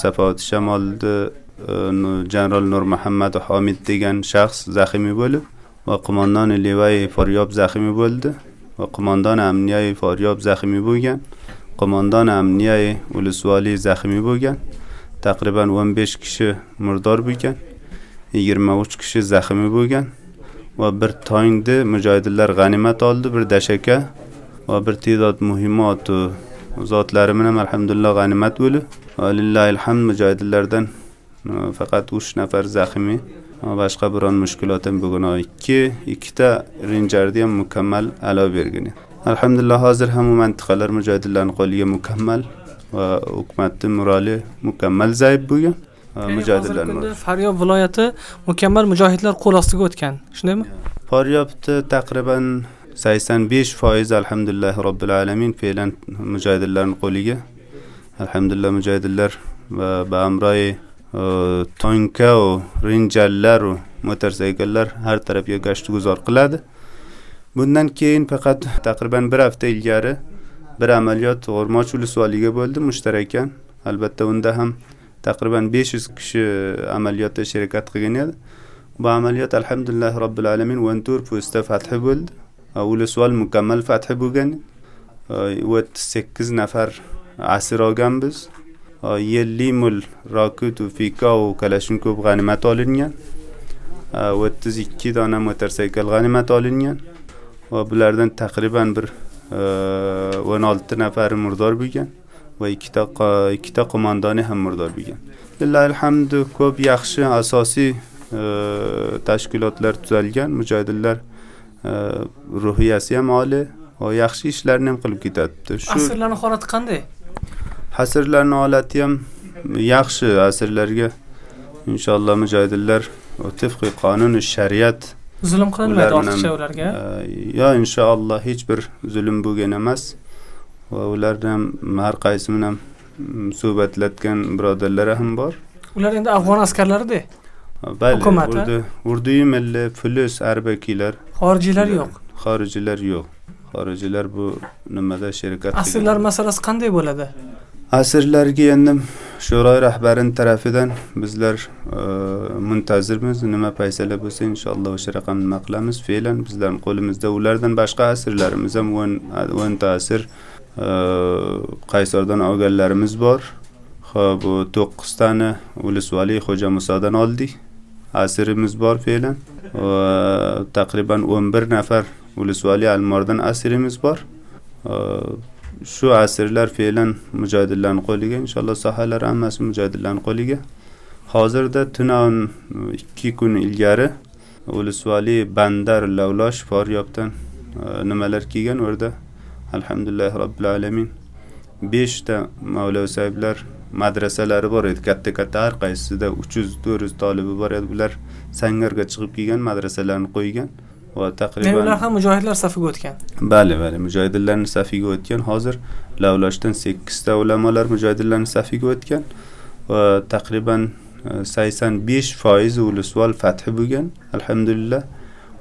safovati shamolni e, janrol general nur muhammad homid degan shaxs zaximiy bo'lib va qo'mondoni levai foryob zaximiy bo'ldi va qo'mondoni amniyai foryob zaximiy bo'lgan. Qo'mondon amniyay ulusvoliy zaxmiy bo'lgan taqriban 15 kishi murdor bo'lgan 23 kishi zaxmiy bo'lgan va bir tongni mujohidlar g'animat oldi bir dashaka va bir te'dod muhimotu zotlari bilan alhamdulillah g'animat bo'lib va lillahi alhamd mujohidlardan e, faqat uch nafar zaxmiy va boshqa biron mushkulot ham bo'lgan ikki ikkita renjarni ham mukammal alo bergan. Alhamdulillah hozir ham u mintaqalar mujohidlarni qo'liga mukammal va hukumatni morali mukammal zaif bo'lgan mujohidlar Faryob viloyati mukammal mujohidlar qo'l ostiga o'tgan, shundaymi? Faryobda taqriban 85 foiz alhamdulillah robbil alamin fe'lan mujohidlarning qo'liga. Alhamdulillah mujohidlar va bamroy tonka va renjallar va mototsikllar har tarafga gasht guzor qiladi. Bundan keyin faqat taqriban bir hafta ilgari bir amaliyot G'ormoch ulusvoliga bo'ldi mushtarakan. Albatta unda ham taqriban 500 kishi amaliyotda ishtirok qilgan edi. Bu amaliyot alhamdulillah robbil alamin Vantur postda fathi bo'ldi. Ulusvol mukammal fathi bo'lgan. 8 nafar asir olganmiz. 50 mil Rakut va Fika va Kalashnikov g'animat olingan. 32 dona motosikl g'animat olingan. Va bulardan taqriban bir 16 nafari murdor bo'lgan. va ikkita ikkita qo'mondoni ham murdor bo'lgan alhamdu ko'p yaxshi asosiy tashkilotlar tuzalgan mujohidlar ruhiyasi ham oliy va yaxshi ishlarni ham qilib ketyapti shu asrlarni holati qanday asrlarni holati ham yaxshi asrlarga inshaalloh mujohidlar tifqi qonun shariat zulm qilinmaydi ortiqcha ularga? yo inshaalloh hech bir zulm bo'lgan emas. Va ularni ham har qaysi bilan suhbatlatgan birodarlari ham bor. Ular endi afg'on askarlarida bali urdu urduyi milli fulus arbakiylar xorijiylar yo'q. Xorijiylar yo'q. Xorijiylar bu nimada shirkat asrlar masalasi qanday bo'ladi asrlarga endi sho'roy rahbarini tarafidan bizlar e, muntazirmiz. Nima paysalar bo'lsa inshaalloh o'sha raqam nima qilamiz? Fe'lan bizlarni qo'limizda. Ulardan boshqa asrlarimiz ham o'nta asr e, qaysardan olganlarimiz bor. Ho'p bu to'qqiztani ulusvali xo'ja musodan oldik. Asirimiz bor fe'lan. Va taqriban o'n bir nafar ulusvali almordan asirimiz bor. E, shu asrlar fe'lan mujohidlarni qo'liga inshaalloh sohalar hammasi mujohidlarni qo'liga. Hozirda tunan ikki kun ilgari ulusvali bandar lavlosh faryobdan e, nimalar kelgan u yerda alhamdulillah robbil alamin. Beshta mavla sahiblar madrasalari bor edi. Katta katta har qaysisida uch yuz to'rt yuz tolibi bor edi. Ular sangarga chiqib kelgan madrasalarni qo'ygan. Va taqriban ular ham mujohidlar safiga o'tgan. Bali bali mujohidlarni safiga o'tgan. Hozir lavlashdan sakkizta ulamolar mujohidlarni safiga o'tgan va taqriban sakson besh foiz ulusvol fathi bo'lgan alhamdulillah.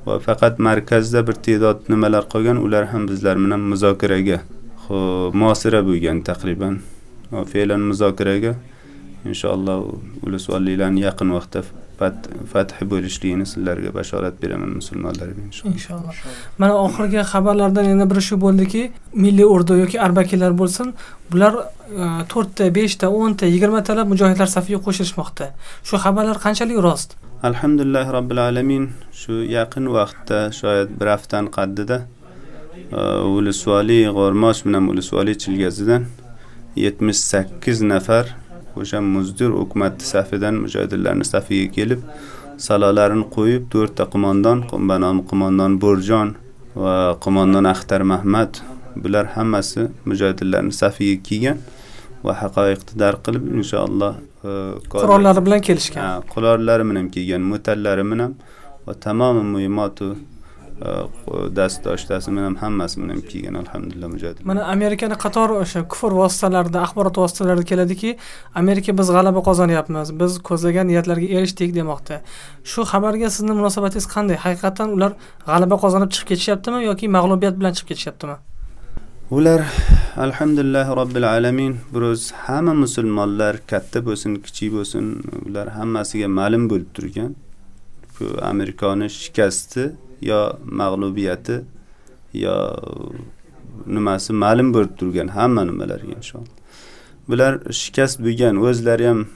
Va faqat markazda bir te'dod nimalar qolgan ular ham bizlar bilan muzokaraga muosira bo'lgan taqriban. Fe'lan muzokaraga inshaalloh ulusvolliklarni yaqin vaqtda fath bo'lishligini sizlarga bashorat beraman musulmonlarga inshaalloh. Mana oxirgi xabarlardan yana biri shu bo'ldiki milliy urdu yoki arbakilar bo'lsin bular to'rtta beshta o'nta yigirmatalab mujohidlar safiga qo'shilishmoqda. Shu xabarlar qanchalik rost? Alhamdulillah robbil alamin. Shu yaqin vaqtda shoyad bir haftani qaddida ulusvali g'ormoch bilan ulusvali chilgazidan yetmish sakkiz nafar o'sha muzdir hukumati safidan mujohidlarni safiga kelib salolarini qo'yib to'rtta qo'mondon qo'mondon bo'rjon va qo'mondon axtar mahmad bular hammasi mujohidlarni safiga kelgan va haqoiqni dark qilib inshaalloh qurollari bilan kelishgan. Qurollari bilan kelgan mutallari bilan va tamomi muhimotu dast doshtasi bilan hammasi bilan kelgan alhamdulillah mujohid mana amerikani qator o'sha kufr vositalarida axborot vositalarida keladiki amerika biz g'alaba qozonyapmiz biz ko'zlagan niyatlarga erishdik demoqda. Shu xabarga sizni munosabatingiz qanday? Haqiqatdan ular g'alaba qozonib chiqib ketishyaptimi yoki mag'lubiyat bilan chiqib ketishyaptimi? Ular alhamdulillah robbil alamin biroz hamma musulmonlar katta bo'lsin kichik bo'lsin ular hammasiga ma'lum bo'lib turgan. Amerikani shikasti yo mag'lubiyati yo nimasi ma'lum bo'lib turgan hamma nimalarga inshaalloh. Bular shikast bo'lgan o'zlari ham e,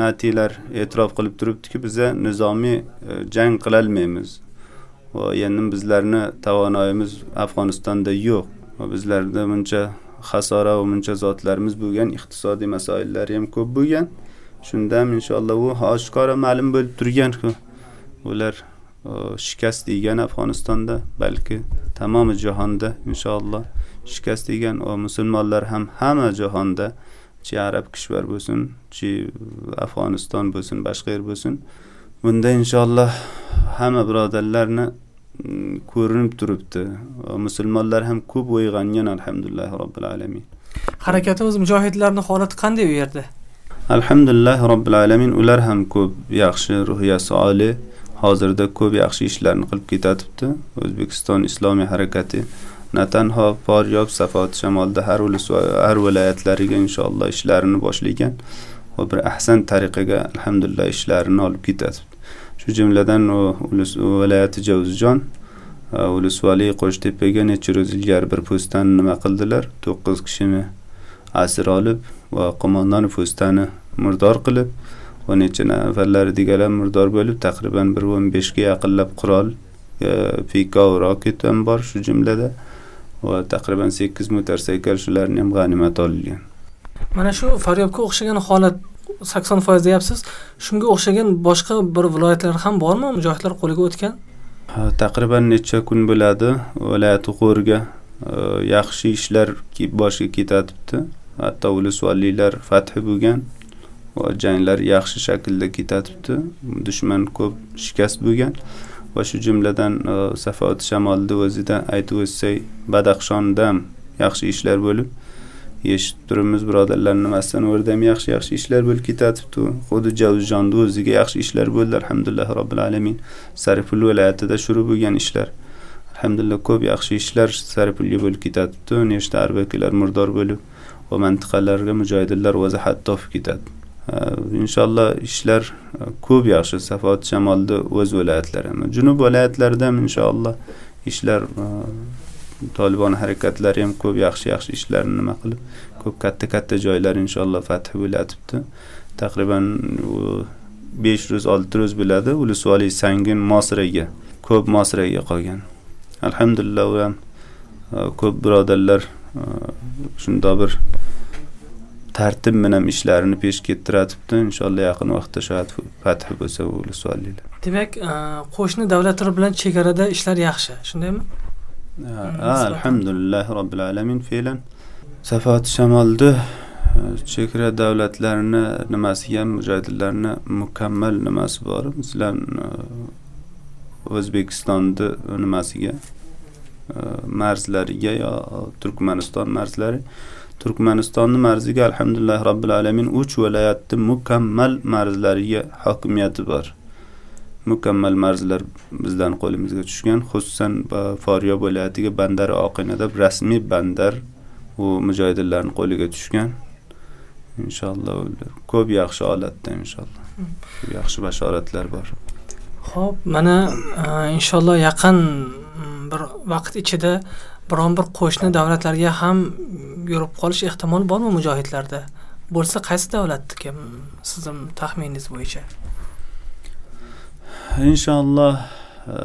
natilar e'tirof qilib turibdiki biza nizomiy e, jang qilolmaymiz va endi bizlarni tavonoyimiz afg'onistonda yo'q. Va bizlarda buncha xasora va buncha zotlarimiz bo'lgan iqtisodiy masoillari ham ko'p bo'lgan. Shunda ham inshaalloh u oshkora ma'lum bo'lib turgan. Ular shikast yegan afg'onistonda balki tamomi jahonda inshaalloh. Shikast yegan musulmonlar ham hamma jahonda chi arab kishvar bo'lsin chi afg'oniston bo'lsin boshqa yer bo'lsin. Bunda inshaalloh hamma birodarlarni mm, ko'rinib turibdi. Musulmonlar ham ko'p uyg'ongan alhamdulillah robbil alamin. Harakatimiz mujohidlarni holati qanday u yerda? Alhamdulillah robbil alamin ular ham ko'p yaxshi ruhiyasi oliy hozirda ko'p yaxshi ishlarni qilib ketatibdi o'zbekiston islomiy harakati natanho poryob safot shamolda har ulus har viloyatlariga inshaalloh ishlarini boshlagan va bir ahsan tariqaga alhamdulillah ishlarini olib ketatibdi shu jumladan ulus viloyati javuzjon e, ulusvali qo'shtepaga necha ro'z ilgari bir postani nima qildilar? To'qqiz kishini asir olib va qo'mondon postani murdor qilib va necha nafarlari deganlar murdor bo'lib taqriban bir o'n beshga yaqinlab qurol e, pika roket ham bor shu jumlada va taqriban sakkiz mototsikel shularni ham g'animat olgan. Mana shu faryobga o'xshagan holat sakson foiz deyapsiz. Shunga o'xshagan boshqa bir viloyatlar ham bormi? Mujohidlar qo'liga o'tgan? Taqriban necha kun bo'ladi? Viloyat qo'rga yaxshi ishlar boshiga ketatibdi. Hatto ulusvalliylar fathi bo'lgan va janglar yaxshi shaklda ketatibdi. Dushman ko'p shikast bo'lgan va shu jumladan e, safoat shamolni o'zida aytib o'tsak badaxshonda ham yaxshi ishlar bo'lib eshitib turibmiz birodarlar nimasidan u yerda ham yaxshi yaxshi ishlar bo'lib ketatibdi. Xuddi javuzjonni o'ziga yaxshi ishlar bo'ldi alhamdulillah robbil alamin. Saripul viloyatida shuru bo'lgan ishlar. Alhamdulillah ko'p yaxshi ishlar sarifulga bo'lib ketatibdi. Nechta arbakilar murdor bo'lib va mintaqalarga mujohidinlar vazahat topib ketadi inshaalloh ishlar e, ko'p yaxshi. Safot shamolni o'z viloyatlari ham junub viloyatlarida ham inshaalloh ishlar e, tolibon harakatlari ham ko'p yaxshi yaxshi ishlarni nima qilib ko'p katta katta joylar inshaalloh fath bo'layotibdi taqriban u besh yuz olti yuz bo'ladi. Ulusvoliy sangin mosiraga ko'p mosiraga qolgan. Alhamdulillah u ham e, ko'p birodarlar shundoq bir tartib bilan ishlarini pesh kettiratibdi. Inshaalloh yaqin vaqtda shoyad fath bo'lsa demak e, qo'shni davlatlar bilan chegarada ishlar yaxshi shundaymi? Ha, alhamdulillah robbil alamin fe'lan. Safot shamolni chegara davlatlarini nimasiga ham mujohidlarni mukammal nimasi bor? Masalan e, o'zbekistonni nimasiga? E, marzlariga yo turkmaniston marzlari turkmanistonni marziga alhamdulillah robbil alamin uch viloyatni mukammal marzlariga hokimiyati bor. Mukammal marzlar bizdan qo'limizga tushgan xususan ba- foryob viloyatiga bandar oqinada rasmiy bandar u mujohidlarning qo'liga tushgan. Inshaalloh ular ko'p yaxshi holatda inshaalloh. Ko'p yaxshi bashoratlar bor. Ho'p mana inshaalloh yaqin bir vaqt ichida biron bir qo'shni davlatlarga ham yurib qolish ehtimoli bormi mujohidlarda? Bo'lsa qaysi davlatniki sizni taxminingiz bo'yicha? Inshaalloh e,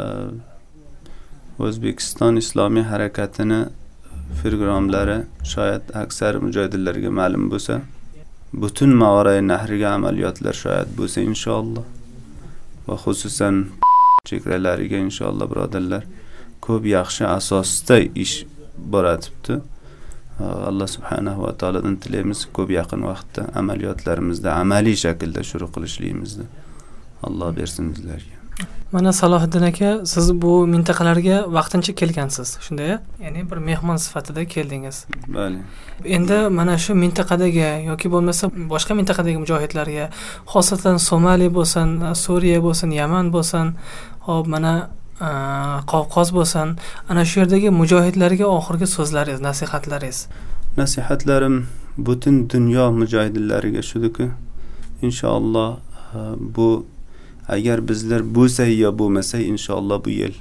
o'zbekiston islomiy harakatini firgromlari shoyad aksar mujohidlarga ma'lum bo'lsa butun mavarai nahriga amaliyotlar shoyad bo'lsa inshaalloh va xususan [laughs] chegaralariga inshaalloh birodarlar. Ko'p yaxshi asosda ish boratibdi. Alloh subhanahu va taolodan tilaymiz ko'p yaqin vaqtda amaliyotlarimizda amaliy shaklda shuru qilishligimizni alloh bersin bizlarga. Mana salohiddin aka siz bu mintaqalarga vaqtincha kelgansiz. Shunday ya'ni bir mehmon sifatida keldingiz. Bali. Endi mana shu mintaqadagi yoki bo'lmasa boshqa mintaqadagi mujohidlarga xosatan somaliya bo'lsin suriya bo'lsin yaman bo'lsin hop mana Э, qovqoz bo'lsin. Ana shu yerdagi mujohidlarga oxirgi so'zlaringiz nasihatlaringiz. Nasihatlarim butun dunyo mujohidlariga shuduki inshaalloh e, bu agar bizlar bo'lsak yo bo'lmasak inshaalloh bu yil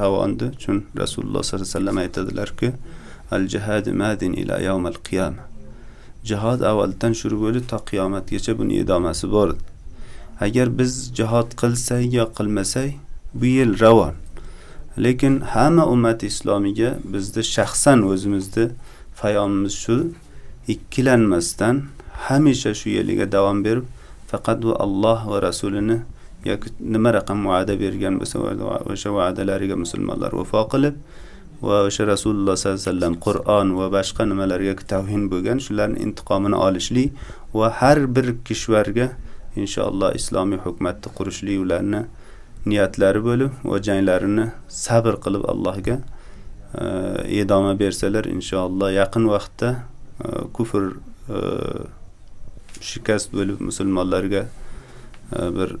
ravondi chun rasululloh sollallohu alayhi vasallam aytadilarki al jihad madin ila yawmal qiyama jihod avvaldan shuru bo'lib to qiyomatgacha buni idomasi bor. Agar biz jihod qilsak yo qilmasak bu yil ravon. Lekin hamma ummati islomiga bizni shaxsan o'zimizni fayonimiz shu ikkilanmasdan hamisha shu yo'liga davom berib faqat va Alloh va rasulini yoki nima raqam va'da bergan bo'lsa o'sha va'dalariga musulmonlar vafo qilib va o'sha rasululloh sollallohu alayhi vasallam qur'on va boshqa nimalarga tavhin bo'lgan shularni intiqomini olishlik va har bir kishvarga inshaalloh islomiy hukumatni qurishlik ularni niyatlari bo'lib va janglarini sabr qilib Allohga edoma bersalar inshaalloh yaqin vaqtda e, kufr e, shikast bo'lib musulmonlarga e, bir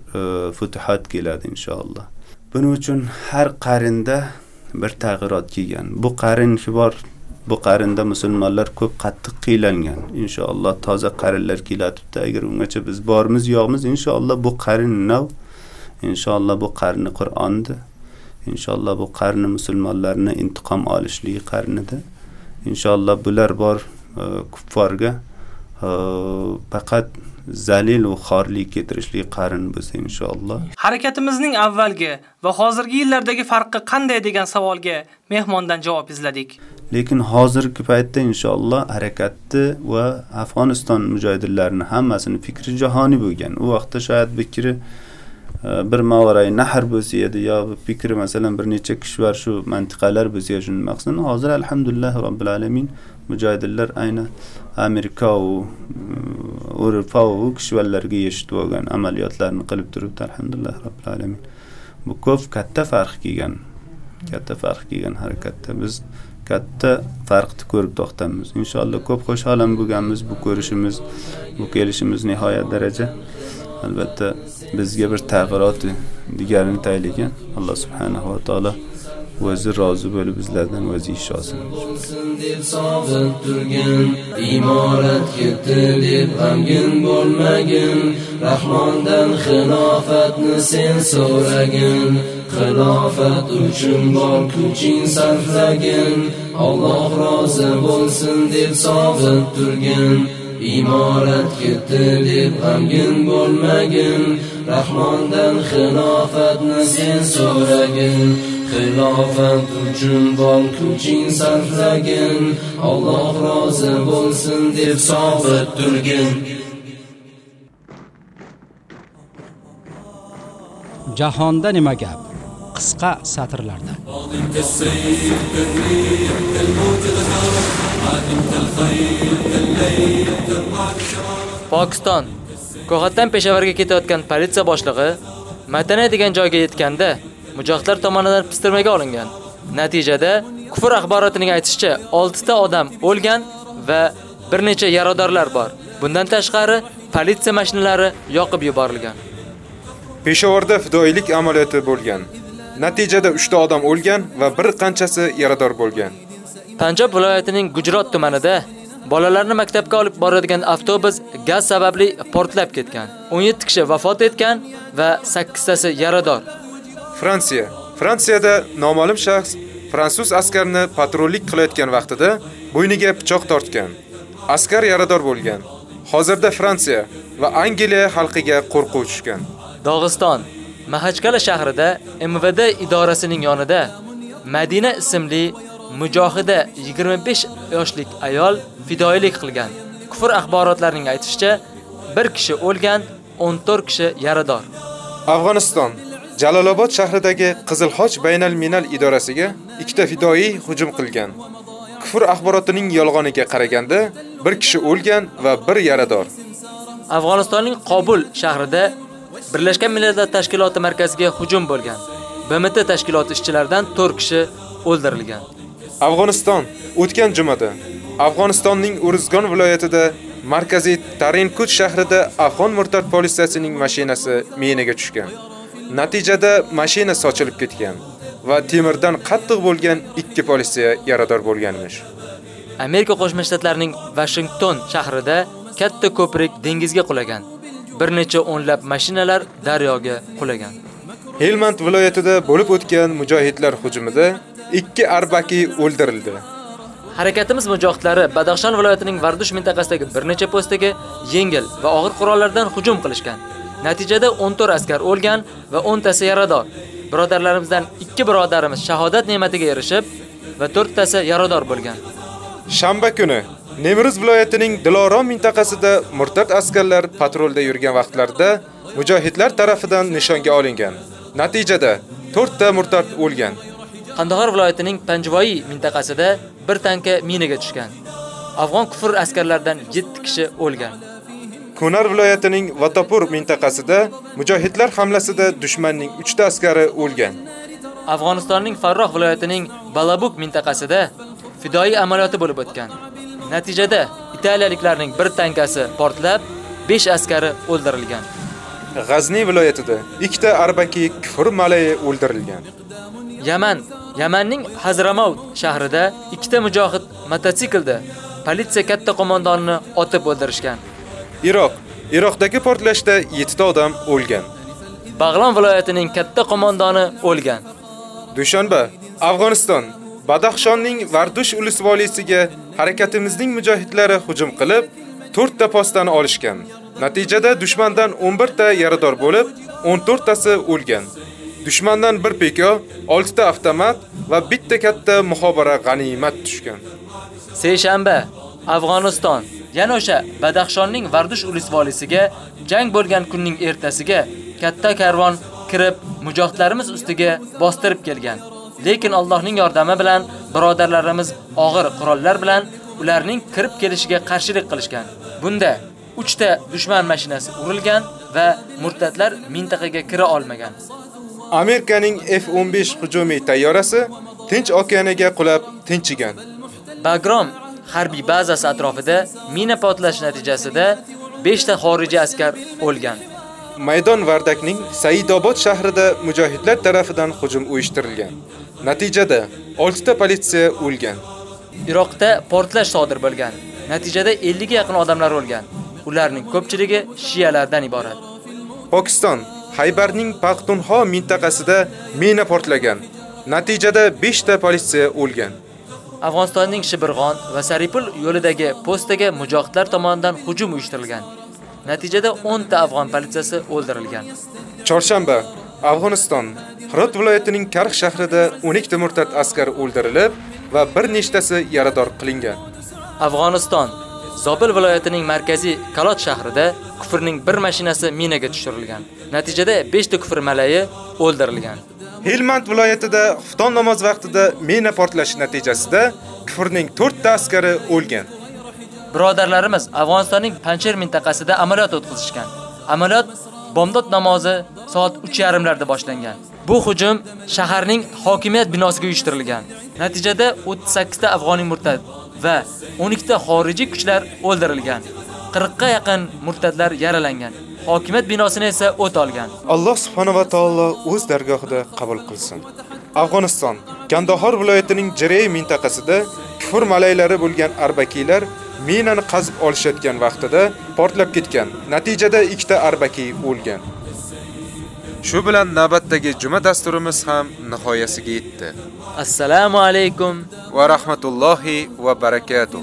futuhat keladi inshaalloh. Buning uchun har qarinda bir tag'irot kelgan. Bu qarin bor bu qarinda musulmonlar ko'p qattiq qiylangan. Inshaalloh toza qarinlar kelatibdi. Agar ungacha biz bormiz, yo'qmiz, inshaalloh bu qarin nav inshaalloh bu qarni Qur'ondir. Inshaalloh bu qarni musulmonlarni intiqom olishligi qarnida. Inshaalloh bular bor kuffarga faqat zalil va xorlik keltirishlik qarin bo'lsa inshaalloh. Harakatimizning avvalgi va hozirgi yillardagi farqi qanday degan savolga mehmondan javob izladik. Lekin hozirgi paytda inshaalloh harakatni va Afg'oniston mujohidinlarining hammasini fikri jahoniy bo'lgan. U vaqtda shoyat fikri bir mavaray nahr bo'lsa edi yo fikri masalan bir necha kishvar shu mantiqalar bo'lsa shuni maqsadini hozir alhamdulillah robbil alamin mujohidinlar ayni Amerika va kishvallarga yetishib olgan amaliyotlarni qilib turibdi alhamdulillah robbil alamin. Bu ko'p katta farq kelgan. Katta farq kelgan harakatda biz katta farqni ko'rib to'xtamiz. Inshaalloh ko'p xushhalam bo'lganmiz bu ko'rishimiz, bu kelishimiz nihoyat daraja albatta bizga bir tag'irot digarini taylagan Alloh subhanahu va taolo o'zi rozi bo'lib bizlardan o'zi ish olsin deb sog'ib turgin imorat ketdi deb g'amgin bo'lmagin. Rahmondan xilofatni sen so'ragin xilofat uchun bor kuching sarflagin. Alloh rozi bo'lsin deb sog'ib turgin imorat ketdi deb g'amgin bo'lmagin. Rahmondan xilofatni sen so'ragin. Xilofat uchun bor kuching sarflagin. Alloh rozi bo'lsin deb sobit turgin. Jahonda nima gap? Qisqa satrlarda Pokiston Ko'g'atdan Peshavarga ketayotgan politsiya boshlig'i Matana degan joyga yetganda mujohidlar tomonidan pistirmaga olingan. Natijada kufr axborotining aytishicha 6 ta odam o'lgan va bir necha yaradorlar bor. Bundan tashqari politsiya mashinalari yoqib yuborilgan. Peshovarda fidoilik amaliyoti bo'lgan. Natijada 3 ta odam o'lgan va bir qanchasi yarador bo'lgan. Panjob viloyatining Gujrot tumanida bolalarni maktabga olib boradigan avtobus gaz sababli portlab ketgan. 17 kishi vafot etgan va 8 tasi yarador. Fransiya. Fransiyada noma'lum shaxs fransuz askarini patrullik qilayotgan vaqtida bo'yniga pichoq tortgan. Askar yarador bo'lgan. Hozirda Fransiya va Angliya xalqiga qo'rquv tushgan. Dog'iston Mahachkala shahrida MVD idorasining yonida Madina ismli mujohida 25 yoshlik ayol fidoilik qilgan. Kufr axborotlarining aytishicha, bir kishi o'lgan, 14 kishi yarador. Afg'oniston Jalolobod shahridagi Qizil Xoch baynal minal idorasiga ikkita fidoi hujum qilgan. Kufr axborotining yolg'oniga qaraganda, bir kishi o'lgan va bir yarador. Afg'onistonning Qobul shahrida Birlashgan Millatlar Tashkiloti markaziga hujum bo'lgan. BMT tashkiloti ishchilaridan 4 kishi o'ldirilgan. Afg'oniston o'tgan jumada Afg'onistonning Uruzgon viloyatida markaziy Tarinkut shahrida afg'on murtad politsiyasining mashinasi minaga tushgan. Natijada mashina sochilib ketgan va temirdan qattiq bo'lgan ikki politsiya yarador bo'lganmish. Amerika Qo'shma Shtatlarining Washington shahrida katta ko'prik dengizga qulagan. Bir necha o'nlab mashinalar daryoga qulagan. Helmand viloyatida bo'lib o'tgan mujohidlar hujumida ikki arbaki o'ldirildi. Harakatimiz mujohidlari Badaxshon viloyatining Vardush mintaqasidagi bir necha postaga yengil va og'ir qurollardan hujum qilishgan. Natijada 14 askar o'lgan va 10 tasi yarador. birodarlarimizdan ikki birodarimiz shahodat ne'matiga erishib va to'rttasi yarador bo'lgan. Shanba kuni Nemiruz viloyatining Dilorom mintaqasida murtad askarlar patrulda yurgan vaqtlarida mujohidlar tarafidan nishonga olingan. Natijada 4 ta murtad o'lgan. Qandahor viloyatining Panjvoyi mintaqasida bir tanka minaga tushgan. Afg'on kufr askarlaridan 7 kishi o'lgan. Konar viloyatining Vatapur mintaqasida mujohidlar hamlasida dushmanning 3 ta askari o'lgan. Afg'onistonning Farroh viloyatining Balabuk mintaqasida fidoi amaliyoti bo'lib o'tgan. Natijada italiyaliklarning bir tankasi portlab, 5 askari o'ldirilgan. G'azni viloyatida ikkita arbaki kufr malayi o'ldirilgan. Yaman, Yamanning Hazramaut shahrida ikkita mujohid mototsiklda politsiya katta qo'mondonini otib o'ldirishgan. Iroq, Iroqdagi portlashda 7 ta odam o'lgan. Bag'lon viloyatining katta qo'mondoni o'lgan. Dushanba, Afg'oniston Badaxshonning Vardush ulus voliysiga harakatimizning mujohidlari hujum qilib, 4 ta postani olishgan. Natijada dushmandan 11 ta yarador bo'lib, 14 tasi o'lgan. Dushmandan bir peko, 6 ta avtomat va bitta katta muhobara g'animat tushgan. Seshanba, Afg'oniston yana o'sha Badaxshonning Vardush ulusvolisiga jang bo'lgan kunning ertasiga katta karvon kirib, mujohidlarimiz ustiga bostirib kelgan. Lekin Allohning yordami bilan birodarlarimiz og'ir qurollar bilan ularning kirib kelishiga qarshilik qilishgan. Bunda 3 ta dushman mashinasi urilgan va murtadlar mintaqaga kira olmagan. Amerikaning F-15 hujumiy tayyorasi Tinch okeaniga qulab tinchigan. Bagrom harbiy bazasi atrofida mina portlashi natijasida 5 ta xorijiy askar o'lgan. Maydon Vardakning Saidobod shahrida mujohidlar tarafidan hujum uyushtirilgan. Natijada 6 ta politsiya o'lgan. Iroqda portlash sodir bo'lgan. Natijada 50 ga yaqin odamlar o'lgan. Ularning ko'pchiligi shiyalardan iborat. Pokiston Haybarning Paxtunxo mintaqasida mina portlagan. Natijada 5 ta politsiya o'lgan. Afg'onistonning Shibirg'on va Saripul yo'lidagi postaga mujohidlar tomonidan hujum uyushtirilgan. Natijada 10 ta afg'on politsiyasi o'ldirilgan. Chorshanba Afg'oniston Hirot viloyatining Karx shahrida 12 ta murtad askar o'ldirilib va bir nechtasi yarador qilingan. Afg'oniston Zobil viloyatining markaziy Kalot shahrida kufrning bir mashinasi minaga tushirilgan. Natijada 5 ta kufr malayi o'ldirilgan. Helmand viloyatida xufton namoz vaqtida mina portlashi natijasida kufrning 4 ta askari o'lgan. Birodarlarimiz Afg'onistonning Panjshir mintaqasida amaliyot o'tkazishgan. Amaliyot bomdod namozi soat 3:30 larda boshlangan. Bu hujum shaharning hokimiyat binosiga uyushtirilgan. Natijada 38 ta afg'oniy murtad va 12 ta xorijiy kuchlar o'ldirilgan. 40 ga yaqin murtadlar yaralangan. Hokimiyat binosini esa o't olgan. Alloh subhanahu va taolo o'z dargohida qabul qilsin. Afg'oniston Kandahor viloyatining Jirey mintaqasida kufr malaylari bo'lgan arbakiylar minani qazib olishayotgan vaqtida portlab ketgan. Natijada ikkita arbaki o'lgan. Shu bilan navbatdagi juma dasturimiz ham nihoyasiga yetdi. Assalomu alaykum va rahmatullohi va barakatuh.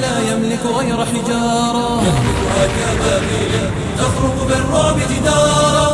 لا يملك غير حجارة يهبطها كبابيل تخرج بالرعب جدارا